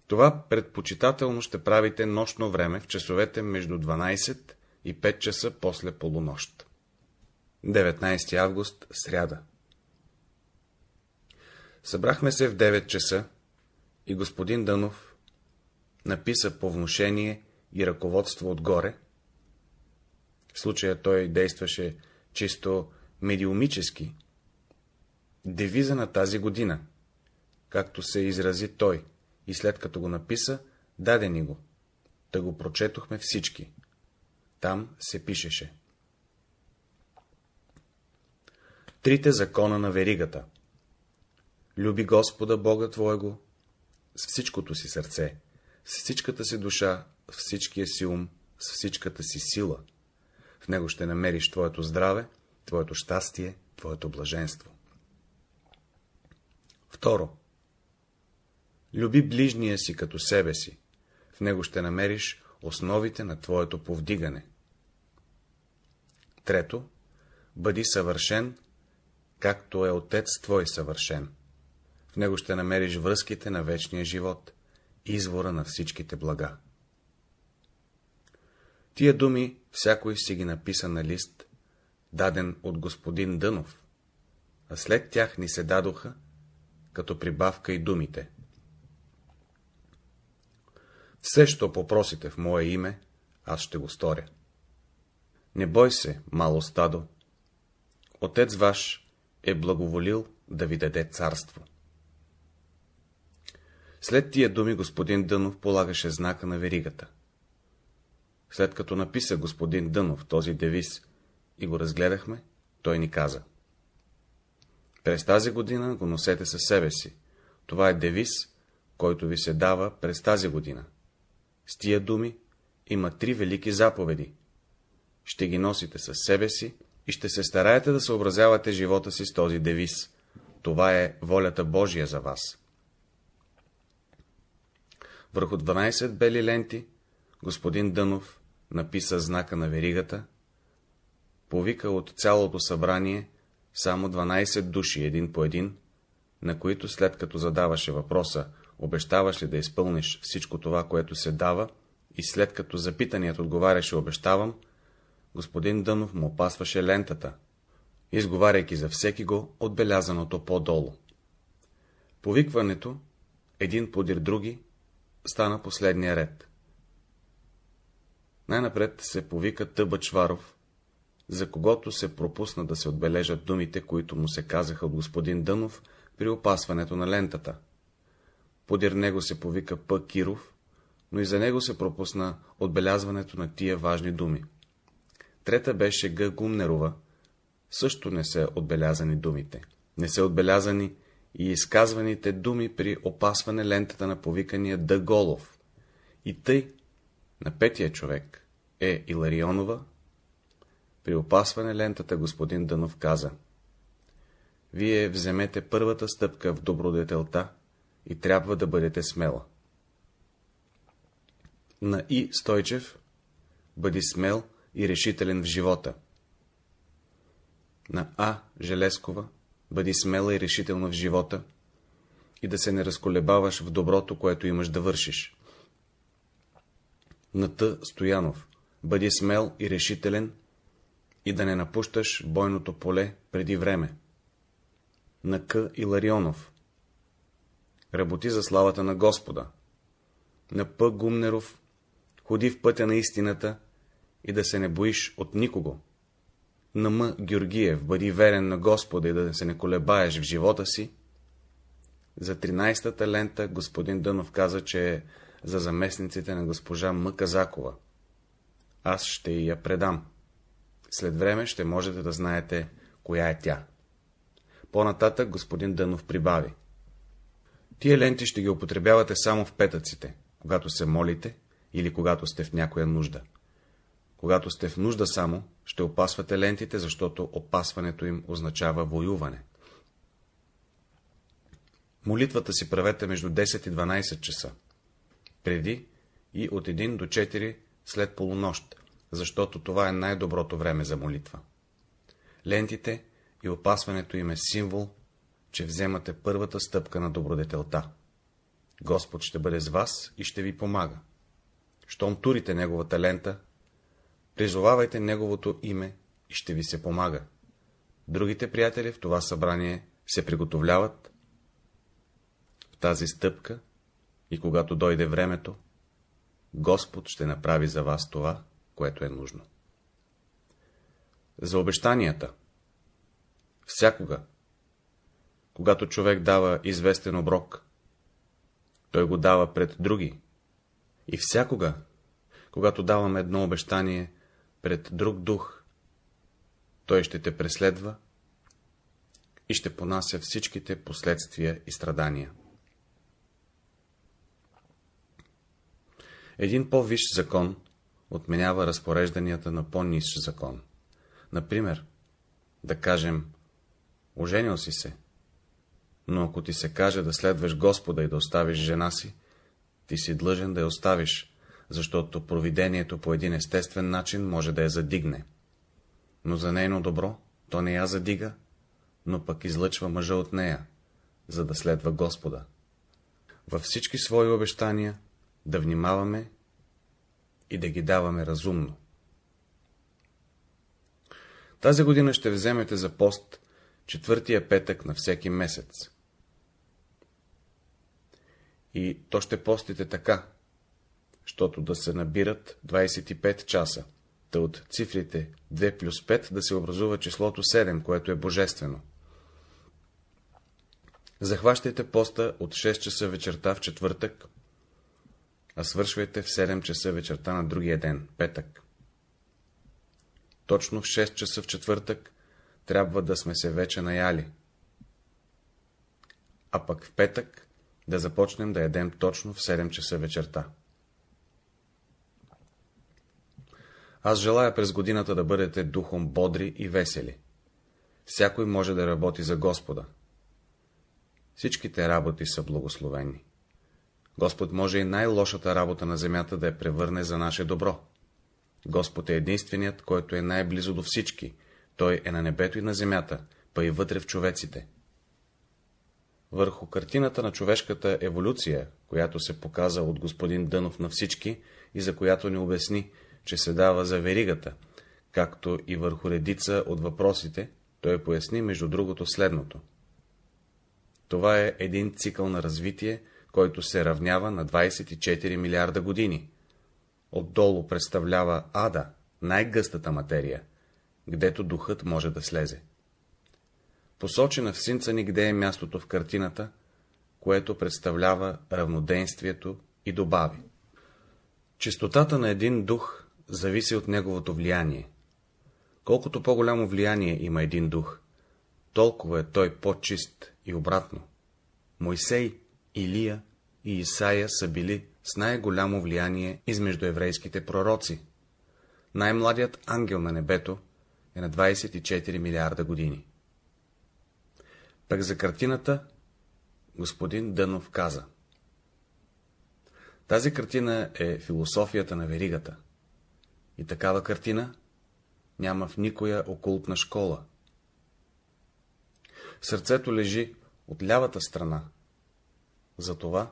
Това предпочитателно ще правите нощно време в часовете между 12 и 5 часа после полунощ. 19 август, сряда Събрахме се в 9 часа и господин Дънов написа по внушение и ръководство отгоре. В случая той действаше чисто медиумически. Девиза на тази година, както се изрази той, и след като го написа, даде ни го. Да го прочетохме всички. Там се пишеше. Трите закона на веригата Люби Господа Бога Твоего с всичкото си сърце, с всичката си душа, с всичкия си ум, с всичката си сила. В него ще намериш Твоето здраве, Твоето щастие, Твоето блаженство. Второ. Люби ближния си като себе си. В него ще намериш основите на Твоето повдигане. Трето. Бъди съвършен, както е Отец Твой съвършен. В него ще намериш връзките на вечния живот, извора на всичките блага. Тия думи всякой си ги написа на лист, даден от господин Дънов, а след тях ни се дадоха, като прибавка и думите. Все, що попросите в мое име, аз ще го сторя. Не бой се, мало стадо. Отец ваш е благоволил да ви даде царство. След тия думи господин Дънов полагаше знака на веригата. След като написа господин Дънов този девиз и го разгледахме, той ни каза. През тази година го носете със себе си. Това е девиз, който ви се дава през тази година. С тия думи има три велики заповеди. Ще ги носите със себе си и ще се стараете да съобразявате живота си с този девиз. Това е волята Божия за вас. Върху 12 бели ленти господин Дънов написа знака на веригата, повика от цялото събрание само 12 души един по един, на които след като задаваше въпроса, обещаваш ли да изпълниш всичко това, което се дава, и след като запитаният отговаряше обещавам, господин Дънов му опасваше лентата, изговаряйки за всеки го отбелязаното по-долу. Повикването, един подир други, стана последния ред. Най-напред се повика Тъба Чваров, за когото се пропусна да се отбележат думите, които му се казаха от господин Дънов при опасването на лентата. Подир него се повика П. Киров, но и за него се пропусна отбелязването на тия важни думи. Трета беше Г. Гумнерова, също не са отбелязани думите. Не са отбелязани и изказваните думи при опасване лентата на повикания Д. Голов. И тъй, на петия човек е Иларионова. При опасване лентата господин Дънов каза Вие вземете първата стъпка в добродетелта и трябва да бъдете смела. На И. Стойчев бъди смел и решителен в живота. На А. Желескова бъди смела и решителна в живота и да се не разколебаваш в доброто, което имаш да вършиш. На Т. Стоянов бъди смел и решителен и да не напущаш бойното поле преди време. На К. Иларионов работи за славата на Господа. На П. Гумнеров ходи в пътя на истината и да се не боиш от никого. На М. Георгиев бъди верен на Господа и да се не колебаеш в живота си. За 13-та лента господин Дънов каза, че е за заместниците на госпожа М. Казакова. Аз ще я предам. След време ще можете да знаете, коя е тя. По-нататък господин Дънов прибави. Тия ленти ще ги употребявате само в петъците, когато се молите или когато сте в някоя нужда. Когато сте в нужда само, ще опасвате лентите, защото опасването им означава воюване. Молитвата си правете между 10 и 12 часа, преди и от 1 до 4 след полунощ, защото това е най-доброто време за молитва. Лентите и опасването им е символ, че вземате първата стъпка на добродетелта. Господ ще бъде с вас и ще ви помага. Щом турите неговата лента, призовавайте неговото име и ще ви се помага. Другите приятели в това събрание се приготовляват в тази стъпка и когато дойде времето, Господ ще направи за вас това, което е нужно. За обещанията Всякога, когато човек дава известен оброк, той го дава пред други. И всякога, когато давам едно обещание пред друг дух, той ще те преследва и ще понася всичките последствия и страдания. Един по-висш закон отменява разпорежданията на по-нисш закон. Например, да кажем, оженил си се, но ако ти се каже да следваш Господа и да оставиш жена си, ти си длъжен да я оставиш, защото провидението по един естествен начин може да я задигне. Но за нейно добро то не я задига, но пък излъчва мъжа от нея, за да следва Господа. Във всички свои обещания да внимаваме и да ги даваме разумно. Тази година ще вземете за пост четвъртия петък на всеки месец. И то ще постите така, щото да се набират 25 часа, да от цифрите 2 плюс 5 да се образува числото 7, което е божествено. Захващайте поста от 6 часа вечерта в четвъртък, а свършвайте в 7 часа вечерта на другия ден, петък. Точно в 6 часа в четвъртък трябва да сме се вече наяли. А пък в петък да започнем да ядем точно в 7 часа вечерта. Аз желая през годината да бъдете духом бодри и весели. Всякой може да работи за Господа. Всичките работи са благословени. Господ може и най-лошата работа на земята да я превърне за наше добро. Господ е единственият, който е най-близо до всички. Той е на небето и на земята, па и вътре в човеците. Върху картината на човешката еволюция, която се показа от господин Дънов на всички и за която ни обясни, че се дава за веригата, както и върху редица от въпросите, той поясни между другото следното. Това е един цикъл на развитие, който се равнява на 24 милиарда години. Отдолу представлява ада, най-гъстата материя, гдето духът може да слезе. Посочена в синца ни къде е мястото в картината, което представлява равноденствието и добави. Чистотата на един дух зависи от неговото влияние. Колкото по-голямо влияние има един дух, толкова е той по-чист и обратно. Мойсей, Илия и Исаия са били с най-голямо влияние измежду еврейските пророци. Най-младият ангел на небето е на 24 милиарда години. Пък за картината господин Дънов каза. Тази картина е философията на веригата. И такава картина няма в никоя окултна школа. Сърцето лежи от лявата страна. Затова,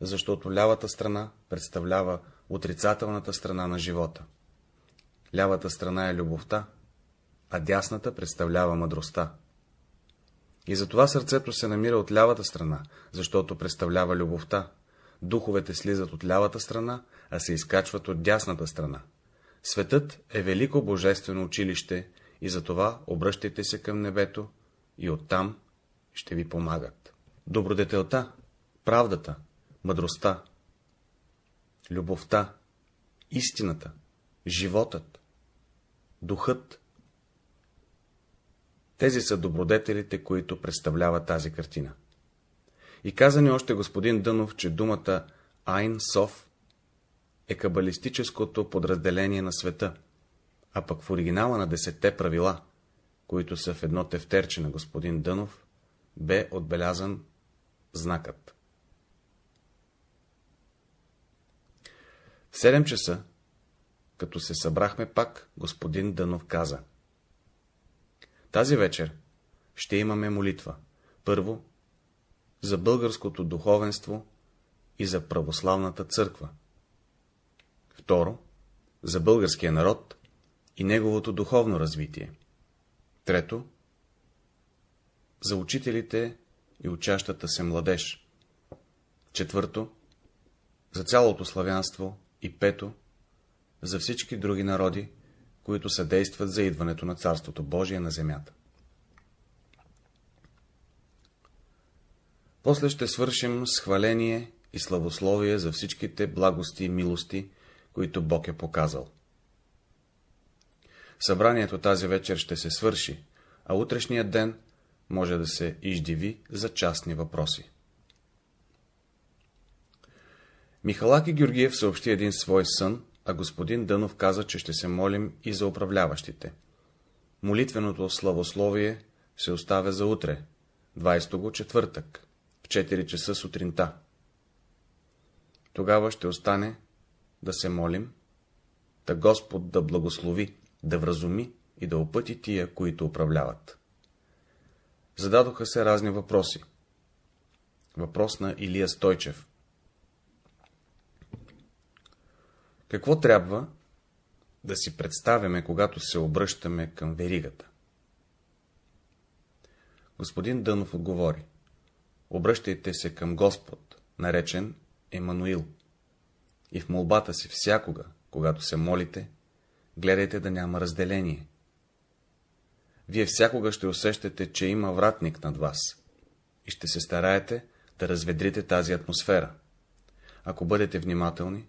защото лявата страна представлява отрицателната страна на живота. Лявата страна е любовта, а дясната представлява мъдростта. И затова сърцето се намира от лявата страна, защото представлява любовта. Духовете слизат от лявата страна, а се изкачват от дясната страна. Светът е велико божествено училище и затова обръщайте се към небето и оттам ще ви помагат. Добродетелта, правдата, мъдростта, любовта, истината, животът, духът. Тези са добродетелите, които представлява тази картина. И каза ни още господин Дънов, че думата Айн Сов е кабалистическото подразделение на света, а пък в оригинала на десетте правила, които са в едно тефтерче на господин Дънов, бе отбелязан знакът. В 7 часа, като се събрахме пак, господин Дънов каза. Тази вечер ще имаме молитва. Първо, за българското духовенство и за православната църква. Второ, за българския народ и неговото духовно развитие. Трето, за учителите и учащата се младеж. Четвърто, за цялото славянство и пето, за всички други народи, които съдействат за идването на Царството Божие на земята. После ще свършим с хваление и славословие за всичките благости и милости, които Бог е показал. Събранието тази вечер ще се свърши, а утрешният ден може да се издиви за частни въпроси. Михалаки Георгиев съобщи един свой сън, а господин Дънов каза, че ще се молим и за управляващите. Молитвеното славословие се оставя за утре, 20 го четвъртък, в 4 часа сутринта. Тогава ще остане да се молим, да Господ да благослови, да вразуми и да опъти тия, които управляват. Зададоха се разни въпроси. Въпрос на Илия Стойчев. Какво трябва да си представяме, когато се обръщаме към веригата? Господин Дънов отговори. Обръщайте се към Господ, наречен Емануил. И в молбата си всякога, когато се молите, гледайте да няма разделение. Вие всякога ще усещате, че има вратник над вас и ще се стараете да разведрите тази атмосфера. Ако бъдете внимателни,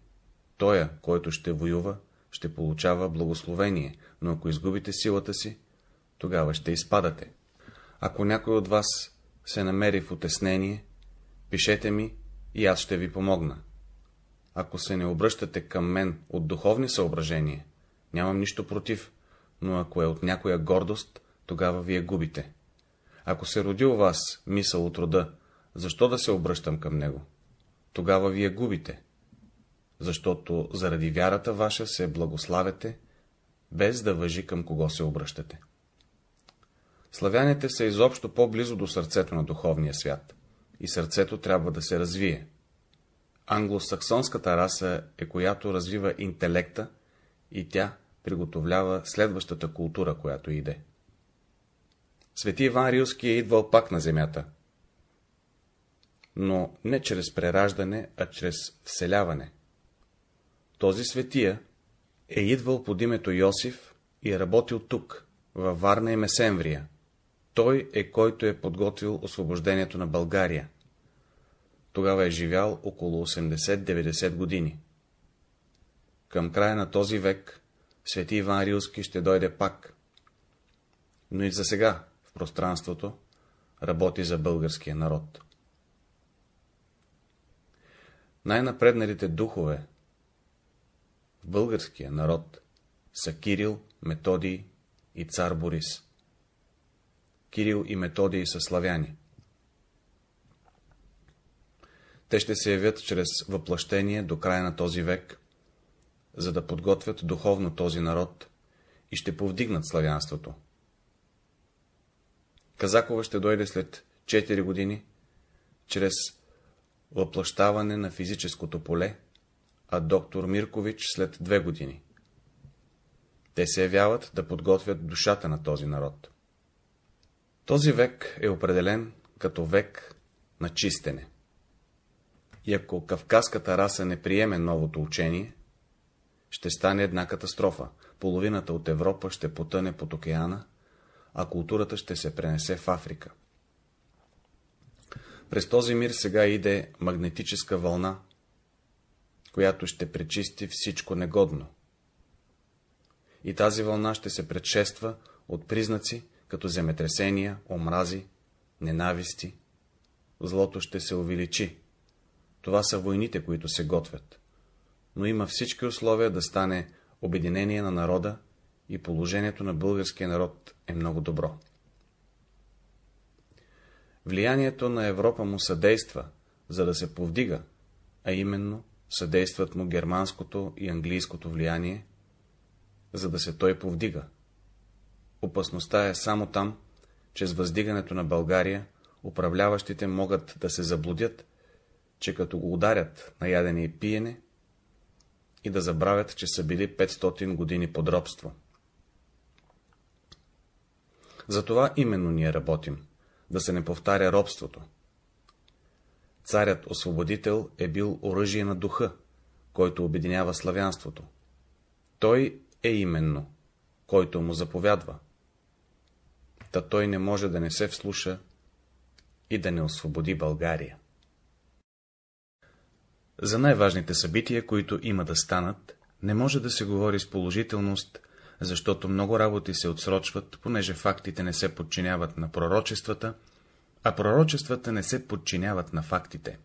тоя, който ще воюва, ще получава благословение, но ако изгубите силата си, тогава ще изпадате. Ако някой от вас се намери в отеснение, пишете ми и аз ще ви помогна. Ако се не обръщате към мен от духовни съображения, нямам нищо против, но ако е от някоя гордост, тогава вие губите. Ако се роди у вас мисъл от рода, защо да се обръщам към него? Тогава вие губите, защото заради вярата ваша се благославяте, без да въжи към кого се обръщате. Славяните са изобщо по-близо до сърцето на духовния свят, и сърцето трябва да се развие. Англосаксонската раса е която развива интелекта и тя приготовлява следващата култура, която иде. Свети Иван Рилски е идвал пак на земята, но не чрез прераждане, а чрез вселяване. Този светия е идвал под името Йосиф и е работил тук, във Варна и Месемврия. Той е, който е подготвил освобождението на България. Тогава е живял около 80-90 години. Към края на този век свети Иван Рилски ще дойде пак. Но и за сега в пространството работи за българския народ. Най-напредналите духове в българския народ са Кирил, Методий и цар Борис. Кирил и Методий са славяни. Те ще се явят чрез въплъщение до края на този век, за да подготвят духовно този народ и ще повдигнат славянството. Казакова ще дойде след 4 години, чрез въплащаване на физическото поле, а доктор Миркович след 2 години. Те се явяват да подготвят душата на този народ. Този век е определен като век на чистене. И ако кавказската раса не приеме новото учение, ще стане една катастрофа. Половината от Европа ще потъне под океана, а културата ще се пренесе в Африка. През този мир сега иде магнетическа вълна, която ще пречисти всичко негодно. И тази вълна ще се предшества от признаци, като земетресения, омрази, ненависти. Злото ще се увеличи. Това са войните, които се готвят. Но има всички условия да стане обединение на народа и положението на българския народ е много добро. Влиянието на Европа му съдейства, за да се повдига, а именно съдействат му германското и английското влияние, за да се той повдига. Опасността е само там, че с въздигането на България управляващите могат да се заблудят, че като го ударят на ядене и пиене, и да забравят, че са били 500 години подробство. Затова именно ние работим, да се не повтаря робството. Царят-освободител е бил оръжие на духа, който обединява славянството. Той е именно, който му заповядва. Та той не може да не се вслуша и да не освободи България. За най-важните събития, които има да станат, не може да се говори с положителност, защото много работи се отсрочват, понеже фактите не се подчиняват на пророчествата, а пророчествата не се подчиняват на фактите.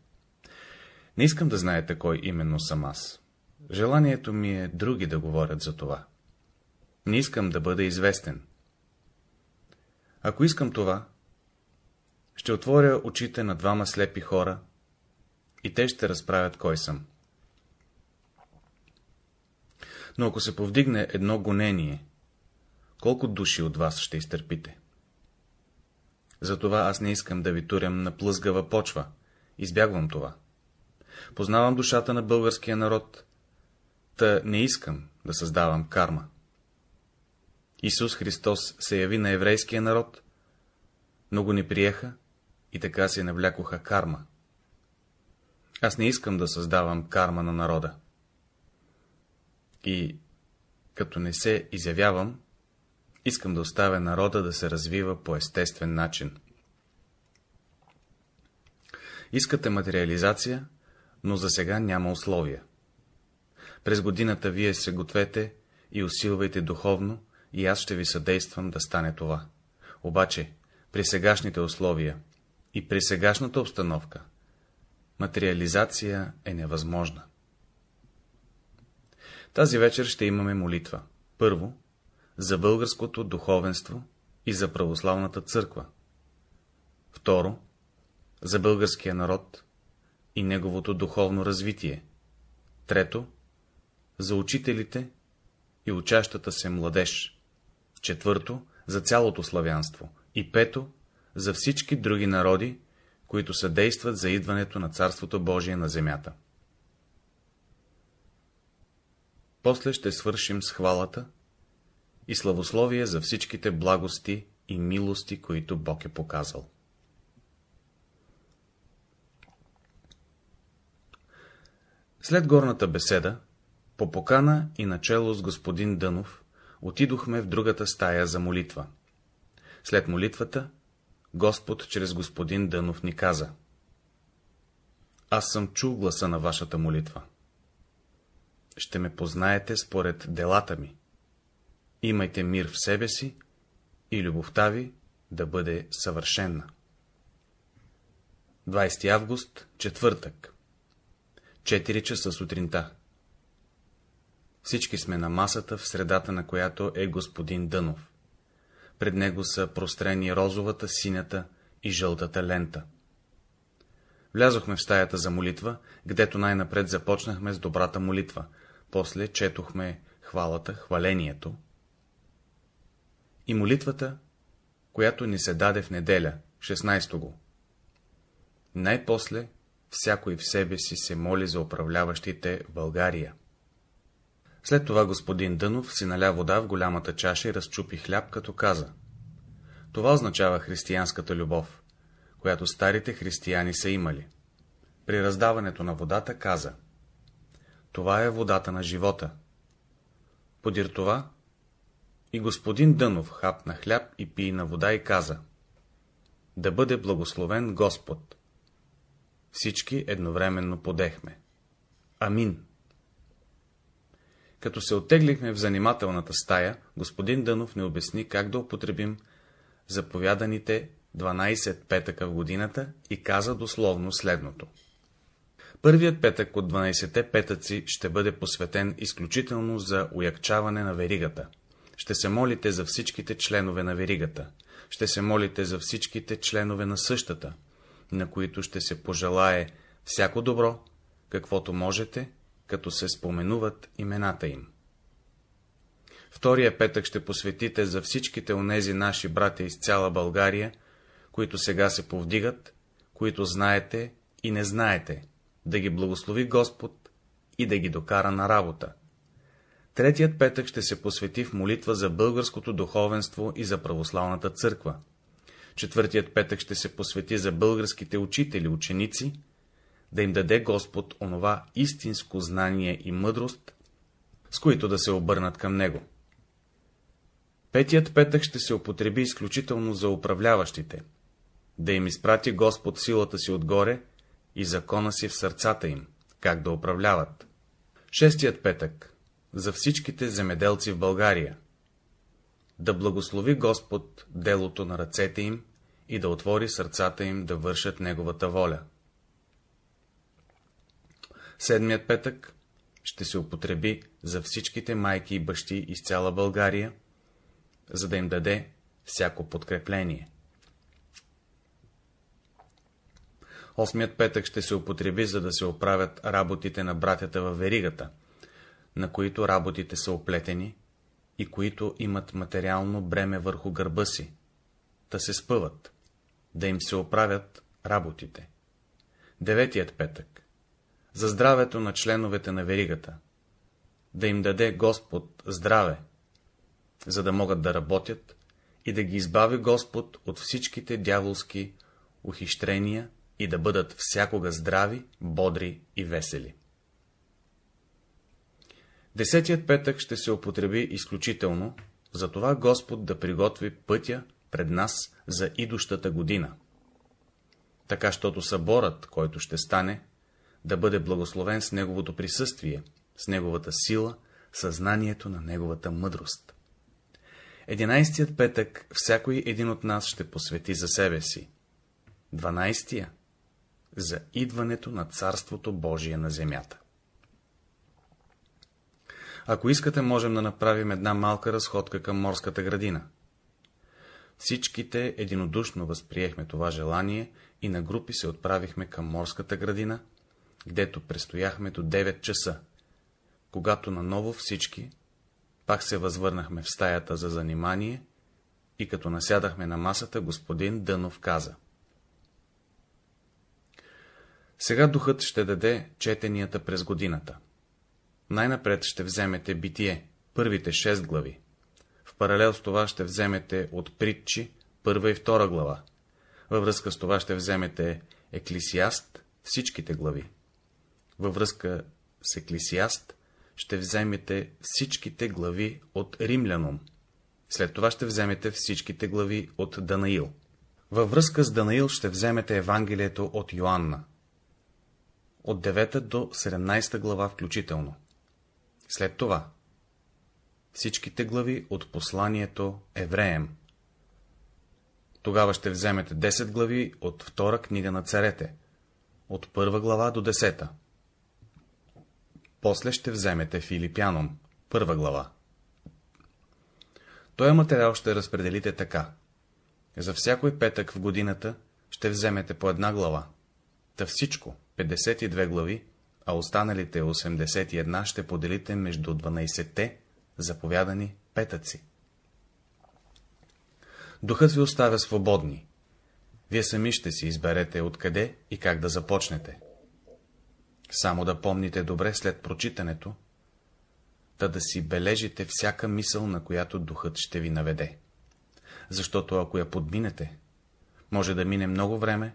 Не искам да знаете кой именно съм аз. Желанието ми е други да говорят за това. Не искам да бъда известен. Ако искам това, ще отворя очите на двама слепи хора и те ще разправят кой съм. Но ако се повдигне едно гонение, колко души от вас ще изтърпите? Затова аз не искам да ви турям на плъзгава почва. Избягвам това. Познавам душата на българския народ, та не искам да създавам карма. Исус Христос се яви на еврейския народ, но го не приеха и така се навлякоха карма. Аз не искам да създавам карма на народа. И като не се изявявам, искам да оставя народа да се развива по естествен начин. Искате материализация, но за сега няма условия. През годината вие се гответе и усилвайте духовно, и аз ще ви съдействам да стане това. Обаче, при сегашните условия и при сегашната обстановка, материализация е невъзможна. Тази вечер ще имаме молитва. Първо, за българското духовенство и за православната църква. Второ, за българския народ и неговото духовно развитие. Трето, за учителите и учащата се младеж. Четвърто, за цялото славянство. И пето, за всички други народи, които съдействат за идването на Царството Божие на земята. После ще свършим с хвалата и славословие за всичките благости и милости, които Бог е показал. След горната беседа, по покана и начало с господин Дънов, отидохме в другата стая за молитва. След молитвата, Господ чрез господин Дънов ни каза. Аз съм чул гласа на вашата молитва. Ще ме познаете според делата ми. Имайте мир в себе си и любовта ви да бъде съвършенна. 20 август, четвъртък 4 часа сутринта Всички сме на масата, в средата на която е господин Дънов. Пред него са прострени розовата, синята и жълтата лента. Влязохме в стаята за молитва, гдето най-напред започнахме с добрата молитва, после четохме хвалата, хвалението и молитвата, която ни се даде в неделя, 16 го. Най-после всякой в себе си се моли за управляващите България. След това господин Дънов си наля вода в голямата чаша и разчупи хляб, като каза. Това означава християнската любов, която старите християни са имали. При раздаването на водата каза. Това е водата на живота. Подир това и господин Дънов хапна хляб и пи на вода и каза. Да бъде благословен Господ. Всички едновременно подехме. Амин. Като се оттеглихме в занимателната стая, господин Дънов не обясни как да употребим заповяданите 12 петъка в годината и каза дословно следното. Първият петък от 12-те петъци ще бъде посветен изключително за уякчаване на веригата. Ще се молите за всичките членове на веригата. Ще се молите за всичките членове на същата, на които ще се пожелае всяко добро, каквото можете, като се споменуват имената им. Втория петък ще посветите за всичките онези наши братя из цяла България, които сега се повдигат, които знаете и не знаете, да ги благослови Господ и да ги докара на работа. Третият петък ще се посвети в молитва за българското духовенство и за православната църква. Четвъртият петък ще се посвети за българските учители, ученици, да им даде Господ онова истинско знание и мъдрост, с които да се обърнат към Него. Петият петък ще се употреби изключително за управляващите, да им изпрати Господ силата си отгоре и закона си в сърцата им, как да управляват. Шестият петък за всичките земеделци в България. Да благослови Господ делото на ръцете им и да отвори сърцата им да вършат Неговата воля. Седмият петък ще се употреби за всичките майки и бащи из цяла България, за да им даде всяко подкрепление. Осмият петък ще се употреби, за да се оправят работите на братята във веригата, на които работите са оплетени и които имат материално бреме върху гърба си, да се спъват, да им се оправят работите. Деветият петък за здравето на членовете на веригата, да им даде Господ здраве, за да могат да работят и да ги избави Господ от всичките дяволски ухищрения и да бъдат всякога здрави, бодри и весели. Десетият петък ще се употреби изключително, за това Господ да приготви пътя пред нас за идущата година. Така, щото съборът, който ще стане, да бъде благословен с Неговото присъствие, с Неговата сила, съзнанието на Неговата мъдрост. Единайстият петък всякой един от нас ще посвети за себе си. Дванайстия — за идването на Царството Божие на земята. Ако искате, можем да направим една малка разходка към морската градина. Всичките единодушно възприехме това желание и на групи се отправихме към морската градина, гдето престояхме до 9 часа, когато наново всички пак се възвърнахме в стаята за занимание и като насядахме на масата, господин Дънов каза. Сега духът ще даде четенията през годината. Най-напред ще вземете битие, първите шест глави. В паралел с това ще вземете от притчи първа и втора глава. Във връзка с това ще вземете Еклисиаст, всичките глави. Във връзка с Еклисиаст ще вземете всичките глави от Римлянум. След това ще вземете всичките глави от Данаил. Във връзка с Данаил ще вземете Евангелието от Йоанна. От 9 до 17 глава включително. След това всичките глави от посланието Евреем. Тогава ще вземете 10 глави от втора книга на царете, от първа глава до 10. После ще вземете Филипяном, първа глава. Този материал ще разпределите така. За всякой петък в годината ще вземете по една глава. Та всичко, 52 глави, а останалите 81 ще поделите между 12-те заповядани петъци. Духът ви оставя свободни. Вие сами ще си изберете откъде и как да започнете. Само да помните добре след прочитането, да да си бележите всяка мисъл, на която духът ще ви наведе. Защото ако я подминете, може да мине много време,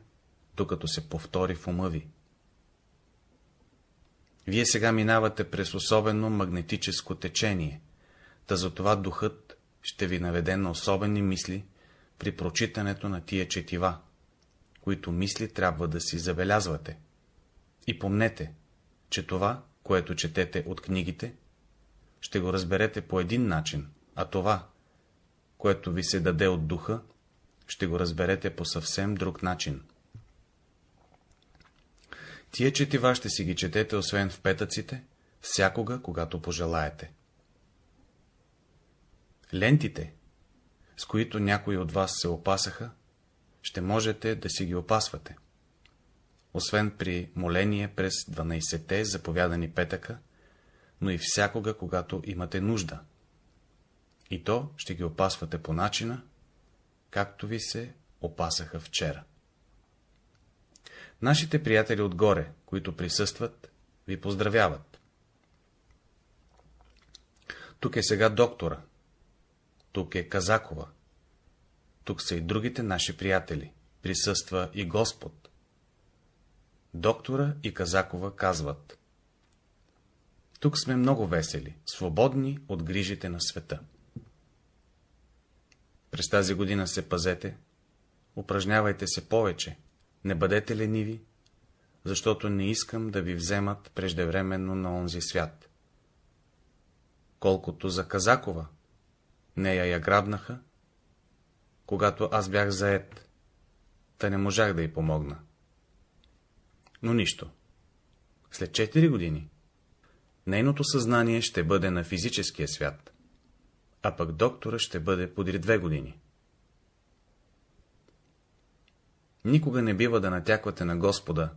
докато се повтори в ума ви. Вие сега минавате през особено магнетическо течение, та затова духът ще ви наведе на особени мисли при прочитането на тия четива, които мисли трябва да си забелязвате. И помнете, че това, което четете от книгите, ще го разберете по един начин, а това, което ви се даде от духа, ще го разберете по съвсем друг начин. Тия четива ще си ги четете, освен в петъците, всякога, когато пожелаете. Лентите, с които някои от вас се опасаха, ще можете да си ги опасвате. Освен при моление през 12-те заповядани петъка, но и всякога, когато имате нужда. И то ще ги опасвате по начина, както ви се опасаха вчера. Нашите приятели отгоре, които присъстват, ви поздравяват. Тук е сега доктора, тук е Казакова, тук са и другите наши приятели, присъства и Господ. Доктора и Казакова казват. Тук сме много весели, свободни от грижите на света. През тази година се пазете, упражнявайте се повече, не бъдете лениви, защото не искам да ви вземат преждевременно на онзи свят. Колкото за Казакова, нея я грабнаха, когато аз бях заед, та не можах да й помогна. Но нищо. След 4 години нейното съзнание ще бъде на физическия свят, а пък доктора ще бъде подри две години. Никога не бива да натяквате на Господа,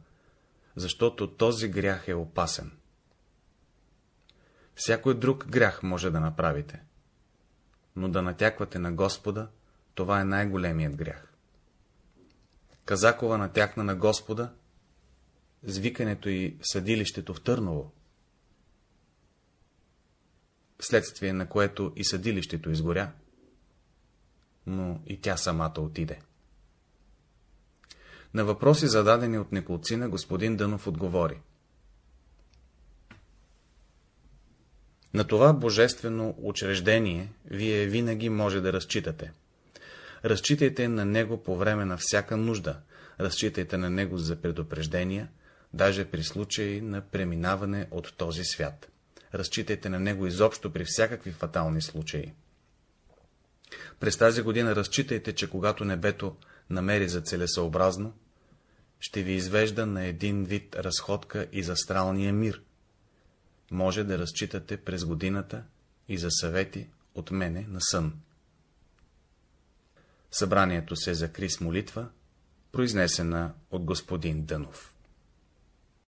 защото този грях е опасен. Всякой друг грях може да направите, но да натяквате на Господа, това е най-големият грях. Казакова натякна на Господа, с викането и съдилището в Търново, вследствие на което и съдилището изгоря, но и тя самата отиде. На въпроси, зададени от Николцина, господин Дънов отговори. На това божествено учреждение вие винаги може да разчитате. Разчитайте на него по време на всяка нужда, разчитайте на него за предупреждения, даже при случаи на преминаване от този свят. Разчитайте на него изобщо при всякакви фатални случаи. През тази година разчитайте, че когато небето намери за целесъобразно, ще ви извежда на един вид разходка и за астралния мир. Може да разчитате през годината и за съвети от мене на сън. Събранието се закри с молитва, произнесена от господин Дънов.